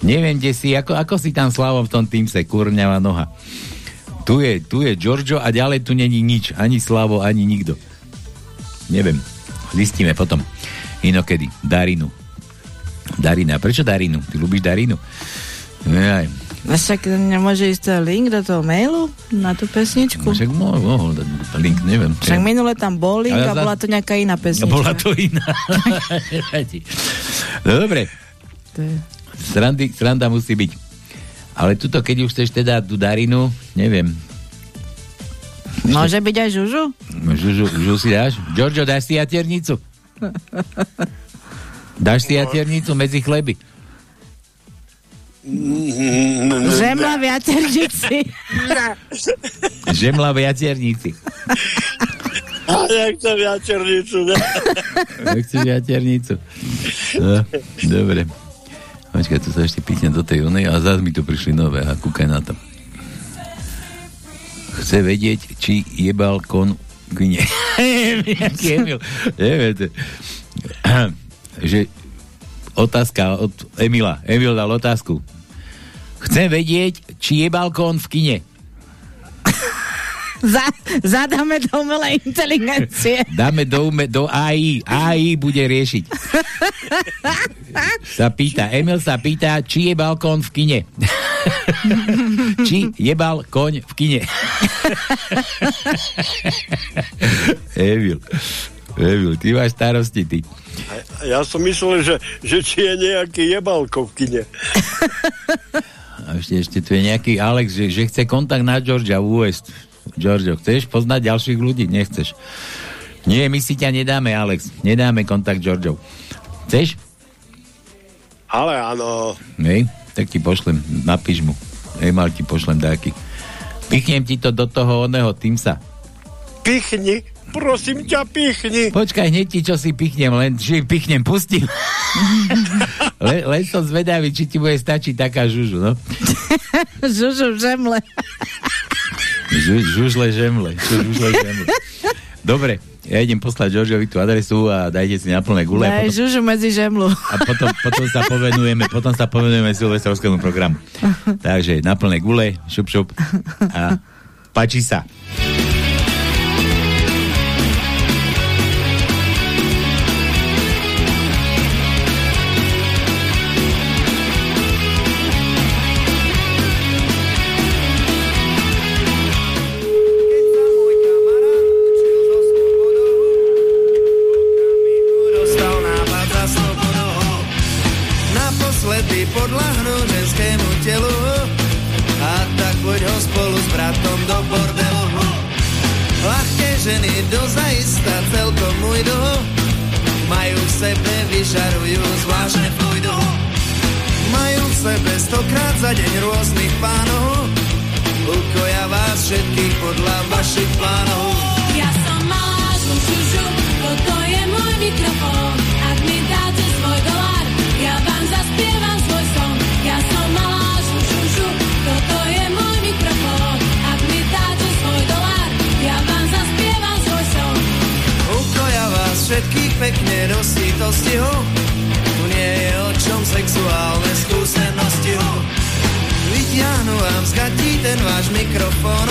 Neviem, kde si, ako, ako si tam Slavo v tom týmse, kurňava noha. Tu je, tu je Giorgio a ďalej tu není nič. Ani Slavo, ani nikto. Neviem. Zistíme potom. Inokedy. Darinu. Darina. Prečo Darinu? Ty ľubíš Darinu? Jaj. A však nemôže ísť link do toho mailu na tú pesničku? No, Však mohol, mohol dať link, neviem. Však minule tam bol link a za- bola to nejaká iná A pesnička. bola to iná. no <laughs> dobre. To je- Srandy, sranda musí byť. Ale tuto, keď už chceš teda tú Darinu, neviem. Môže byť aj Žužu? Žužu, žu si dáš? Giorgio, dáš si jaternicu? Dáš si jaternicu medzi chleby? Žemla v jaternici. <laughs> Žemla v jaternici. A jak to viacernicu, ne? Nechceš jaternicu? No, dobre. Počkaj, tu sa ešte písne do tej onej a zás mi tu prišli nové a kúkaj na to. Chce vedieť, či <laughs> je balkón kne. Jaký Emil. Neviem, to- <clears throat> že otázka od Emila. Emil dal otázku. Chcem vedieť, či je balkón v kine. Za, zadáme do umelej inteligencie. <laughs> Dáme do, ume, do AI. AI bude riešiť. Sa pýta, Emil sa pýta, či je balkón v kine. <laughs> či jebal koň v kine. <laughs> Emil. Emil, ty máš starosti, ty. Ja som myslel, že, že či je nejaký jebalko v kine. A ešte, ešte tu je nejaký Alex, že, že chce kontakt na Georgia West. Giorgio, chceš poznať ďalších ľudí? Nechceš. Nie, my si ťa nedáme, Alex. Nedáme kontakt Georgiou. Chceš? Ale áno. Nej, tak ti pošlem, napíš mu. Email ti pošlem dáky. Pichnem ti to do toho oného Teamsa. Pichni, prosím ťa, pichni. Počkaj, hneď ti čo si pichnem, len či pichnem, pustím. <laughs> Le, len som zvedavý, či ti bude stačiť taká žužu, no. <laughs> Žužu v žemle. <laughs> Žu, žužle žemle. Žužle žemle. Dobre, ja idem poslať Georgiovi tú adresu a dajte si na plné gule. Daj potom, žužu medzi žemlu. a potom, potom sa povenujeme, potom sa povenujeme silvestrovskému programu. Takže na plné gule, šup, šup a páči sa. Deň rôznych pánov, ukoja vás všetkých podľa vašich plánov. Ja som malá žužužu, toto je môj mikrofón. Ak mi dáte svoj dolár, ja vám zaspievam svoj song. Ja som malá žužužu, toto je môj mikrofón. Ak mi dáte svoj dolár, ja vám zaspievam svoj song. Ukoja vás všetkých pekne vám z gatí ten váš mikrofón.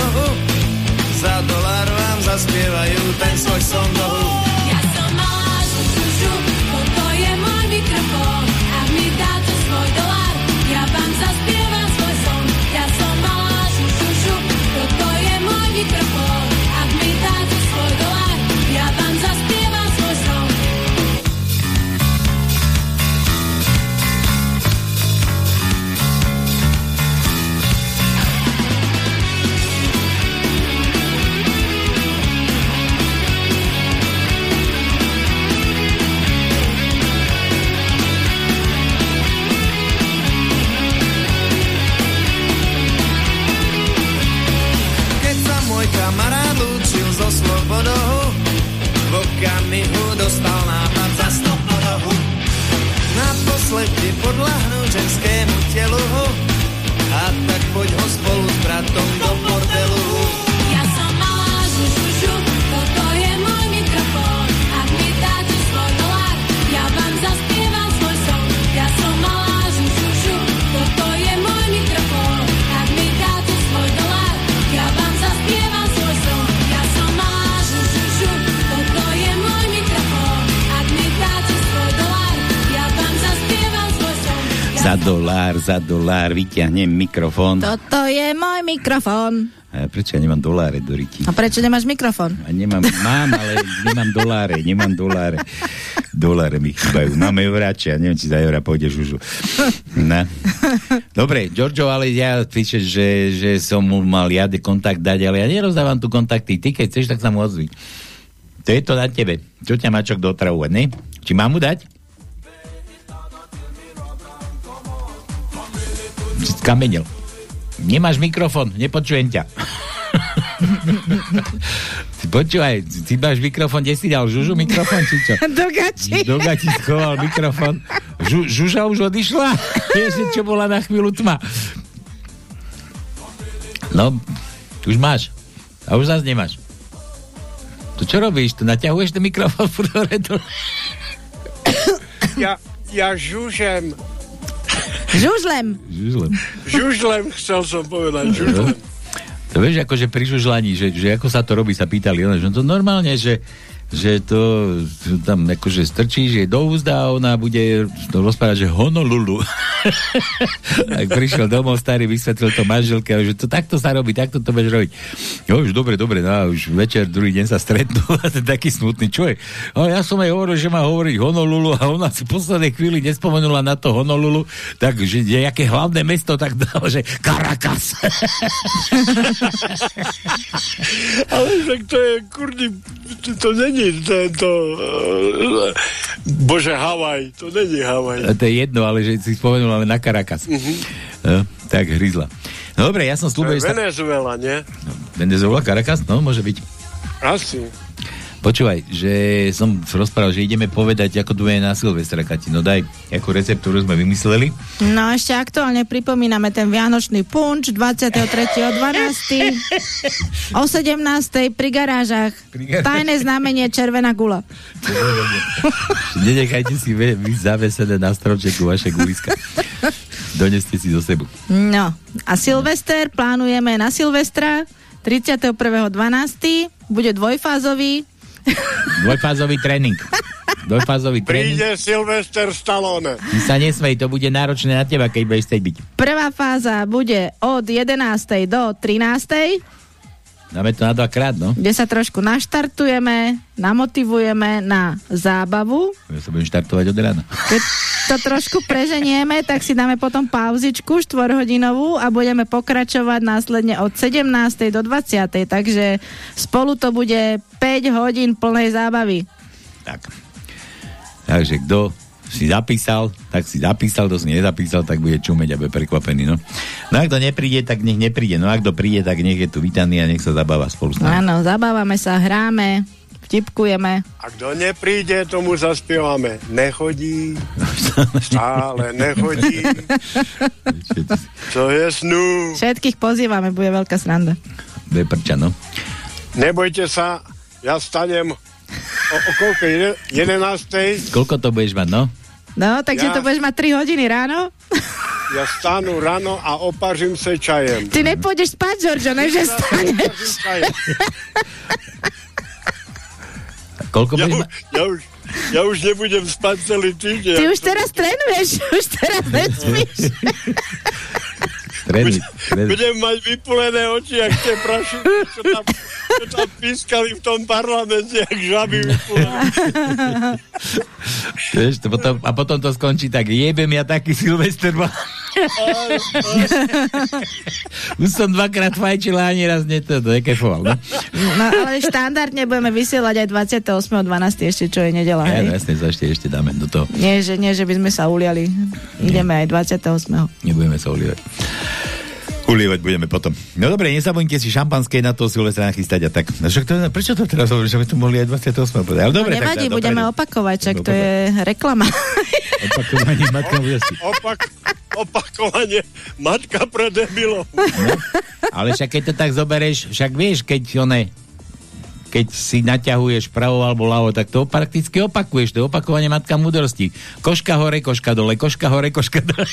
Za dolár vám zaspievajú ten svoj song ho. Za dolár, vyťahnem mikrofón. Toto je môj mikrofón. A prečo ja nemám doláre do ryti? A prečo nemáš mikrofón? A nemám, mám, ale nemám doláre, nemám doláre. Doláre mi chýbajú. Mám euráče, ja neviem, či za eurá pôjdeš už. No. Dobre, Giorgio, ale ja píšeš, že, že som mu mal jade kontakt dať, ale ja nerozdávam tu kontakty. Ty, keď chceš, tak sa mu ozvi. To je to na tebe. Čo ťa má čo kto otravovať, ne? Či mám mu dať? Skamenil. Nemáš mikrofón, nepočujem ťa. Ty Počúvaj, ty máš mikrofón, kde si dal Žužu mikrofón, či čo? <laughs> Do gači. Do gači schoval mikrofón. Žu, žuža už odišla? <laughs> Ešte čo bola na chvíľu tma. No, už máš. A už zase nemáš. To čo robíš? Tu naťahuješ ten mikrofón <laughs> furt hore. Ja, ja žužem. Žužlem. Žužlem. Žužlem chcel som povedať, žužlem. To vieš, akože pri žužlaní, že, že ako sa to robí, sa pýtali, ona, že to normálne, že že to tam akože strčíš jej do úzda a ona bude to rozprávať, že Honolulu. <laughs> tak prišiel domov, starý vysvetlil to manželke, že to takto sa robí, takto to budeš robiť. Jo, už dobre, dobre, no už večer, druhý deň sa stretnú <laughs> a ten taký smutný, čo je? No, ja som jej hovoril, že má hovoriť Honolulu a ona si v poslednej chvíli nespomenula na to Honolulu, takže je jaké hlavné mesto, tak dalo, že Caracas. <laughs> Ale však to je, kurdi, to, to není tento, uh, bože, Havaj, to není Havaj. A to je jedno, ale že si spomenul ale na Caracas. Mhm. No, tak hryzla. No dobre, ja som To slúbil, že. Venezuela, nie? Venezuela, Caracas? No, môže byť. Asi. Počúvaj, že som rozprával, že ideme povedať, ako tu je na Silvestra, Kati. No daj, ako recept, ktorú sme vymysleli. No ešte aktuálne pripomíname ten Vianočný punč 23.12. o 17. <laughs> pri garážach. garážach. Tajné znamenie Červená gula. <laughs> Nenechajte si vy, zavesené na stromčeku vaše guliska. Doneste si do sebu. No a Silvester plánujeme na Silvestra 31.12. Bude dvojfázový. Dvojfázový tréning. Dvojfázový tréning. Príde Sylvester Stallone. Ty sa nesmej, to bude náročné na teba, keď budeš chcieť byť. Prvá fáza bude od 11. do 13. Dáme to na dvakrát, no. kde sa trošku naštartujeme, namotivujeme na zábavu. Ja sa budem štartovať od rána. Keď to trošku preženieme, tak si dáme potom pauzičku štvorhodinovú a budeme pokračovať následne od 17. do 20. Takže spolu to bude 5 hodín plnej zábavy. Tak. Takže kto si zapísal, tak si zapísal, kto si nezapísal, tak bude čumeť a bude prekvapený, no. No ak to nepríde, tak nech nepríde. No ak to príde, tak nech je tu vítaný a nech sa zabáva spolu s nami. Áno, zabávame sa, hráme, vtipkujeme. A kto nepríde, tomu zaspievame. Nechodí, <laughs> stále nechodí. To je snu. Všetkých pozývame, bude veľká sranda. Bude prča, no. Nebojte sa, ja stanem o, o koľko? Jede- 11. Koľko to budeš mať, no? No, takže Ja- to budeš mať 3 hodiny ráno. <laughs> Ja stánu ráno a opažím sa čajem. Ty nepôjdeš spať, Giorgio, ne, že staneš. <laughs> Koľko Ja, budeš už, mať? ja, už, ja už nebudem spať celý týždeň. Ty už teraz trénuješ, už teraz <laughs> nespíš. Trénuj, trénuj. Budem mať vypulené oči, jak tie prašuky, čo tam, čo tam pískali v tom parlamente, jak žaby vypulené. Vieš, to potom, a potom to skončí tak, jebem ja taký Silvester. <laughs> Už som dvakrát fajčil a ani raz ne, to, nekefoval, no? No, ale štandardne budeme vysielať aj 28.12. ešte, čo je nedela, Ja, no, jasne, to ešte, ešte dáme do toho. Nie že, nie, že by sme sa uliali. Ideme aj 28. Nebudeme sa ulievať. Ulievať budeme potom. No dobre, nezabudnite si šampanské na to Silvestra nachystať a tak. No však to, prečo to teraz hovoríš, že by to mohli aj 28. povedať? Ale dobre, no, nevadí, tak, budeme dopredu. opakovať, čak to je reklama. <laughs> Opakovanie matka. Opak, opakovanie matka pre debilov. Ale však keď to tak zoberieš, však vieš, keď one, keď si naťahuješ pravo alebo ľavo, tak to prakticky opakuješ, to je opakovanie matka múdrosti. Koška hore, koška dole, koška hore, koška dole.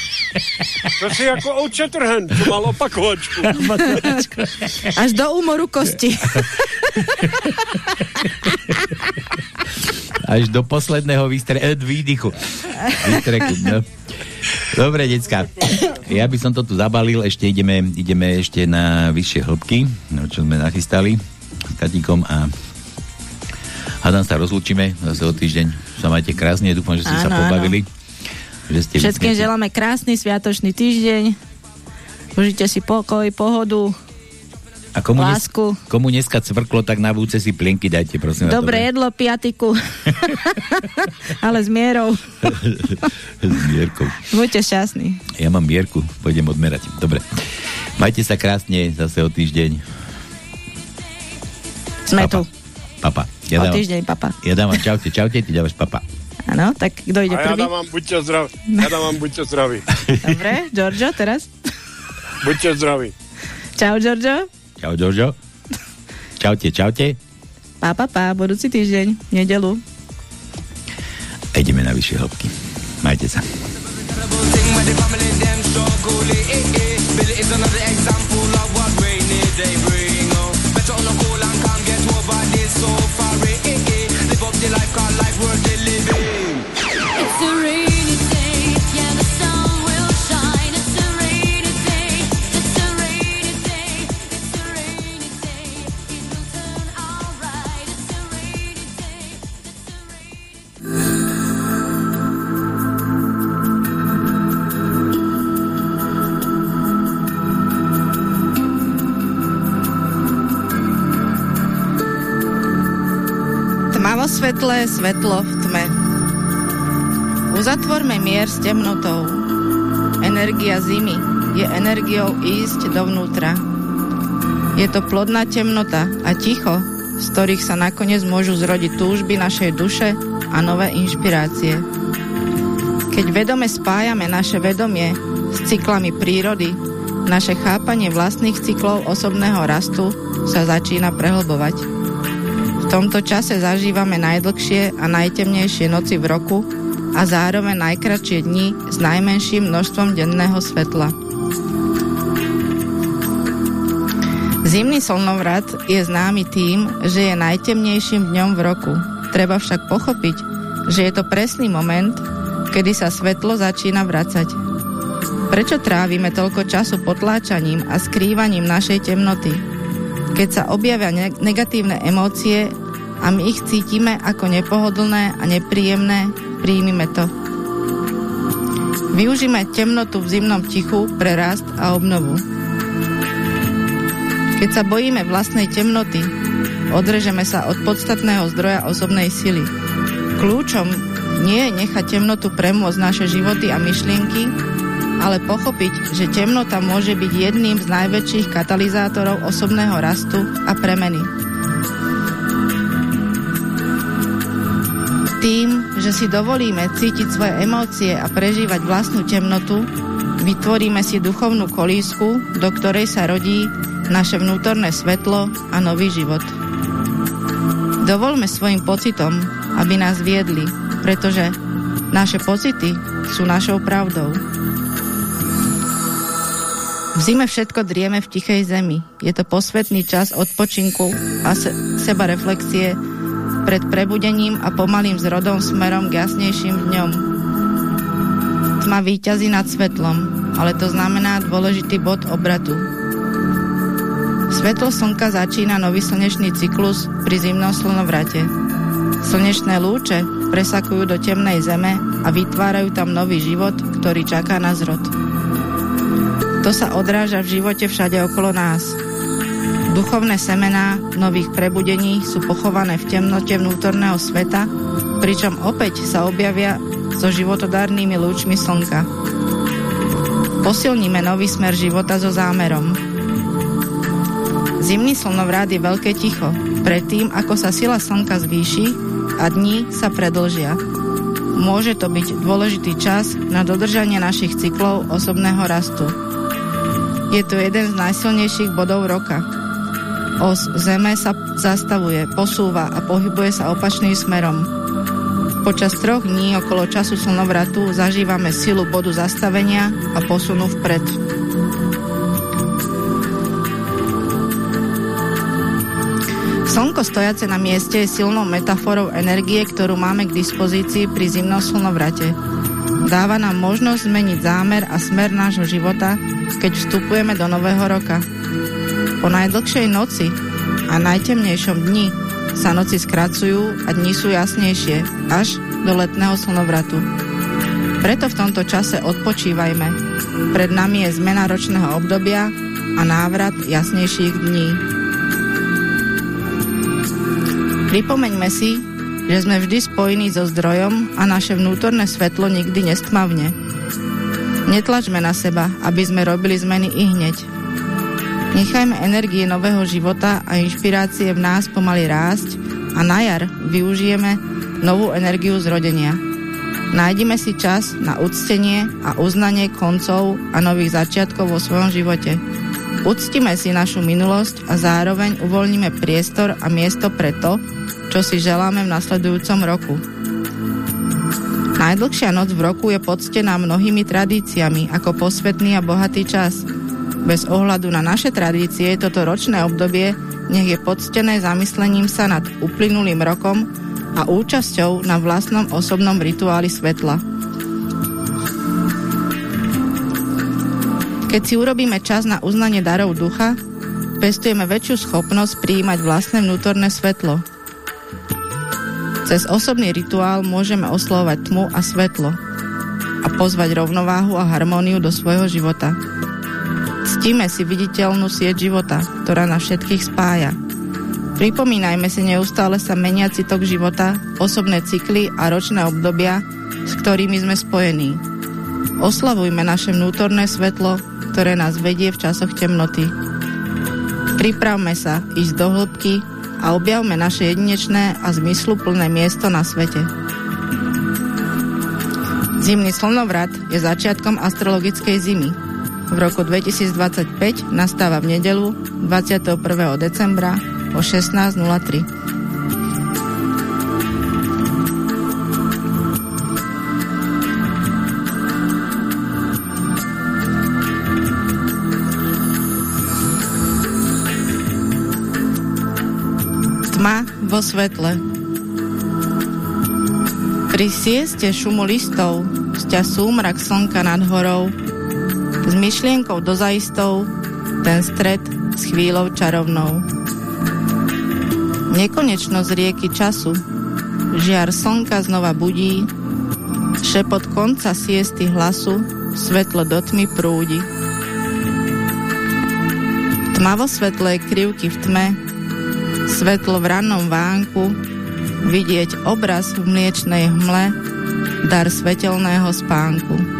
To si ako Old Shatterhand, čo mal opakovačku. <laughs> Až do úmoru kosti. Až do posledného výstre, eh, výdychu. Výstreku, no. Dobre, decka. Ja by som to tu zabalil, ešte ideme, ideme ešte na vyššie hĺbky, no, čo sme nachystali Katíkom a hádam sa rozlúčime zase o týždeň. Sa majte krásne, dúfam, že ste sa Áno, áno. pobavili. Že ste Všetkým vysmietli. želáme krásny sviatočný týždeň. Užite si pokoj, pohodu, A komu, dnes, lásku. komu dneska cvrklo, tak na búce si plienky dajte, prosím. vás, Dobré jedlo, piatiku. <laughs> Ale s mierou. <laughs> S Mierkou. Buďte šťastní. Ja mám mierku, pôjdem odmerať. Dobre. Majte sa krásne, zase o týždeň. Sme Papa. tu. Papa. O týždeň, papa. Ja dávam čaute, čaute, ty dávaš papa. Áno, tak kto ide A ja prvý? dávam buďte zdraví. Ja dávam buďte zdraví. Dobre, Giorgio, teraz. Buďte zdraví. Čau, Giorgio. Čau, Jožo. Čaute, čaute. Pá, pá, pá, budúci týždeň, nedelu. A ideme na vyššie hĺbky. Majte sa. Billy is another example Svetle, svetlo v tme. Uzatvorme mier s temnotou. Energia zimy je energiou ísť dovnútra. Je to plodná temnota a ticho, z ktorých sa nakoniec môžu zrodiť túžby našej duše a nové inšpirácie. Keď vedome spájame naše vedomie s cyklami prírody, naše chápanie vlastných cyklov osobného rastu sa začína prehlbovať. Tomto čase zažívame najdlhšie a najtemnejšie noci v roku a zároveň najkratšie dni s najmenším množstvom denného svetla. Zimný slnovrat je známy tým, že je najtemnejším dňom v roku. Treba však pochopiť, že je to presný moment, kedy sa svetlo začína vracať. Prečo trávime toľko času potláčaním a skrývaním našej temnoty? Keď sa objavia ne- negatívne emócie a my ich cítime ako nepohodlné a nepríjemné, príjmime to. Využíme temnotu v zimnom tichu pre rast a obnovu. Keď sa bojíme vlastnej temnoty, odrežeme sa od podstatného zdroja osobnej sily. Kľúčom nie je nechať temnotu premôcť naše životy a myšlienky, ale pochopiť, že temnota môže byť jedným z najväčších katalizátorov osobného rastu a premeny. Tým, že si dovolíme cítiť svoje emócie a prežívať vlastnú temnotu, vytvoríme si duchovnú kolísku, do ktorej sa rodí naše vnútorné svetlo a nový život. Dovolme svojim pocitom, aby nás viedli, pretože naše pocity sú našou pravdou. V zime všetko drieme v tichej zemi. Je to posvetný čas odpočinku a se- seba reflexie pred prebudením a pomalým zrodom smerom k jasnejším dňom. Tma výťazí nad svetlom, ale to znamená dôležitý bod obratu. Svetlo slnka začína nový slnečný cyklus pri zimnom slnovrate. Slnečné lúče presakujú do temnej zeme a vytvárajú tam nový život, ktorý čaká na zrod. To sa odráža v živote všade okolo nás. Duchovné semená nových prebudení sú pochované v temnote vnútorného sveta, pričom opäť sa objavia so životodárnymi lúčmi slnka. Posilníme nový smer života so zámerom. Zimný slnovrát je veľké ticho, predtým ako sa sila slnka zvýši a dní sa predlžia. Môže to byť dôležitý čas na dodržanie našich cyklov osobného rastu. Je to jeden z najsilnejších bodov roka. Os Zeme sa zastavuje, posúva a pohybuje sa opačným smerom. Počas troch dní okolo času slnovratu zažívame silu bodu zastavenia a posunu vpred. Slnko stojace na mieste je silnou metaforou energie, ktorú máme k dispozícii pri zimnom slnovrate. Dáva nám možnosť zmeniť zámer a smer nášho života, keď vstupujeme do nového roka. Po najdlhšej noci a najtemnejšom dni sa noci skracujú a dni sú jasnejšie, až do letného slnovratu. Preto v tomto čase odpočívajme. Pred nami je zmena ročného obdobia a návrat jasnejších dní. Pripomeňme si, že sme vždy spojení so zdrojom a naše vnútorné svetlo nikdy nestmavne. Netlačme na seba, aby sme robili zmeny i hneď. Nechajme energie nového života a inšpirácie v nás pomaly rásť a na jar využijeme novú energiu zrodenia. Nájdime si čas na uctenie a uznanie koncov a nových začiatkov vo svojom živote. Uctime si našu minulosť a zároveň uvoľníme priestor a miesto pre to, čo si želáme v nasledujúcom roku. Najdlhšia noc v roku je poctená mnohými tradíciami ako posvetný a bohatý čas. Bez ohľadu na naše tradície toto ročné obdobie nech je poctené zamyslením sa nad uplynulým rokom a účasťou na vlastnom osobnom rituáli svetla. Keď si urobíme čas na uznanie darov ducha, pestujeme väčšiu schopnosť prijímať vlastné vnútorné svetlo. Cez osobný rituál môžeme oslovať tmu a svetlo a pozvať rovnováhu a harmóniu do svojho života. Ctíme si viditeľnú sieť života, ktorá nás všetkých spája. Pripomínajme si neustále sa meniaci tok života, osobné cykly a ročné obdobia, s ktorými sme spojení. Oslavujme naše vnútorné svetlo, ktoré nás vedie v časoch temnoty. Pripravme sa ísť do hĺbky a objavme naše jedinečné a zmysluplné miesto na svete. Zimný slnovrat je začiatkom astrologickej zimy. V roku 2025 nastáva v nedelu 21. decembra o 16.03. Tma vo svetle Pri sieste šumu listov sťa súmrak slnka nad horou s myšlienkou dozaistou ten stred s chvíľou čarovnou. Nekonečnosť rieky času žiar slnka znova budí šepot konca siesty hlasu svetlo do tmy prúdi. Tmavo svetlé krivky v tme svetlo v rannom vánku, vidieť obraz v mliečnej hmle, dar svetelného spánku.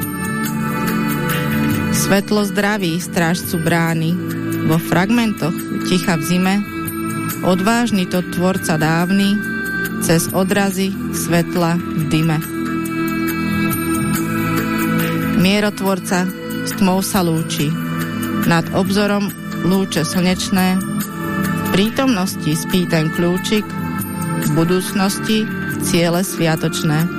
Svetlo zdraví strážcu brány, vo fragmentoch ticha v zime, odvážny to tvorca dávny, cez odrazy svetla v dyme. Mierotvorca s tmou sa lúči, nad obzorom lúče slnečné, prítomnosti spí ten kľúčik, v budúcnosti ciele sviatočné.